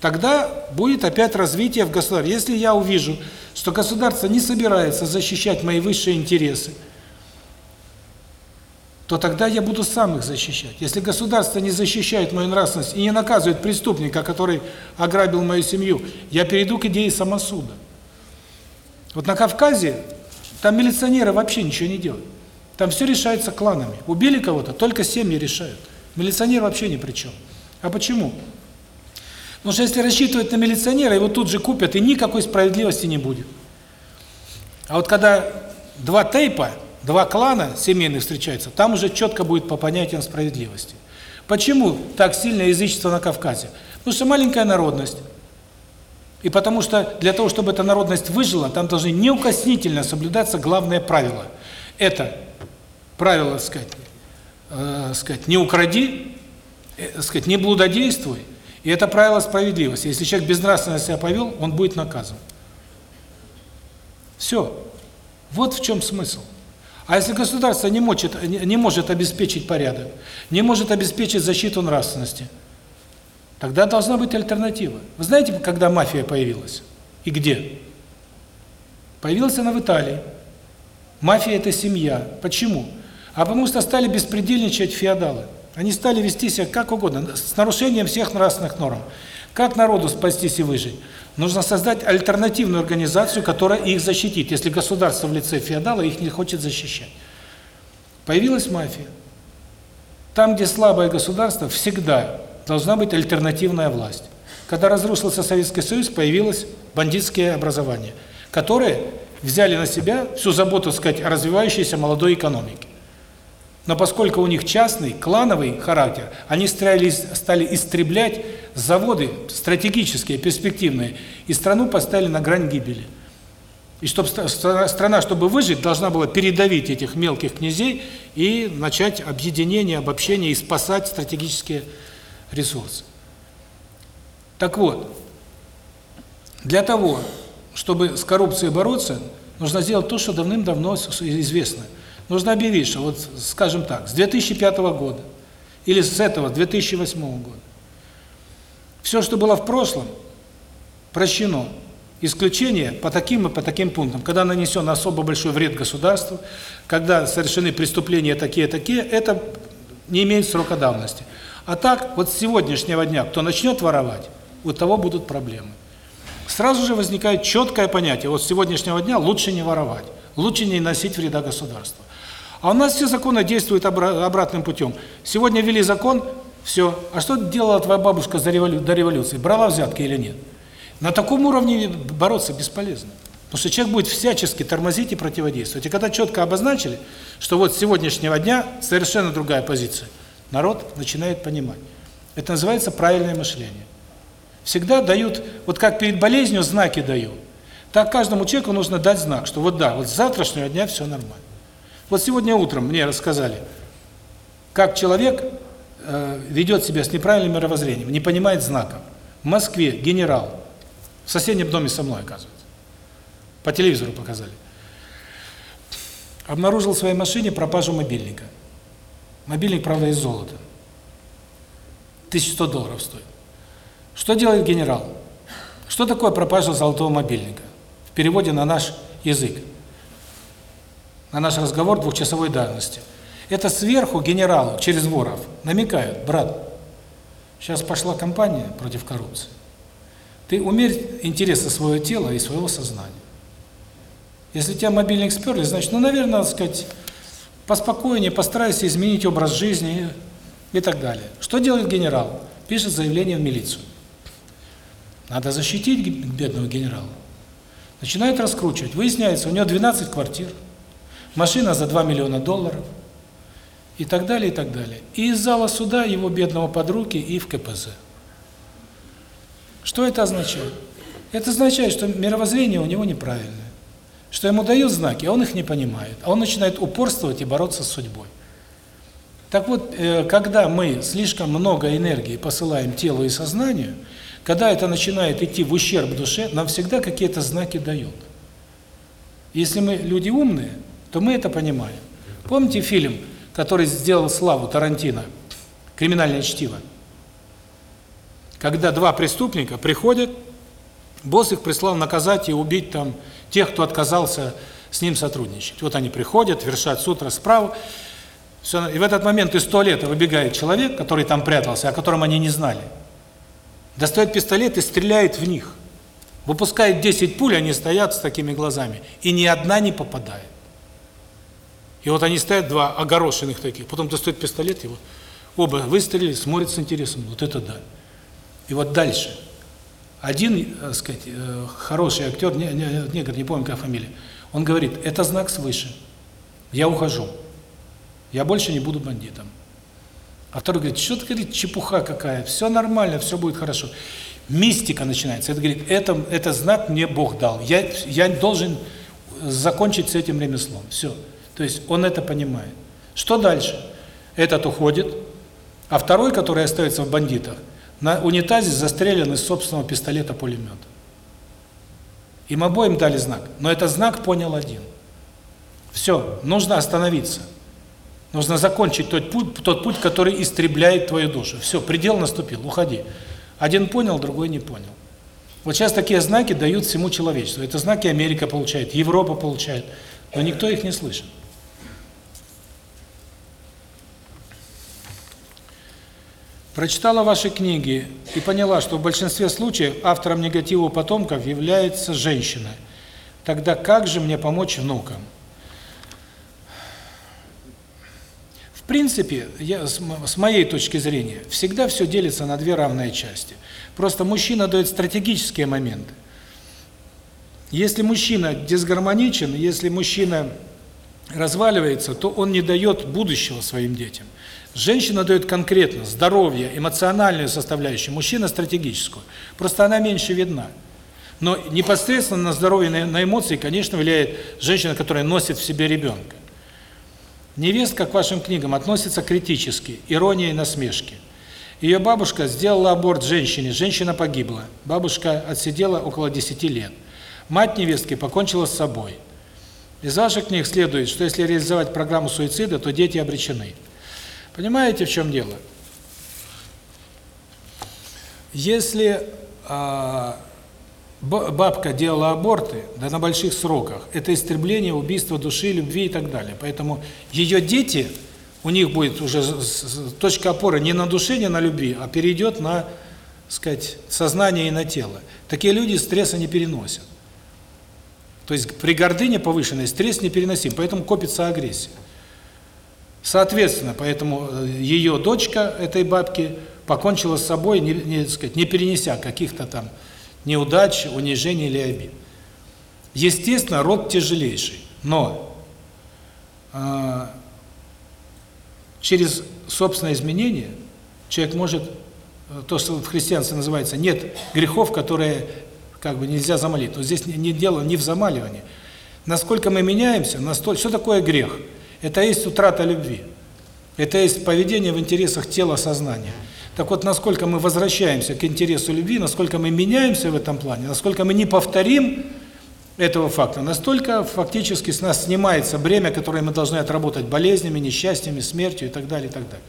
Тогда будет опять развитие в государстве. Если я увижу, что государство не собирается защищать мои высшие интересы, то тогда я буду сам их защищать. Если государство не защищает мою нравственность и не наказывает преступника, который ограбил мою семью, я перейду к идее самосуда. Вот на Кавказе там милиционеры вообще ничего не делают. Там все решается кланами. Убили кого-то, только семьи решают. Милиционер вообще ни при чем. А почему? Потому что если рассчитывать на милиционера, его тут же купят, и никакой справедливости не будет. А вот когда два тейпа, два клана семейных встречаются, там уже четко будет по понятиям справедливости. Почему так сильно язычество на Кавказе? Потому что маленькая народность. И потому что для того, чтобы эта народность выжила, там должны неукоснительно соблюдаться главные правила. Это правило, сказать, э, сказать, не укради, э, сказать, не блудодействуй. И это правило справедливости. Если человек безнравственно себя повел, он будет наказан. Все. Вот в чем смысл. А если государство не может, не может обеспечить порядок, не может обеспечить защиту нравственности, тогда должна быть альтернатива. Вы знаете, когда мафия появилась? И где? Появилась она в Италии. Мафия – это семья. Почему? А потому что стали беспредельничать феодалы. Они стали вести себя как угодно, с нарушением всех нравственных норм. Как народу спастись и выжить? Нужно создать альтернативную организацию, которая их защитит, если государство в лице феодала их не хочет защищать. Появилась мафия. Там, где слабое государство, всегда должна быть альтернативная власть. Когда разрушился Советский Союз, появилось бандитское образование, которые взяли на себя всю заботу, сказать, о развивающейся молодой экономике. Но поскольку у них частный, клановый характер, они стали, истреблять заводы стратегические, перспективные, и страну поставили на грань гибели. И чтобы страна, чтобы выжить, должна была передавить этих мелких князей и начать объединение, обобщение и спасать стратегические ресурсы. Так вот, для того, чтобы с коррупцией бороться, нужно сделать то, что давным-давно известно – Объявить, что вот, скажем так, с 2005 года или с этого, 2008 года, все, что было в прошлом, прощено. Исключение по таким и по таким пунктам. Когда нанесен особо большой вред государству, когда совершены преступления такие-такие, это не имеет срока давности. А так, вот с сегодняшнего дня, кто начнет воровать, у того будут проблемы. Сразу же возникает четкое понятие, вот с сегодняшнего дня лучше не воровать, лучше не носить вреда государству. А у нас все законы действуют обратным путем. Сегодня ввели закон, все. А что делала твоя бабушка до революции? Брала взятки или нет? На таком уровне бороться бесполезно. Потому что человек будет всячески тормозить и противодействовать. И когда четко обозначили, что вот с сегодняшнего дня совершенно другая позиция, народ начинает понимать. Это называется правильное мышление. Всегда дают, вот как перед болезнью знаки дают, так каждому человеку нужно дать знак, что вот да, вот с завтрашнего дня все нормально. Вот сегодня утром мне рассказали, как человек э, ведет себя с неправильным мировоззрением, не понимает знаков. В Москве генерал, в соседнем доме со мной, оказывается, по телевизору показали, обнаружил в своей машине пропажу мобильника. Мобильник, правда, из золота. 1100 долларов стоит. Что делает генерал? Что такое пропажа золотого мобильника? В переводе на наш язык на наш разговор двухчасовой давности. Это сверху генералу, через воров, намекают, брат, сейчас пошла кампания против коррупции. Ты умерь интересы своего тела и своего сознания. Если тебя мобильник сперли, значит, ну, наверное, сказать, поспокойнее, постарайся изменить образ жизни и так далее. Что делает генерал? Пишет заявление в милицию. Надо защитить бедного генерала. Начинает раскручивать. Выясняется, у него 12 квартир машина за 2 миллиона долларов и так далее, и так далее. И из зала суда его бедного под руки и в КПЗ. Что это означает? Это означает, что мировоззрение у него неправильное. Что ему дают знаки, а он их не понимает. А он начинает упорствовать и бороться с судьбой. Так вот, э, когда мы слишком много энергии посылаем телу и сознанию, когда это начинает идти в ущерб душе, нам всегда какие-то знаки дают. Если мы люди умные, то мы это понимаем. Помните фильм, который сделал славу Тарантино «Криминальное чтиво»? Когда два преступника приходят, босс их прислал наказать и убить там тех, кто отказался с ним сотрудничать. Вот они приходят, вершат суд, расправу. Все, и в этот момент из туалета выбегает человек, который там прятался, о котором они не знали. Достает пистолет и стреляет в них. Выпускает 10 пуль, они стоят с такими глазами. И ни одна не попадает. И вот они стоят, два огорошенных таких, потом достают пистолет, вот оба выстрелили, смотрят с интересом, вот это да. И вот дальше. Один, так сказать, э, хороший актер, не, не, негр, не помню, как фамилия, он говорит, это знак свыше, я ухожу, я больше не буду бандитом. А второй говорит, что ты, говорит, чепуха какая, все нормально, все будет хорошо. Мистика начинается. Это говорит, это, это знак мне Бог дал. Я, я должен закончить с этим ремеслом. Все. То есть он это понимает. Что дальше? Этот уходит, а второй, который остается в бандитах, на унитазе застрелен из собственного пистолета-пулемета. Им обоим дали знак, но этот знак понял один. Все, нужно остановиться. Нужно закончить тот путь, тот путь, который истребляет твою душу. Все, предел наступил, уходи. Один понял, другой не понял. Вот сейчас такие знаки дают всему человечеству. Это знаки Америка получает, Европа получает, но никто их не слышит. Прочитала ваши книги и поняла, что в большинстве случаев автором негатива у потомков является женщина. Тогда как же мне помочь внукам? В принципе, я, с моей точки зрения, всегда все делится на две равные части. Просто мужчина дает стратегические моменты. Если мужчина дисгармоничен, если мужчина разваливается, то он не дает будущего своим детям. Женщина дает конкретно здоровье, эмоциональную составляющую, мужчина стратегическую. Просто она меньше видна. Но непосредственно на здоровье, на эмоции, конечно, влияет женщина, которая носит в себе ребенка. Невестка к вашим книгам относится критически, ирония и насмешки. Ее бабушка сделала аборт женщине, женщина погибла. Бабушка отсидела около 10 лет. Мать невестки покончила с собой. Из ваших книг следует, что если реализовать программу суицида, то дети обречены. Понимаете, в чем дело? Если а, бабка делала аборты, да на больших сроках, это истребление, убийство души, любви и так далее. Поэтому ее дети, у них будет уже точка опоры не на душе, не на любви, а перейдет на, сказать, сознание и на тело. Такие люди стресса не переносят. То есть при гордыне повышенной стресс непереносим, поэтому копится агрессия. Соответственно, поэтому э, ее дочка этой бабки покончила с собой, не, не, сказать, не перенеся каких-то там неудач, унижений или обид. Естественно, род тяжелейший, но э, через собственное изменение человек может, э, то, что в христианстве называется, нет грехов, которые как бы нельзя замолить. Но здесь не, не дело не в замаливании. Насколько мы меняемся, настолько... Что такое грех? Это есть утрата любви. Это есть поведение в интересах тела, сознания. Так вот, насколько мы возвращаемся к интересу любви, насколько мы меняемся в этом плане, насколько мы не повторим этого факта, настолько фактически с нас снимается бремя, которое мы должны отработать болезнями, несчастьями, смертью и так далее, и так далее.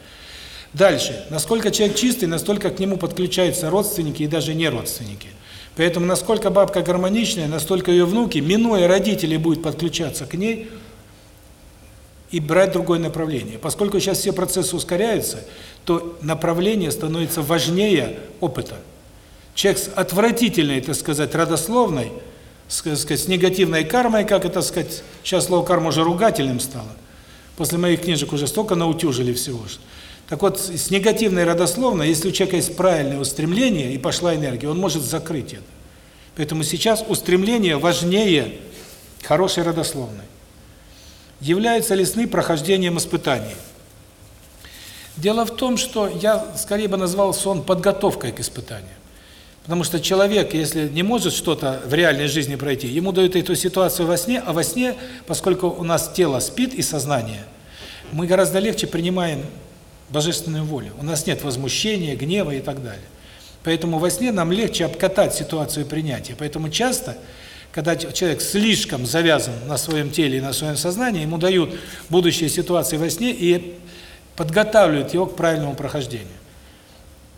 Дальше. Насколько человек чистый, настолько к нему подключаются родственники и даже не родственники. Поэтому насколько бабка гармоничная, настолько ее внуки, минуя родителей, будут подключаться к ней – и брать другое направление. Поскольку сейчас все процессы ускоряются, то направление становится важнее опыта. Человек с отвратительной, так сказать, родословной, сказать, с негативной кармой, как это сказать, сейчас слово карма уже ругательным стало. После моих книжек уже столько наутюжили всего. Так вот, с негативной родословной, если у человека есть правильное устремление и пошла энергия, он может закрыть это. Поэтому сейчас устремление важнее хорошей родословной. Являются ли сны прохождением испытаний? Дело в том, что я скорее бы назвал сон подготовкой к испытанию. Потому что человек, если не может что-то в реальной жизни пройти, ему дают эту ситуацию во сне, а во сне, поскольку у нас тело спит и сознание, мы гораздо легче принимаем божественную волю. У нас нет возмущения, гнева и так далее. Поэтому во сне нам легче обкатать ситуацию принятия. Поэтому часто когда человек слишком завязан на своем теле и на своем сознании, ему дают будущие ситуации во сне и подготавливают его к правильному прохождению.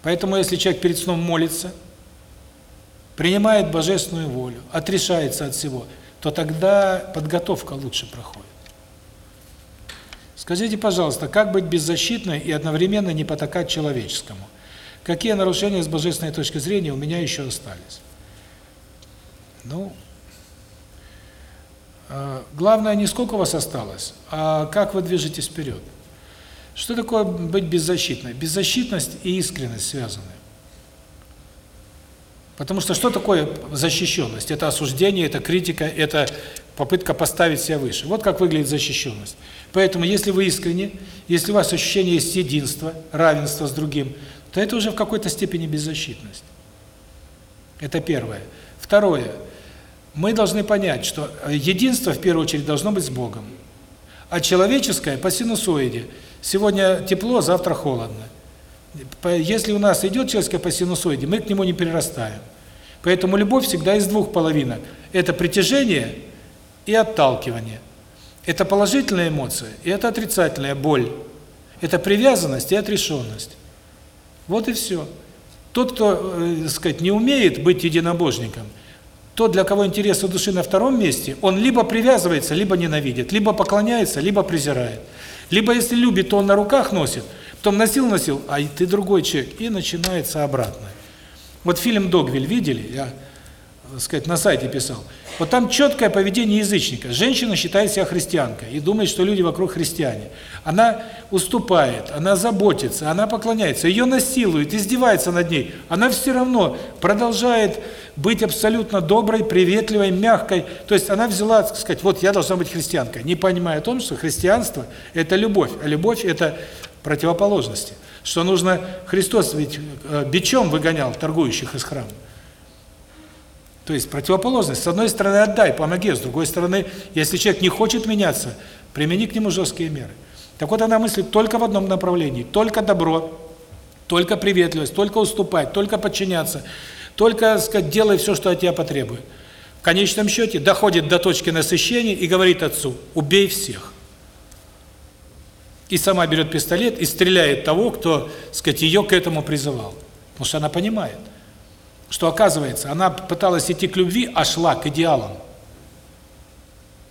Поэтому если человек перед сном молится, принимает божественную волю, отрешается от всего, то тогда подготовка лучше проходит. Скажите, пожалуйста, как быть беззащитной и одновременно не потакать человеческому? Какие нарушения с божественной точки зрения у меня еще остались? Ну, главное не сколько у вас осталось, а как вы движетесь вперед. Что такое быть беззащитной? Беззащитность и искренность связаны. Потому что что такое защищенность? Это осуждение, это критика, это попытка поставить себя выше. Вот как выглядит защищенность. Поэтому, если вы искренне, если у вас ощущение есть единства, равенства с другим, то это уже в какой-то степени беззащитность. Это первое. Второе мы должны понять, что единство в первую очередь должно быть с Богом. А человеческое по синусоиде. Сегодня тепло, завтра холодно. Если у нас идет человеческое по синусоиде, мы к нему не перерастаем. Поэтому любовь всегда из двух половинок. Это притяжение и отталкивание. Это положительная эмоция и это отрицательная боль. Это привязанность и отрешенность. Вот и все. Тот, кто, э, сказать, не умеет быть единобожником – тот, для кого интересы души на втором месте, он либо привязывается, либо ненавидит, либо поклоняется, либо презирает. Либо если любит, то он на руках носит, потом носил-носил, а ты другой человек, и начинается обратно. Вот фильм «Догвиль» видели? Я сказать, на сайте писал. Вот там четкое поведение язычника. Женщина считает себя христианкой и думает, что люди вокруг христиане. Она уступает, она заботится, она поклоняется, ее насилуют, издевается над ней. Она все равно продолжает быть абсолютно доброй, приветливой, мягкой. То есть она взяла, так сказать, вот я должна быть христианкой, не понимая о том, что христианство – это любовь, а любовь – это противоположности. Что нужно, Христос ведь э, бичом выгонял торгующих из храма. То есть противоположность. С одной стороны отдай, помоги, с другой стороны, если человек не хочет меняться, примени к нему жесткие меры. Так вот она мыслит только в одном направлении, только добро, только приветливость, только уступать, только подчиняться, только, сказать, делай все, что от тебя потребует. В конечном счете доходит до точки насыщения и говорит отцу, убей всех. И сама берет пистолет и стреляет того, кто, сказать, ее к этому призывал. Потому что она понимает что оказывается, она пыталась идти к любви, а шла к идеалам.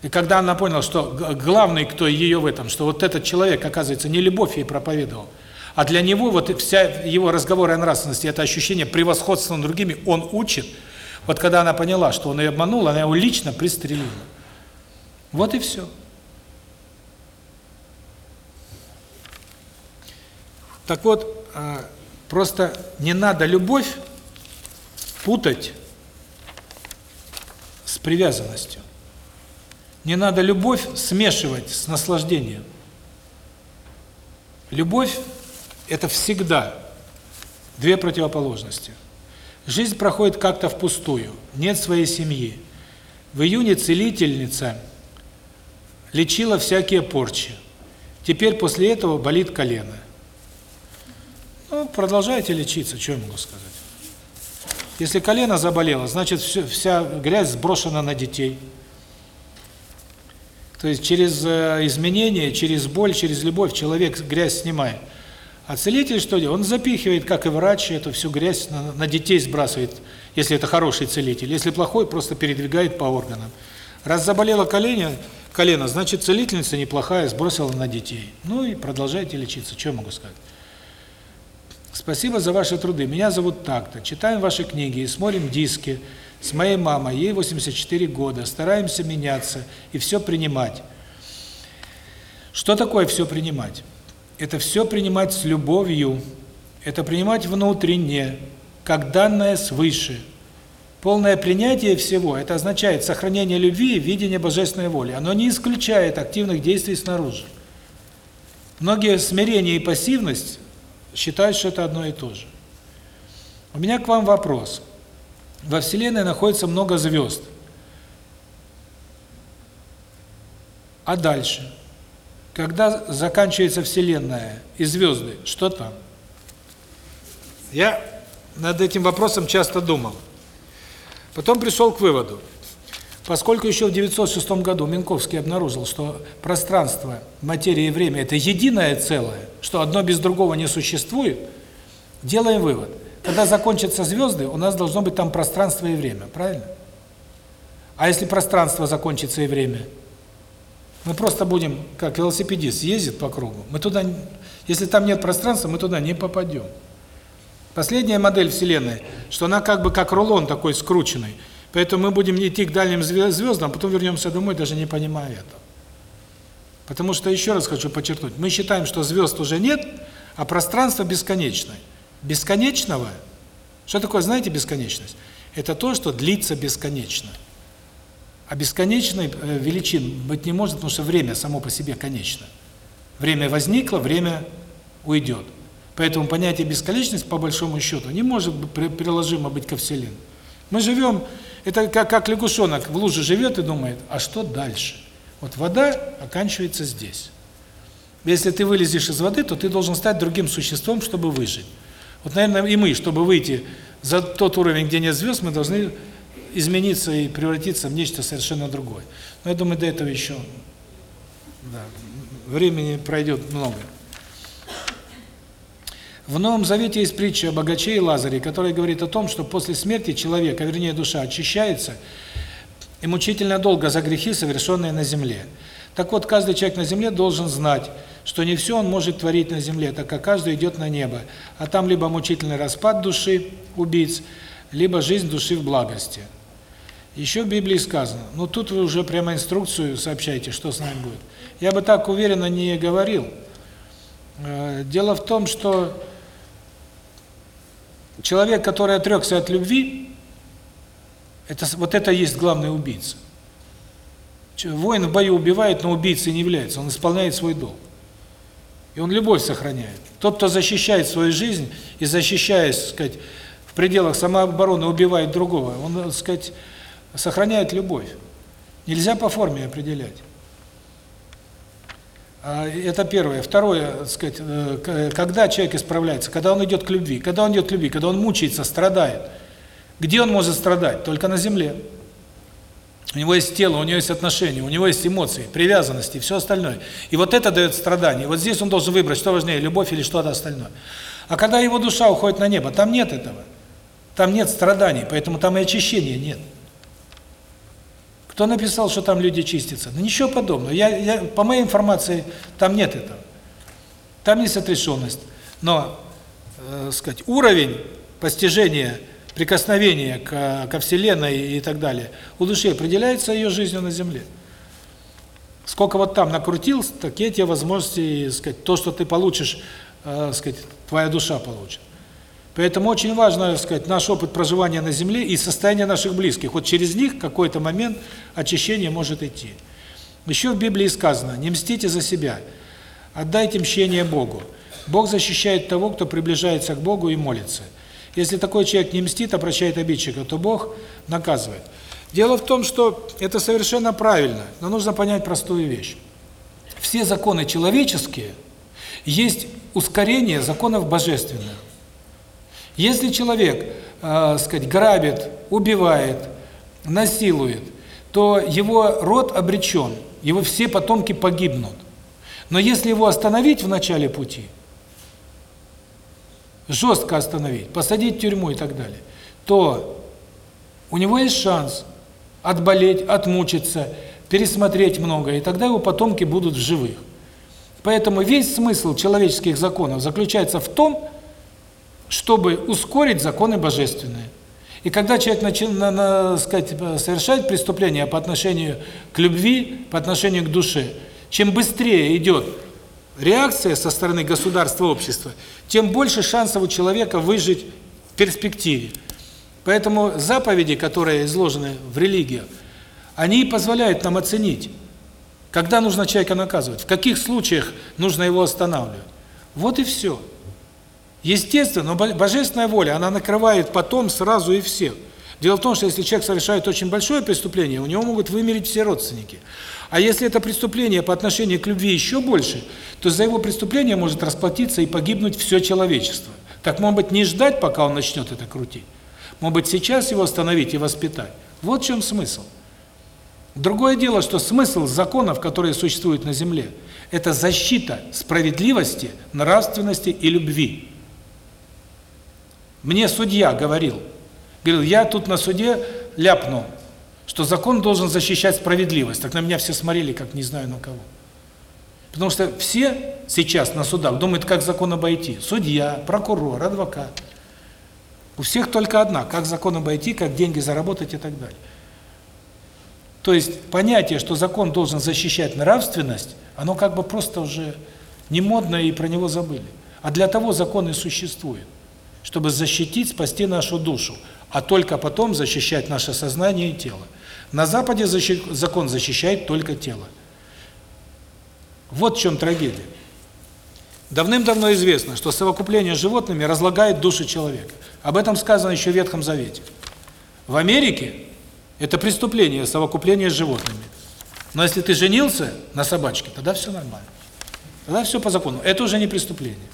И когда она поняла, что главный, кто ее в этом, что вот этот человек, оказывается, не любовь ей проповедовал, а для него вот вся его разговоры о нравственности, это ощущение превосходства над другими, он учит. Вот когда она поняла, что он ее обманул, она его лично пристрелила. Вот и все. Так вот, а, просто не надо любовь путать с привязанностью. Не надо любовь смешивать с наслаждением. Любовь – это всегда две противоположности. Жизнь проходит как-то впустую, нет своей семьи. В июне целительница лечила всякие порчи. Теперь после этого болит колено. Ну, продолжайте лечиться, что я могу сказать. Если колено заболело, значит вся грязь сброшена на детей. То есть через э, изменение, через боль, через любовь человек грязь снимает. А целитель что делает? Он запихивает, как и врач, эту всю грязь на, на детей сбрасывает, если это хороший целитель. Если плохой, просто передвигает по органам. Раз заболело колено, колено, значит целительница неплохая, сбросила на детей. Ну и продолжайте лечиться, что могу сказать. Спасибо за ваши труды. Меня зовут так-то. Читаем ваши книги и смотрим диски с моей мамой. Ей 84 года. Стараемся меняться и все принимать. Что такое все принимать? Это все принимать с любовью. Это принимать внутренне, как данное свыше. Полное принятие всего – это означает сохранение любви видение божественной воли. Оно не исключает активных действий снаружи. Многие смирение и пассивность считают, что это одно и то же. У меня к вам вопрос. Во Вселенной находится много звезд. А дальше? Когда заканчивается Вселенная и звезды, что там? Я над этим вопросом часто думал. Потом пришел к выводу. Поскольку еще в 906 году Минковский обнаружил, что пространство, материя и время – это единое целое, что одно без другого не существует, делаем вывод. Когда закончатся звезды, у нас должно быть там пространство и время, правильно? А если пространство закончится и время? Мы просто будем, как велосипедист, ездит по кругу. Мы туда, если там нет пространства, мы туда не попадем. Последняя модель Вселенной, что она как бы как рулон такой скрученный – Поэтому мы будем идти к дальним звездам, а потом вернемся домой, даже не понимая этого. Потому что, еще раз хочу подчеркнуть, мы считаем, что звезд уже нет, а пространство бесконечное. Бесконечного, что такое, знаете, бесконечность? Это то, что длится бесконечно. А бесконечной э, величин быть не может, потому что время само по себе конечно. Время возникло, время уйдет. Поэтому понятие бесконечность, по большому счету, не может приложимо быть ко Вселенной. Мы живем это как, как лягушонок в луже живет и думает, а что дальше? Вот вода оканчивается здесь. Если ты вылезешь из воды, то ты должен стать другим существом, чтобы выжить. Вот, наверное, и мы, чтобы выйти за тот уровень, где нет звезд, мы должны измениться и превратиться в нечто совершенно другое. Но я думаю, до этого еще да, времени пройдет много. В Новом Завете есть притча о богаче и Лазаре, которая говорит о том, что после смерти человека, вернее душа, очищается и мучительно долго за грехи, совершенные на земле. Так вот, каждый человек на земле должен знать, что не все он может творить на земле, так как каждый идет на небо, а там либо мучительный распад души, убийц, либо жизнь души в благости. Еще в Библии сказано, ну тут вы уже прямо инструкцию сообщаете, что с нами будет. Я бы так уверенно не говорил. Э, дело в том, что человек, который отрекся от любви, это вот это есть главный убийца. Воин в бою убивает, но убийцей не является, он исполняет свой долг. И он любовь сохраняет. Тот, кто защищает свою жизнь и защищаясь, так сказать, в пределах самообороны убивает другого, он, так сказать, сохраняет любовь. Нельзя по форме определять. А, это первое. Второе, так сказать, э, когда человек исправляется, когда он идет к любви, когда он идет к любви, когда он мучается, страдает. Где он может страдать? Только на земле. У него есть тело, у него есть отношения, у него есть эмоции, привязанности и все остальное. И вот это дает страдание. Вот здесь он должен выбрать, что важнее, любовь или что-то остальное. А когда его душа уходит на небо, там нет этого. Там нет страданий, поэтому там и очищения нет. Кто написал, что там люди чистятся? Ну ничего подобного. Я, я, по моей информации, там нет этого. Там есть отрешенность. Но, э, сказать, уровень постижения прикосновение к, ко Вселенной и так далее, у души определяется ее жизнью на Земле. Сколько вот там накрутил, такие тебе возможности, сказать, то, что ты получишь, э, сказать, твоя душа получит. Поэтому очень важно, сказать, наш опыт проживания на Земле и состояние наших близких. Вот через них какой-то момент очищение может идти. Еще в Библии сказано, не мстите за себя, отдайте мщение Богу. Бог защищает того, кто приближается к Богу и молится. Если такой человек не мстит, обращает обидчика, то Бог наказывает. Дело в том, что это совершенно правильно, но нужно понять простую вещь. Все законы человеческие есть ускорение законов божественных. Если человек, э, сказать, грабит, убивает, насилует, то его род обречен, его все потомки погибнут. Но если его остановить в начале пути, жестко остановить, посадить в тюрьму и так далее, то у него есть шанс отболеть, отмучиться, пересмотреть многое, и тогда его потомки будут в живых. Поэтому весь смысл человеческих законов заключается в том, чтобы ускорить законы божественные. И когда человек начинает, на, на, сказать, совершает преступление по отношению к любви, по отношению к душе, чем быстрее идет реакция со стороны государства, общества, тем больше шансов у человека выжить в перспективе. Поэтому заповеди, которые изложены в религиях, они позволяют нам оценить, когда нужно человека наказывать, в каких случаях нужно его останавливать. Вот и все. Естественно, но божественная воля, она накрывает потом сразу и всех. Дело в том, что если человек совершает очень большое преступление, у него могут вымереть все родственники. А если это преступление по отношению к любви еще больше, то за его преступление может расплатиться и погибнуть все человечество. Так, может быть, не ждать, пока он начнет это крутить? Может быть, сейчас его остановить и воспитать? Вот в чем смысл. Другое дело, что смысл законов, которые существуют на Земле, это защита справедливости, нравственности и любви. Мне судья говорил, говорил, я тут на суде ляпнул, что закон должен защищать справедливость. Так на меня все смотрели, как не знаю на кого. Потому что все сейчас на судах думают, как закон обойти. Судья, прокурор, адвокат. У всех только одна, как закон обойти, как деньги заработать и так далее. То есть понятие, что закон должен защищать нравственность, оно как бы просто уже не модно и про него забыли. А для того закон и существует, чтобы защитить, спасти нашу душу а только потом защищать наше сознание и тело. На Западе закон защищает только тело. Вот в чем трагедия. Давным-давно известно, что совокупление с животными разлагает душу человека. Об этом сказано еще в Ветхом Завете. В Америке это преступление совокупление с животными. Но если ты женился на собачке, тогда все нормально. Тогда все по закону. Это уже не преступление.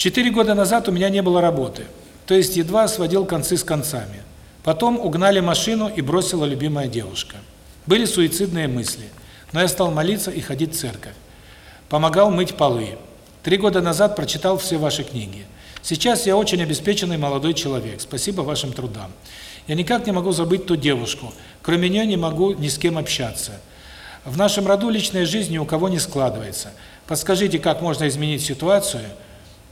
Четыре года назад у меня не было работы, то есть едва сводил концы с концами. Потом угнали машину и бросила любимая девушка. Были суицидные мысли, но я стал молиться и ходить в церковь. Помогал мыть полы. Три года назад прочитал все ваши книги. Сейчас я очень обеспеченный молодой человек, спасибо вашим трудам. Я никак не могу забыть ту девушку, кроме нее не могу ни с кем общаться. В нашем роду личная жизнь ни у кого не складывается. Подскажите, как можно изменить ситуацию –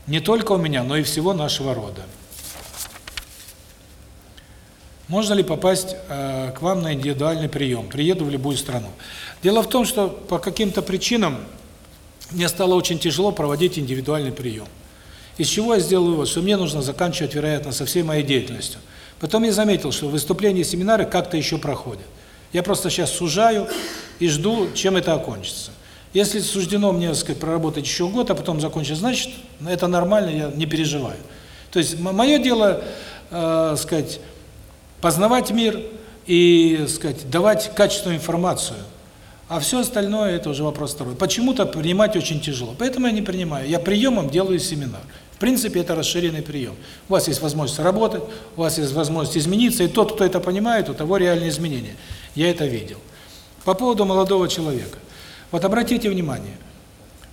не только у меня, но и всего нашего рода. Можно ли попасть э, к вам на индивидуальный прием? Приеду в любую страну. Дело в том, что по каким-то причинам мне стало очень тяжело проводить индивидуальный прием. Из чего я сделал вывод, что мне нужно заканчивать, вероятно, со всей моей деятельностью. Потом я заметил, что выступления и семинары как-то еще проходят. Я просто сейчас сужаю и жду, чем это окончится. Если суждено мне, так сказать, проработать еще год, а потом закончить, значит, это нормально, я не переживаю. То есть мое дело, э, сказать, познавать мир и, сказать, давать качественную информацию. А все остальное это уже вопрос второй. Почему-то принимать очень тяжело. Поэтому я не принимаю. Я приемом делаю семинар. В принципе, это расширенный прием. У вас есть возможность работать, у вас есть возможность измениться, и тот, кто это понимает, у того реальные изменения. Я это видел. По поводу молодого человека. Вот обратите внимание,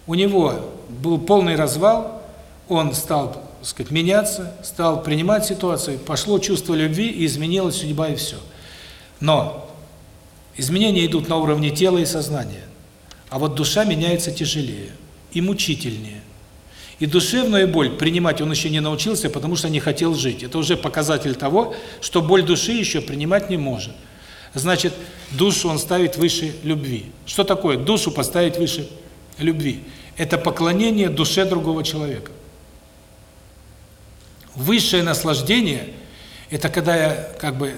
у него был полный развал, он стал, так сказать, меняться, стал принимать ситуацию, пошло чувство любви, и изменилась судьба, и все. Но изменения идут на уровне тела и сознания, а вот душа меняется тяжелее и мучительнее. И душевную боль принимать он еще не научился, потому что не хотел жить. Это уже показатель того, что боль души еще принимать не может. Значит, душу он ставит выше любви. Что такое душу поставить выше любви? Это поклонение душе другого человека. Высшее наслаждение – это когда я как бы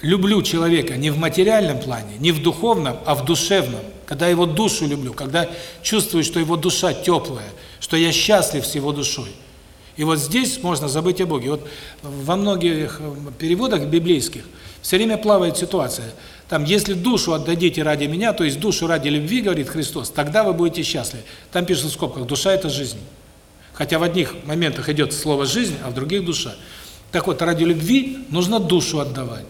люблю человека не в материальном плане, не в духовном, а в душевном. Когда его душу люблю, когда чувствую, что его душа теплая, что я счастлив с его душой. И вот здесь можно забыть о Боге. Вот во многих э, переводах библейских все время плавает ситуация. Там, если душу отдадите ради меня, то есть душу ради любви, говорит Христос, тогда вы будете счастливы. Там пишется в скобках, душа – это жизнь. Хотя в одних моментах идет слово «жизнь», а в других – душа. Так вот, ради любви нужно душу отдавать.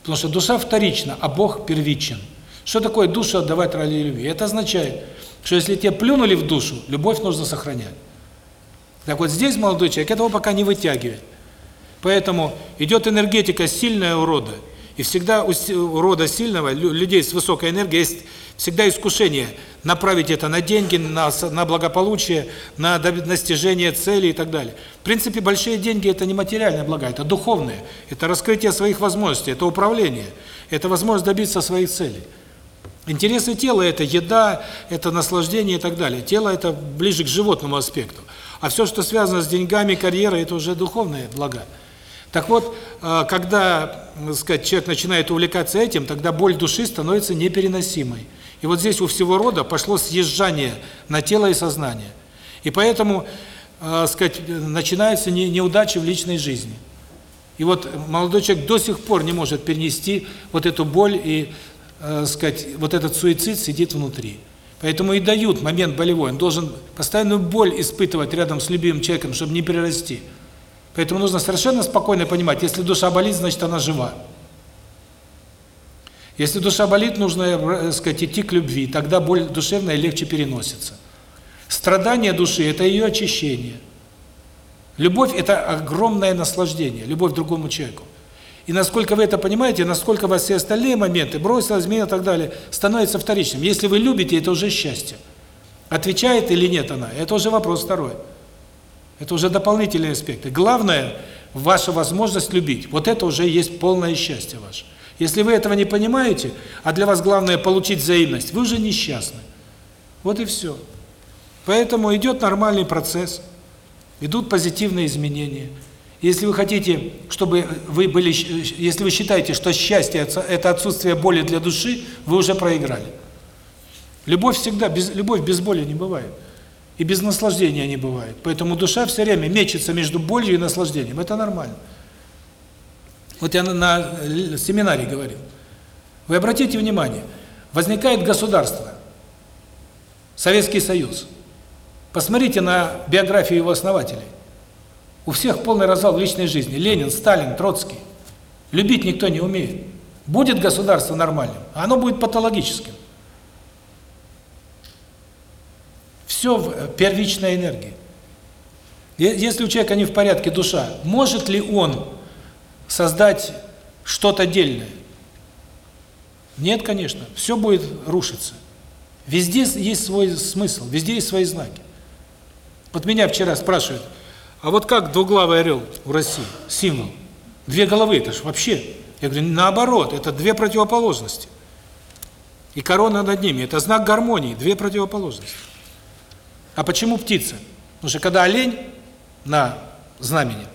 Потому что душа вторична, а Бог первичен. Что такое душу отдавать ради любви? Это означает, что если тебе плюнули в душу, любовь нужно сохранять. Так вот здесь молодой человек этого пока не вытягивает. Поэтому идет энергетика сильная у рода. И всегда у рода сильного, людей с высокой энергией, есть всегда искушение направить это на деньги, на, на благополучие, на достижение цели и так далее. В принципе, большие деньги – это не материальные блага, это духовные. Это раскрытие своих возможностей, это управление, это возможность добиться своих целей. Интересы тела – это еда, это наслаждение и так далее. Тело – это ближе к животному аспекту. А все, что связано с деньгами, карьерой – это уже духовные блага. Так вот, э, когда, так сказать, человек начинает увлекаться этим, тогда боль души становится непереносимой. И вот здесь у всего рода пошло съезжание на тело и сознание. И поэтому, так сказать, начинаются неудачи в личной жизни. И вот молодой человек до сих пор не может перенести вот эту боль и э, сказать, вот этот суицид сидит внутри. Поэтому и дают момент болевой. Он должен постоянную боль испытывать рядом с любимым человеком, чтобы не перерасти. Поэтому нужно совершенно спокойно понимать, если душа болит, значит она жива. Если душа болит, нужно, э, сказать, идти к любви, тогда боль душевная легче переносится. Страдание души – это ее очищение. Любовь – это огромное наслаждение, любовь к другому человеку. И насколько вы это понимаете, насколько вас все остальные моменты, бросила, измена и так далее, становятся вторичным. Если вы любите, это уже счастье. Отвечает или нет она, это уже вопрос второй. Это уже дополнительные аспекты. Главное – ваша возможность любить. Вот это уже есть полное счастье ваше. Если вы этого не понимаете, а для вас главное получить взаимность, вы уже несчастны. Вот и все. Поэтому идет нормальный процесс, идут позитивные изменения – если вы хотите, чтобы вы были, если вы считаете, что счастье – это отсутствие боли для души, вы уже проиграли. Любовь всегда, без, любовь без боли не бывает. И без наслаждения не бывает. Поэтому душа все время мечется между болью и наслаждением. Это нормально. Вот я на, на семинаре говорил. Вы обратите внимание, возникает государство, Советский Союз. Посмотрите на биографию его основателей. У всех полный развал в личной жизни. Ленин, Сталин, Троцкий. Любить никто не умеет. Будет государство нормальным, а оно будет патологическим. Все в э, первичной энергии. Если у человека не в порядке душа, может ли он создать что-то дельное? Нет, конечно. Все будет рушиться. Везде есть свой смысл, везде есть свои знаки. Вот меня вчера спрашивают, а вот как двуглавый орел в России? Символ. Две головы, это же вообще... Я говорю, наоборот, это две противоположности. И корона над ними – это знак гармонии, две противоположности. А почему птица? Потому что когда олень на знамени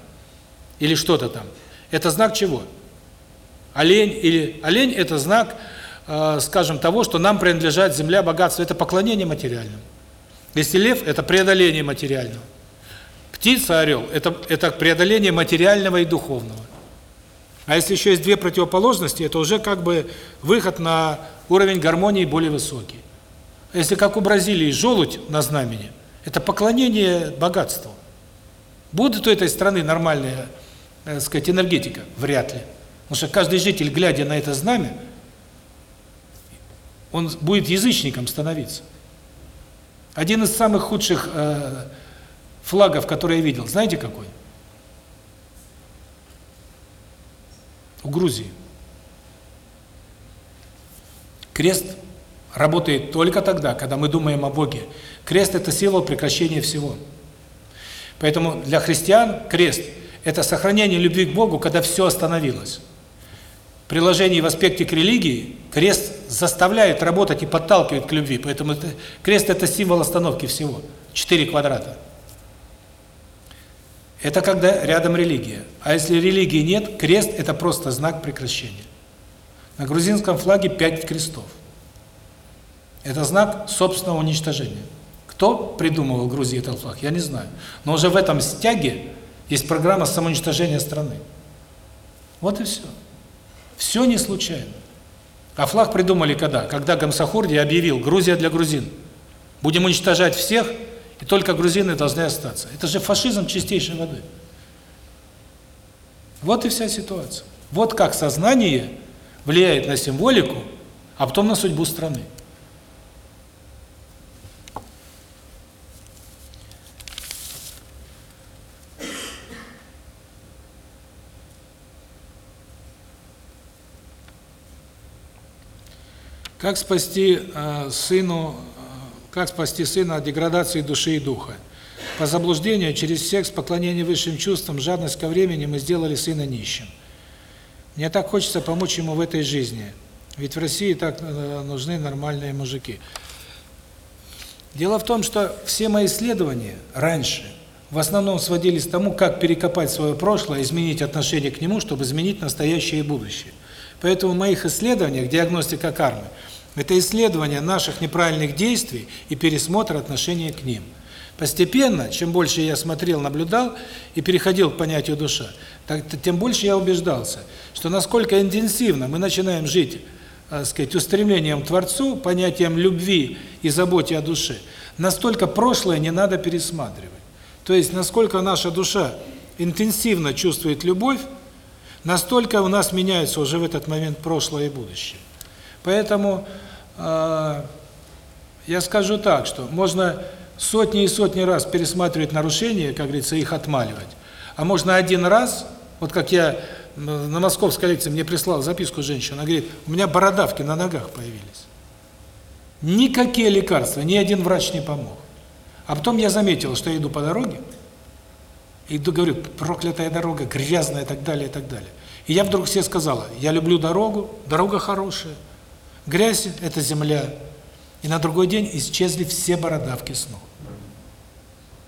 или что-то там, это знак чего? Олень или олень – это знак, э, скажем, того, что нам принадлежит земля, богатство. Это поклонение материальному. Если лев – это преодоление материального. Птица, орел – это, это преодоление материального и духовного. А если еще есть две противоположности, это уже как бы выход на уровень гармонии более высокий. А если как у Бразилии желудь на знамени, это поклонение богатству. Будет у этой страны нормальная, так сказать, энергетика? Вряд ли. Потому что каждый житель, глядя на это знамя, он будет язычником становиться. Один из самых худших э, флагов, который я видел, знаете какой? У Грузии. Крест работает только тогда, когда мы думаем о Боге. Крест – это символ прекращения всего. Поэтому для христиан крест – это сохранение любви к Богу, когда все остановилось. Приложение в аспекте к религии крест заставляет работать и подталкивает к любви. Поэтому это, крест – это символ остановки всего. Четыре квадрата. Это когда рядом религия. А если религии нет, крест – это просто знак прекращения. На грузинском флаге пять крестов. Это знак собственного уничтожения. Кто придумывал Грузии этот флаг, я не знаю. Но уже в этом стяге есть программа самоуничтожения страны. Вот и все. Все не случайно. А флаг придумали когда? Когда Гамсахурди объявил «Грузия для грузин». Будем уничтожать всех, и только грузины должны остаться. Это же фашизм чистейшей воды. Вот и вся ситуация. Вот как сознание влияет на символику, а потом на судьбу страны. Как спасти э, сыну, как спасти сына от деградации души и духа? По заблуждению, через секс, поклонение высшим чувствам, жадность ко времени мы сделали сына нищим. Мне так хочется помочь ему в этой жизни. Ведь в России так э, нужны нормальные мужики. Дело в том, что все мои исследования раньше в основном сводились к тому, как перекопать свое прошлое, изменить отношение к нему, чтобы изменить настоящее и будущее. Поэтому в моих исследованиях диагностика кармы – это исследование наших неправильных действий и пересмотр отношения к ним. Постепенно, чем больше я смотрел, наблюдал и переходил к понятию душа, так, тем больше я убеждался, что насколько интенсивно мы начинаем жить, так сказать, устремлением к Творцу, понятием любви и заботе о душе, настолько прошлое не надо пересматривать. То есть, насколько наша душа интенсивно чувствует любовь, Настолько у нас меняется уже в этот момент прошлое и будущее. Поэтому э, я скажу так, что можно сотни и сотни раз пересматривать нарушения, как говорится, их отмаливать. А можно один раз, вот как я на московской лекции мне прислал записку женщина, она говорит, у меня бородавки на ногах появились. Никакие лекарства, ни один врач не помог. А потом я заметил, что я иду по дороге, и говорю, проклятая дорога, грязная и так далее, и так далее. И я вдруг себе сказала, я люблю дорогу, дорога хорошая, грязь – это земля. И на другой день исчезли все бородавки снова.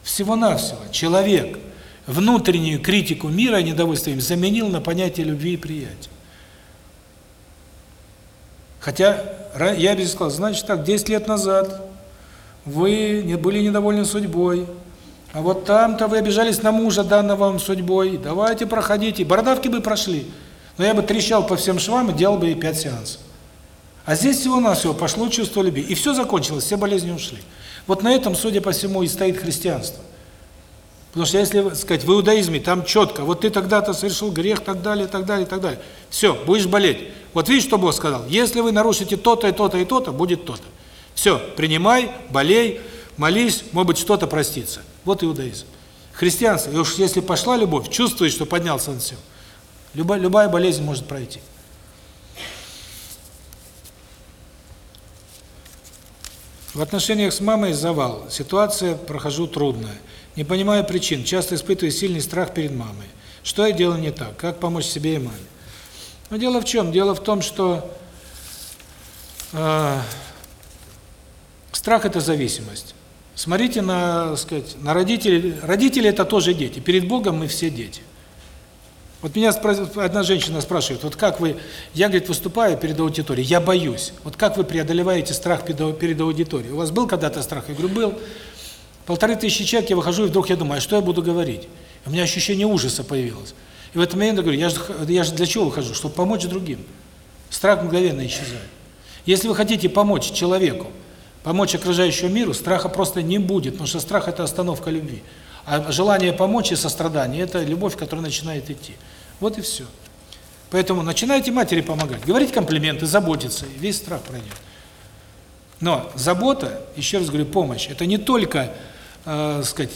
Всего-навсего человек внутреннюю критику мира и недовольство им заменил на понятие любви и приятия. Хотя я бы сказал, значит так, 10 лет назад вы не были недовольны судьбой, а вот там-то вы обижались на мужа, данного вам судьбой. Давайте проходите. Бородавки бы прошли. Но я бы трещал по всем швам и делал бы и пять сеансов. А здесь всего-навсего пошло чувство любви. И все закончилось, все болезни ушли. Вот на этом, судя по всему, и стоит христианство. Потому что если, сказать, в иудаизме там четко, вот ты тогда-то совершил грех, так далее, так далее, так далее. Все, будешь болеть. Вот видишь, что Бог сказал? Если вы нарушите то-то и то-то и то-то, будет то-то. Все, принимай, болей, молись, может быть, что-то простится. Вот иудаизм. Христианство, и уж если пошла любовь, чувствуешь, что поднялся на все. Любая, любая болезнь может пройти. В отношениях с мамой завал. Ситуация прохожу трудная. Не понимаю причин, часто испытываю сильный страх перед мамой. Что я делаю не так? Как помочь себе и маме? Но дело в чем? Дело в том, что э, страх – это зависимость. Смотрите на, сказать, на родителей. Родители – это тоже дети. Перед Богом мы все дети. Вот меня одна женщина спрашивает, вот как вы, я, говорит, выступаю перед аудиторией, я боюсь. Вот как вы преодолеваете страх перед аудиторией? У вас был когда-то страх? Я говорю, был. Полторы тысячи человек, я выхожу, и вдруг я думаю, а что я буду говорить? У меня ощущение ужаса появилось. И в этот момент я говорю, я же, я же для чего выхожу? Чтобы помочь другим. Страх мгновенно исчезает. Если вы хотите помочь человеку, помочь окружающему миру, страха просто не будет, потому что страх – это остановка любви. А желание помочь и сострадание – это любовь, которая начинает идти. Вот и все. Поэтому начинайте матери помогать, говорить комплименты, заботиться, и весь страх пройдет. Но забота, еще раз говорю, помощь – это не только, э, сказать,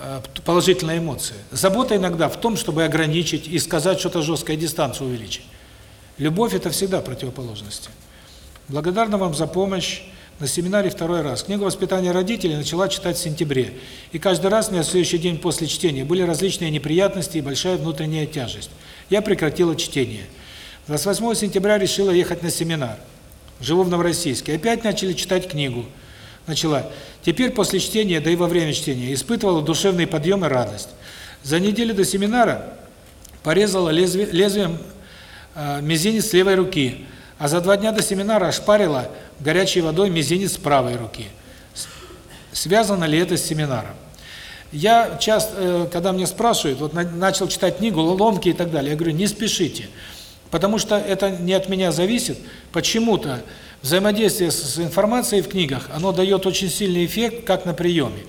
э, положительная эмоция. Забота иногда в том, чтобы ограничить и сказать что-то жесткое, дистанцию увеличить. Любовь – это всегда противоположности. Благодарна вам за помощь на семинаре второй раз. Книгу «Воспитание родителей» начала читать в сентябре. И каждый раз на следующий день после чтения были различные неприятности и большая внутренняя тяжесть. Я прекратила чтение. 28 сентября решила ехать на семинар. Живу в Новороссийске. Опять начали читать книгу. Начала. Теперь после чтения, да и во время чтения, испытывала душевный подъем и радость. За неделю до семинара порезала лезвие, лезвием э, мизинец левой руки, а за два дня до семинара ошпарила горячей водой мизинец правой руки. Связано ли это с семинаром? Я часто, э, когда мне спрашивают, вот начал читать книгу, ломки и так далее, я говорю, не спешите, потому что это не от меня зависит. Почему-то взаимодействие с информацией в книгах, оно дает очень сильный эффект, как на приеме.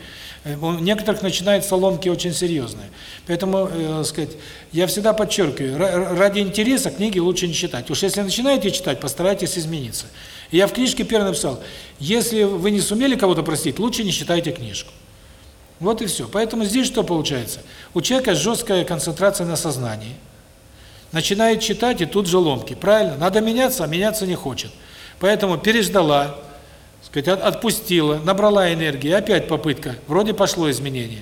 Э, у некоторых начинаются ломки очень серьезные. Поэтому, э, сказать, я всегда подчеркиваю, ради интереса книги лучше не читать. Уж если начинаете читать, постарайтесь измениться. Я в книжке первый написал, если вы не сумели кого-то простить, лучше не читайте книжку. Вот и все. Поэтому здесь что получается? У человека жесткая концентрация на сознании. Начинает читать, и тут же ломки. Правильно? Надо меняться, а меняться не хочет. Поэтому переждала, сказать, отпустила, набрала энергии, опять попытка, вроде пошло изменение.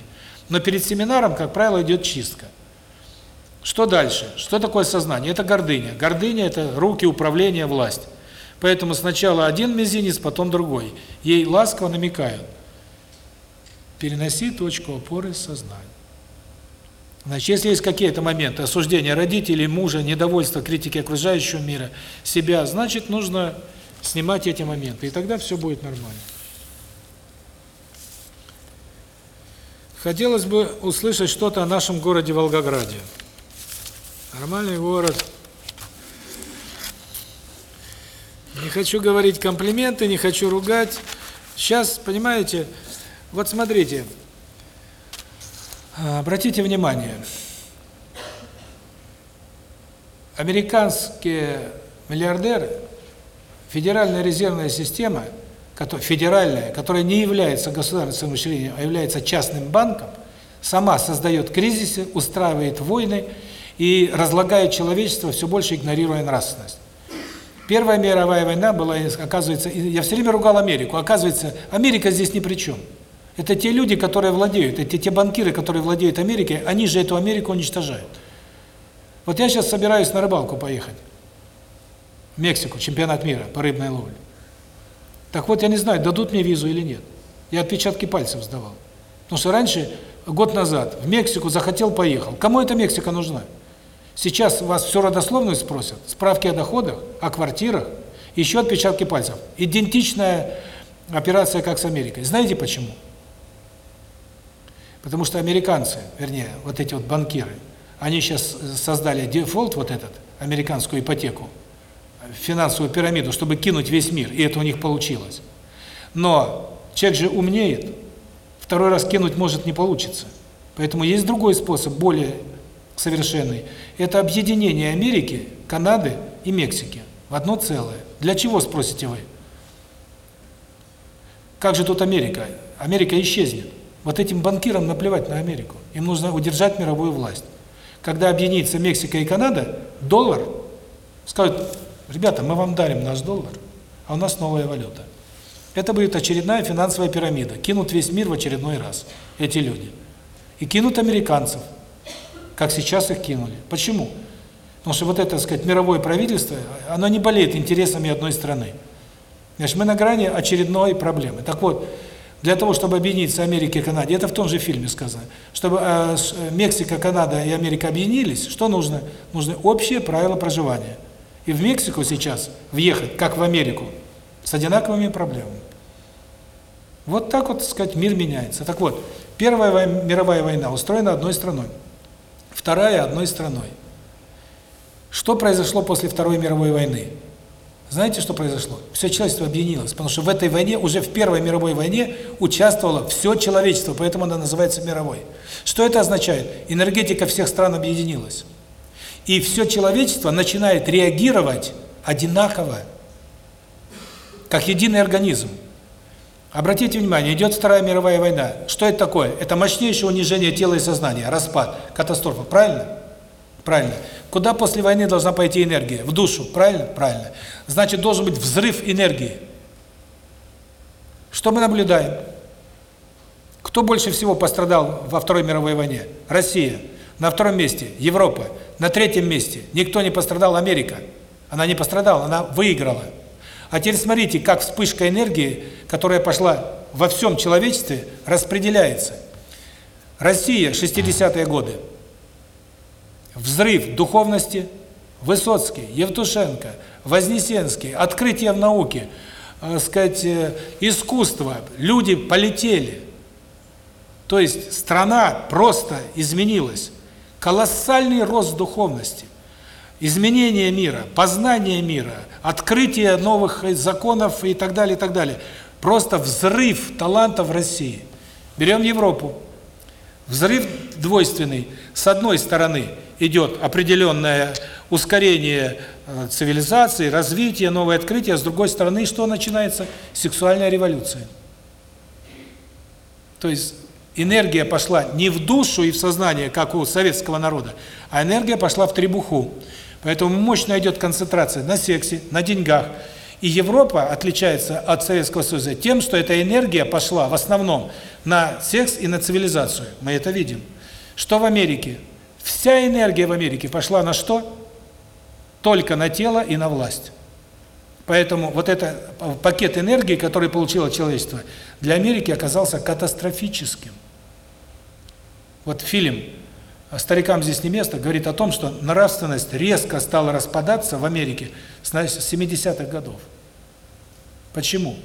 Но перед семинаром, как правило, идет чистка. Что дальше? Что такое сознание? Это гордыня. Гордыня – это руки, управление, власть. Поэтому сначала один мизинец, потом другой. Ей ласково намекают. Переноси точку опоры сознания. Значит, если есть какие-то моменты осуждения родителей, мужа, недовольства, критики окружающего мира, себя, значит, нужно снимать эти моменты, и тогда все будет нормально. Хотелось бы услышать что-то о нашем городе Волгограде. Нормальный город. Не хочу говорить комплименты, не хочу ругать. Сейчас, понимаете, вот смотрите, обратите внимание, американские миллиардеры Федеральная резервная система, федеральная, которая не является государственным учреждением, а является частным банком, сама создает кризисы, устраивает войны и разлагает человечество, все больше игнорируя нравственность. Первая мировая война была, оказывается, я все время ругал Америку, оказывается, Америка здесь ни при чем. Это те люди, которые владеют, это те банкиры, которые владеют Америкой, они же эту Америку уничтожают. Вот я сейчас собираюсь на рыбалку поехать. Мексику, чемпионат мира по рыбной ловле. Так вот, я не знаю, дадут мне визу или нет. Я отпечатки пальцев сдавал. Потому что раньше, год назад, в Мексику захотел, поехал. Кому эта Мексика нужна? Сейчас вас все родословную спросят, справки о доходах, о квартирах, еще отпечатки пальцев. Идентичная операция, как с Америкой. Знаете почему? Потому что американцы, вернее, вот эти вот банкиры, они сейчас создали дефолт вот этот, американскую ипотеку, финансовую пирамиду, чтобы кинуть весь мир, и это у них получилось. Но человек же умнеет, второй раз кинуть может не получится. Поэтому есть другой способ, более совершенный. Это объединение Америки, Канады и Мексики в одно целое. Для чего, спросите вы? Как же тут Америка? Америка исчезнет. Вот этим банкирам наплевать на Америку. Им нужно удержать мировую власть. Когда объединится Мексика и Канада, доллар, скажут, Ребята, мы вам дарим наш доллар, а у нас новая валюта. Это будет очередная финансовая пирамида. Кинут весь мир в очередной раз, эти люди. И кинут американцев. как сейчас их кинули. Почему? Потому что вот это, так сказать, мировое правительство, оно не болеет интересами одной страны. Значит, мы на грани очередной проблемы. Так вот, для того, чтобы объединиться Америка и Канада, это в том же фильме сказано, чтобы э, Мексика, Канада и Америка объединились, что нужно? Нужны общие правила проживания. И в Мексику сейчас въехать, как в Америку, с одинаковыми проблемами. Вот так вот, так сказать, мир меняется. Так вот, Первая мировая война устроена одной страной, вторая – одной страной. Что произошло после Второй мировой войны? Знаете, что произошло? Все человечество объединилось, потому что в этой войне, уже в Первой мировой войне участвовало все человечество, поэтому она называется мировой. Что это означает? Энергетика всех стран объединилась. И все человечество начинает реагировать одинаково, как единый организм. Обратите внимание, идет Вторая мировая война. Что это такое? Это мощнейшее унижение тела и сознания, распад, катастрофа. Правильно? Правильно. Куда после войны должна пойти энергия? В душу. Правильно? Правильно. Значит, должен быть взрыв энергии. Что мы наблюдаем? Кто больше всего пострадал во Второй мировой войне? Россия. На втором месте Европа. На третьем месте никто не пострадал Америка. Она не пострадала, она выиграла. А теперь смотрите, как вспышка энергии, которая пошла во всем человечестве, распределяется. Россия, 60-е годы. Взрыв духовности, Высоцкий, Евтушенко, Вознесенский, открытие в науке, э, сказать, э, искусство, люди полетели. То есть страна просто изменилась. Колоссальный рост духовности изменение мира, познание мира, открытие новых законов и так далее, и так далее. Просто взрыв талантов в России. Берем Европу. Взрыв двойственный. С одной стороны идет определенное ускорение э, цивилизации, развитие, новое открытие, с другой стороны что начинается? Сексуальная революция. То есть энергия пошла не в душу и в сознание, как у советского народа, а энергия пошла в требуху. Поэтому мощно идет концентрация на сексе, на деньгах. И Европа отличается от Советского Союза тем, что эта энергия пошла в основном на секс и на цивилизацию. Мы это видим. Что в Америке? Вся энергия в Америке пошла на что? Только на тело и на власть. Поэтому вот этот пакет энергии, который получило человечество, для Америки оказался катастрофическим. Вот фильм старикам здесь не место, говорит о том, что нравственность резко стала распадаться в Америке с 70-х годов. Почему?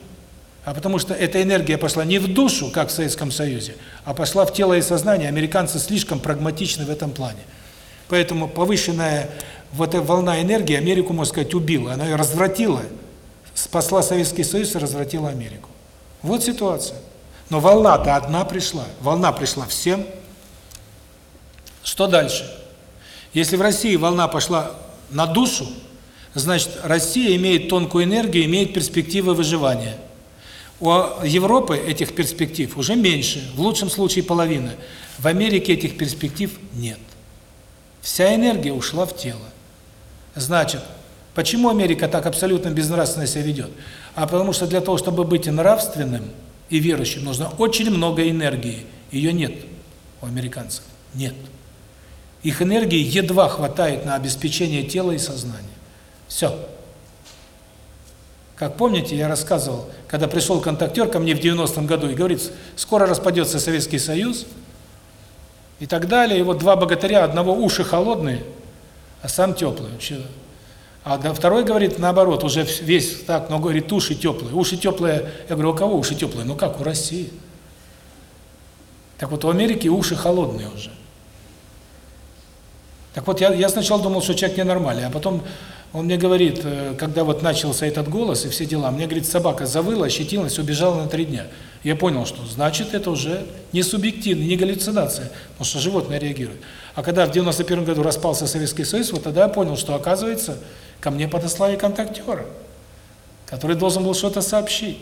А потому что эта энергия пошла не в душу, как в Советском Союзе, а пошла в тело и сознание. Американцы слишком прагматичны в этом плане. Поэтому повышенная вот эта волна энергии Америку, можно сказать, убила. Она ее развратила, спасла Советский Союз и развратила Америку. Вот ситуация. Но волна-то одна пришла. Волна пришла всем, что дальше? Если в России волна пошла на душу, значит, Россия имеет тонкую энергию, имеет перспективы выживания. У Европы этих перспектив уже меньше, в лучшем случае половина. В Америке этих перспектив нет. Вся энергия ушла в тело. Значит, почему Америка так абсолютно безнравственно себя ведет? А потому что для того, чтобы быть нравственным и верующим, нужно очень много энергии. Ее нет у американцев. Нет. Их энергии едва хватает на обеспечение тела и сознания. Все. Как помните, я рассказывал, когда пришел контактер ко мне в 90-м году и говорит, скоро распадется Советский Союз, и так далее. И вот два богатыря, одного уши холодные, а сам теплый. А второй говорит, наоборот, уже весь так, но говорит, уши теплые. Уши теплые, я говорю, у кого уши теплые? Ну как, у России. Так вот, у Америки уши холодные уже. Так вот, я, я сначала думал, что человек ненормальный, а потом он мне говорит, э, когда вот начался этот голос и все дела, мне говорит, собака завыла, ощетилась, убежала на три дня. Я понял, что значит это уже не субъективно, не галлюцинация, потому что животное реагирует. А когда в 91 году распался Советский Союз, вот тогда я понял, что оказывается, ко мне подослали контактера, который должен был что-то сообщить.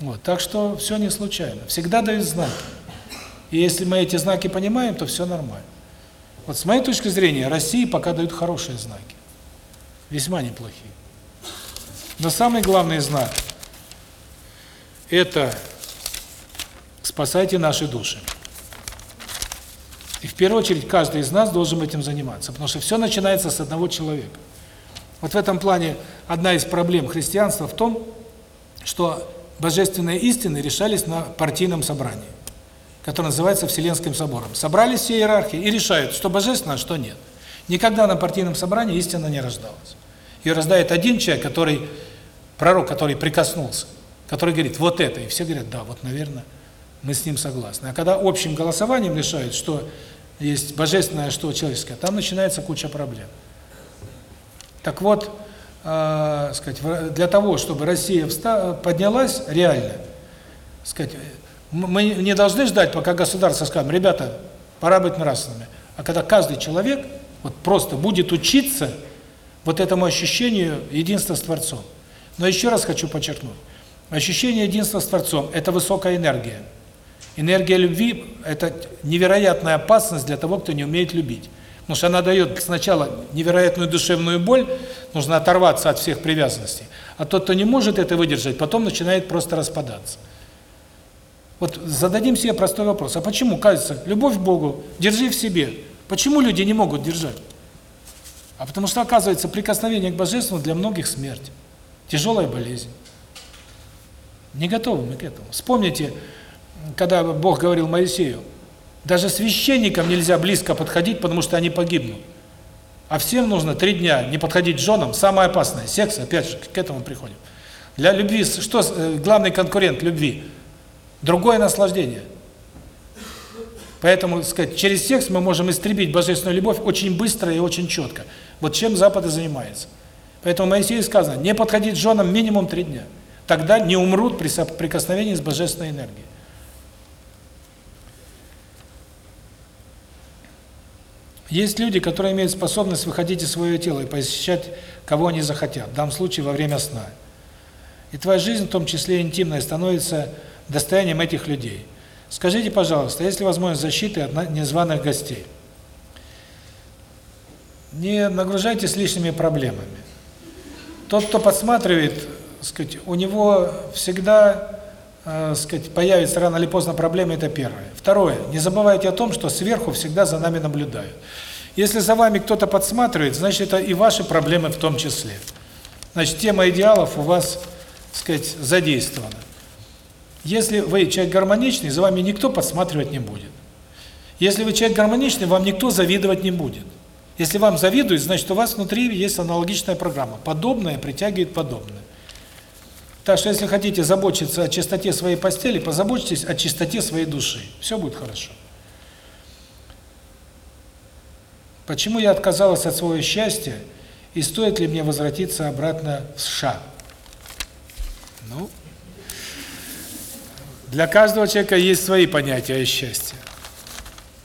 Вот, так что все не случайно. Всегда дают знаки. И если мы эти знаки понимаем, то все нормально. Вот с моей точки зрения, России пока дают хорошие знаки. Весьма неплохие. Но самый главный знак – это спасайте наши души. И в первую очередь каждый из нас должен этим заниматься, потому что все начинается с одного человека. Вот в этом плане одна из проблем христианства в том, что божественные истины решались на партийном собрании, которое называется Вселенским собором. Собрались все иерархии и решают, что божественно, а что нет. Никогда на партийном собрании истина не рождалась. Ее рождает один человек, который пророк, который прикоснулся, который говорит, вот это, и все говорят, да, вот, наверное, мы с ним согласны. А когда общим голосованием решают, что есть божественное, что человеческое, там начинается куча проблем. Так вот, э, сказать, для того, чтобы Россия поднялась реально, сказать, мы не должны ждать, пока государство скажет, ребята, пора быть нравственными. А когда каждый человек вот просто будет учиться вот этому ощущению единства с Творцом. Но еще раз хочу подчеркнуть, ощущение единства с Творцом – это высокая энергия. Энергия любви – это невероятная опасность для того, кто не умеет любить. Потому что она дает сначала невероятную душевную боль, нужно оторваться от всех привязанностей. А тот, кто не может это выдержать, потом начинает просто распадаться. Вот зададим себе простой вопрос. А почему, кажется, любовь к Богу, держи в себе. Почему люди не могут держать? А потому что, оказывается, прикосновение к Божественному для многих смерть. Тяжелая болезнь. Не готовы мы к этому. Вспомните, когда Бог говорил Моисею, даже священникам нельзя близко подходить, потому что они погибнут. А всем нужно три дня не подходить к женам. Самое опасное – секс, опять же, к этому приходим. Для любви, что э, главный конкурент любви? Другое наслаждение. Поэтому, сказать, через секс мы можем истребить божественную любовь очень быстро и очень четко. Вот чем Запад и занимается. Поэтому Моисею сказано, не подходить женам минимум три дня. Тогда не умрут при соприкосновении с божественной энергией. Есть люди, которые имеют способность выходить из своего тела и посещать кого они захотят, в данном случае во время сна. И твоя жизнь, в том числе интимная, становится достоянием этих людей. Скажите, пожалуйста, есть ли возможность защиты от незваных гостей? Не нагружайтесь лишними проблемами. Тот, кто подсматривает, сказать, у него всегда, э, сказать, появится рано или поздно проблема, это первое. Второе, не забывайте о том, что сверху всегда за нами наблюдают. Если за вами кто-то подсматривает, значит, это и ваши проблемы в том числе. Значит, тема идеалов у вас, сказать, задействована. Если вы человек гармоничный, за вами никто подсматривать не будет. Если вы человек гармоничный, вам никто завидовать не будет. Если вам завидуют, значит, у вас внутри есть аналогичная программа. Подобное притягивает подобное. Так что, если хотите заботиться о чистоте своей постели, позаботьтесь о чистоте своей души. Все будет хорошо. Почему я отказалась от своего счастья, и стоит ли мне возвратиться обратно в США? Ну, для каждого человека есть свои понятия о счастье.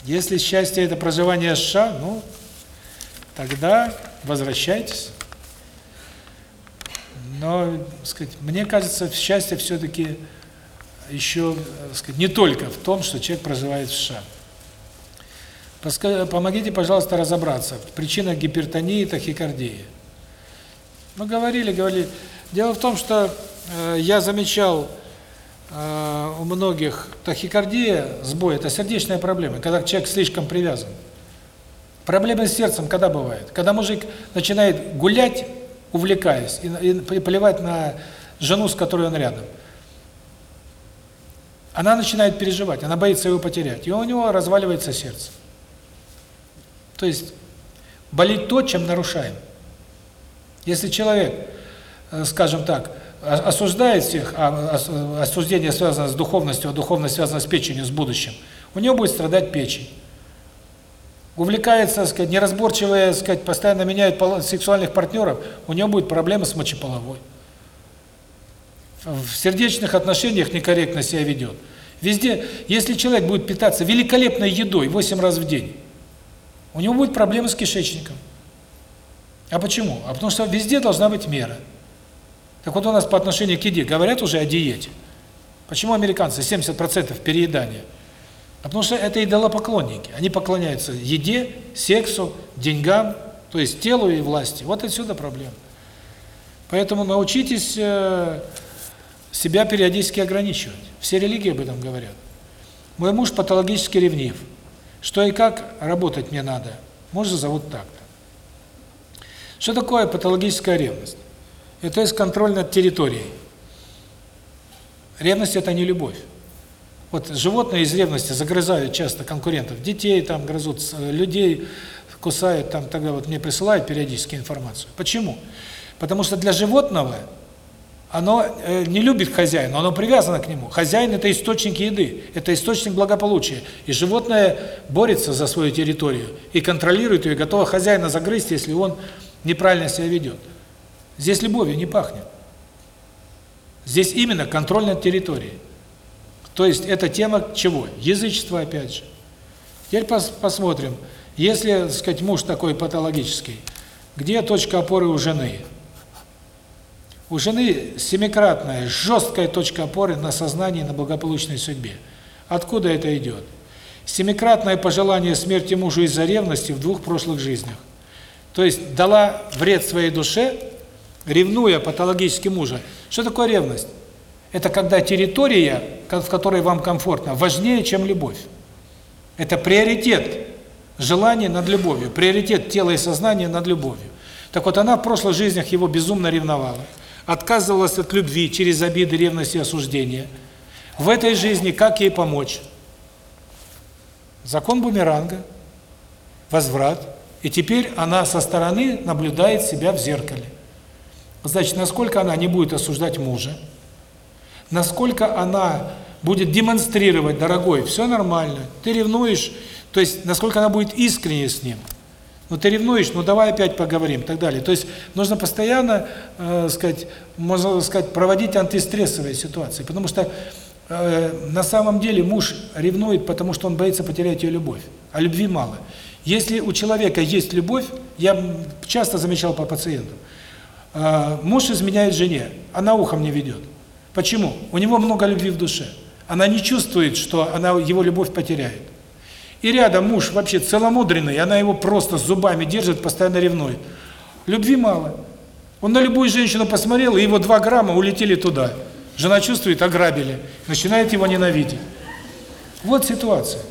Если счастье – это проживание США, ну, тогда возвращайтесь. Но, сказать, мне кажется, счастье все-таки еще, сказать, не только в том, что человек проживает в США. Помогите, пожалуйста, разобраться в причинах гипертонии и тахикардии. Мы говорили, говорили. Дело в том, что э, я замечал э, у многих тахикардия, сбой, это сердечная проблема, когда человек слишком привязан. Проблемы с сердцем когда бывает? Когда мужик начинает гулять, увлекаясь, и, и поливать на жену, с которой он рядом. Она начинает переживать, она боится его потерять, и у него разваливается сердце. То есть болит то, чем нарушаем. Если человек, э, скажем так, осуждает всех, а осуждение связано с духовностью, а духовность связана с печенью, с будущим, у него будет страдать печень. Увлекается, так сказать, неразборчивая, так сказать, постоянно меняет сексуальных партнеров, у него будет проблема с мочеполовой. В сердечных отношениях некорректно себя ведет. Везде, если человек будет питаться великолепной едой 8 раз в день, у него будет проблемы с кишечником. А почему? А потому что везде должна быть мера. Так вот у нас по отношению к еде говорят уже о диете. Почему американцы 70% переедания? А потому что это идолопоклонники. Они поклоняются еде, сексу, деньгам, то есть телу и власти. Вот отсюда проблема. Поэтому научитесь э, себя периодически ограничивать. Все религии об этом говорят. Мой муж патологически ревнив. Что и как работать мне надо. Мужа зовут так-то. Что такое патологическая ревность? Это есть контроль над территорией. Ревность – это не любовь. Вот животные из ревности загрызают часто конкурентов. Детей там грызут, людей кусают, там тогда вот мне присылают периодически информацию. Почему? Потому что для животного оно э, не любит хозяина, оно привязано к нему. Хозяин – это источник еды, это источник благополучия. И животное борется за свою территорию и контролирует ее, готово хозяина загрызть, если он неправильно себя ведет. Здесь любовью не пахнет. Здесь именно контроль над территорией. То есть это тема чего? Язычество опять же. Теперь пос посмотрим. Если, так сказать, муж такой патологический, где точка опоры у жены? У жены семикратная, жесткая точка опоры на сознании, на благополучной судьбе. Откуда это идет? Семикратное пожелание смерти мужу из-за ревности в двух прошлых жизнях. То есть дала вред своей душе, ревнуя патологически мужа. Что такое ревность? Это когда территория, в которой вам комфортно, важнее, чем любовь. Это приоритет желания над любовью, приоритет тела и сознания над любовью. Так вот, она в прошлых жизнях его безумно ревновала отказывалась от любви через обиды, ревность и осуждение. В этой жизни как ей помочь? Закон бумеранга, возврат. И теперь она со стороны наблюдает себя в зеркале. Значит, насколько она не будет осуждать мужа, насколько она будет демонстрировать, дорогой, все нормально, ты ревнуешь, то есть насколько она будет искренне с ним – ну ты ревнуешь, ну давай опять поговорим, и так далее. То есть нужно постоянно, э, сказать, можно сказать, проводить антистрессовые ситуации, потому что э, на самом деле муж ревнует, потому что он боится потерять ее любовь, а любви мало. Если у человека есть любовь, я часто замечал по пациентам, муж изменяет жене, она ухом не ведет. Почему? У него много любви в душе. Она не чувствует, что она его любовь потеряет. И рядом муж вообще целомудренный, она его просто зубами держит, постоянно ревнует. Любви мало. Он на любую женщину посмотрел, и его два грамма улетели туда. Жена чувствует, ограбили, начинает его ненавидеть. Вот ситуация.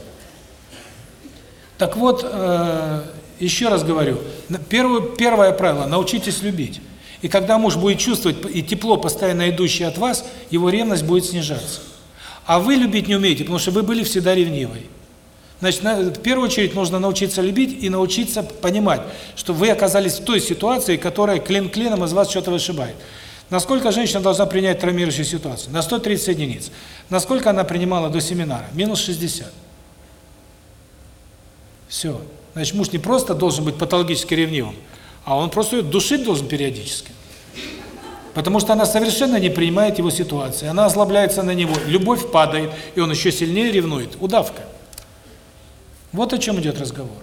Так вот, э, еще раз говорю, первое, первое правило – научитесь любить. И когда муж будет чувствовать и тепло, постоянно идущее от вас, его ревность будет снижаться. А вы любить не умеете, потому что вы были всегда ревнивой. Значит, в первую очередь нужно научиться любить и научиться понимать, что вы оказались в той ситуации, которая клин клином из вас что-то вышибает. Насколько женщина должна принять травмирующую ситуацию? На 130 единиц. Насколько она принимала до семинара? Минус 60. Все. Значит, муж не просто должен быть патологически ревнивым, а он просто ее душить должен периодически. Потому что она совершенно не принимает его ситуации. Она озлобляется на него, любовь падает, и он еще сильнее ревнует. Удавка. Вот о чем идет разговор.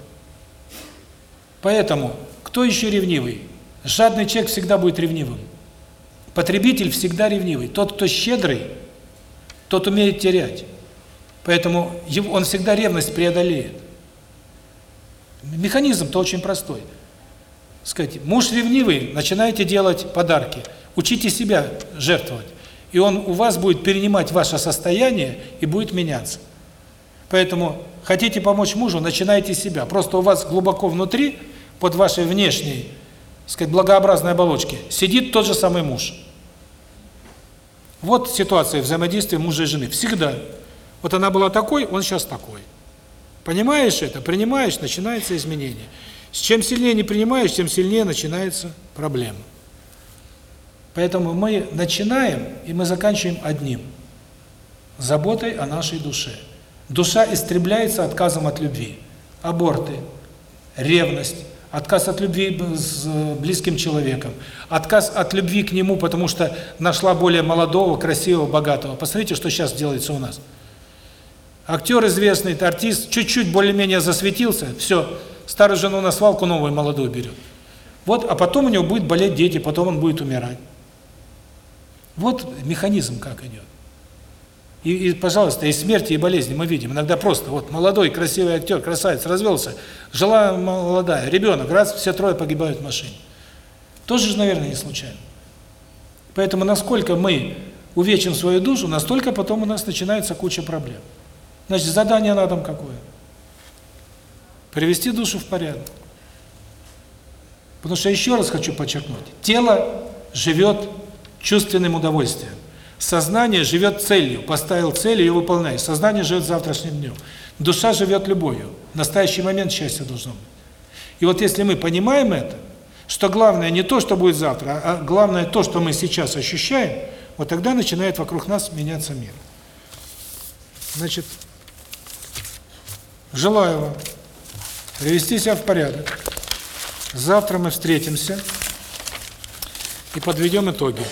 Поэтому, кто еще ревнивый? Жадный человек всегда будет ревнивым. Потребитель всегда ревнивый. Тот, кто щедрый, тот умеет терять. Поэтому он всегда ревность преодолеет. Механизм-то очень простой. Сказать, муж ревнивый, начинайте делать подарки. Учите себя жертвовать. И он у вас будет перенимать ваше состояние и будет меняться. Поэтому хотите помочь мужу, начинайте с себя. Просто у вас глубоко внутри, под вашей внешней, сказать, благообразной оболочке, сидит тот же самый муж. Вот ситуация взаимодействия мужа и жены. Всегда. Вот она была такой, он сейчас такой. Понимаешь это? Принимаешь, начинается изменение. Чем сильнее не принимаешь, тем сильнее начинается проблема. Поэтому мы начинаем, и мы заканчиваем одним – заботой о нашей душе. Душа истребляется отказом от любви. Аборты, ревность, отказ от любви с близким человеком, отказ от любви к нему, потому что нашла более молодого, красивого, богатого. Посмотрите, что сейчас делается у нас. Актер известный, артист, чуть-чуть более-менее засветился, все, старую жену на свалку, новую молодую берет. Вот, а потом у него будет болеть дети, потом он будет умирать. Вот механизм как идет. И, и, пожалуйста, и смерти, и болезни мы видим. Иногда просто вот молодой, красивый актер, красавец, развелся, жила молодая, ребенок, раз, все трое погибают в машине. Тоже же, наверное, не случайно. Поэтому насколько мы увечим свою душу, настолько потом у нас начинается куча проблем. Значит, задание на дом какое? Привести душу в порядок. Потому что еще раз хочу подчеркнуть, тело живет чувственным удовольствием. Сознание живет целью, поставил цель ее выполняет. Сознание живет завтрашним днем. Душа живет любовью. Настоящий момент счастье должно быть. И вот если мы понимаем это, что главное не то, что будет завтра, а главное то, что мы сейчас ощущаем, вот тогда начинает вокруг нас меняться мир. Значит, желаю вам привести себя в порядок. Завтра мы встретимся и подведем итоги.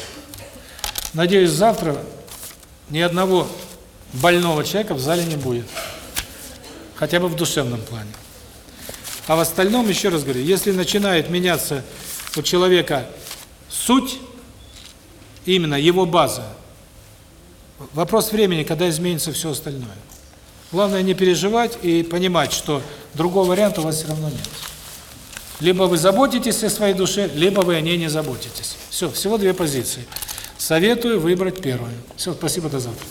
Надеюсь, завтра ни одного больного человека в зале не будет. Хотя бы в душевном плане. А в остальном, еще раз говорю, если начинает меняться у человека суть, именно его база, вопрос времени, когда изменится все остальное. Главное не переживать и понимать, что другого варианта у вас все равно нет. Либо вы заботитесь о своей душе, либо вы о ней не заботитесь. Все, всего две позиции. Советую выбрать первую. Все, спасибо, до завтра.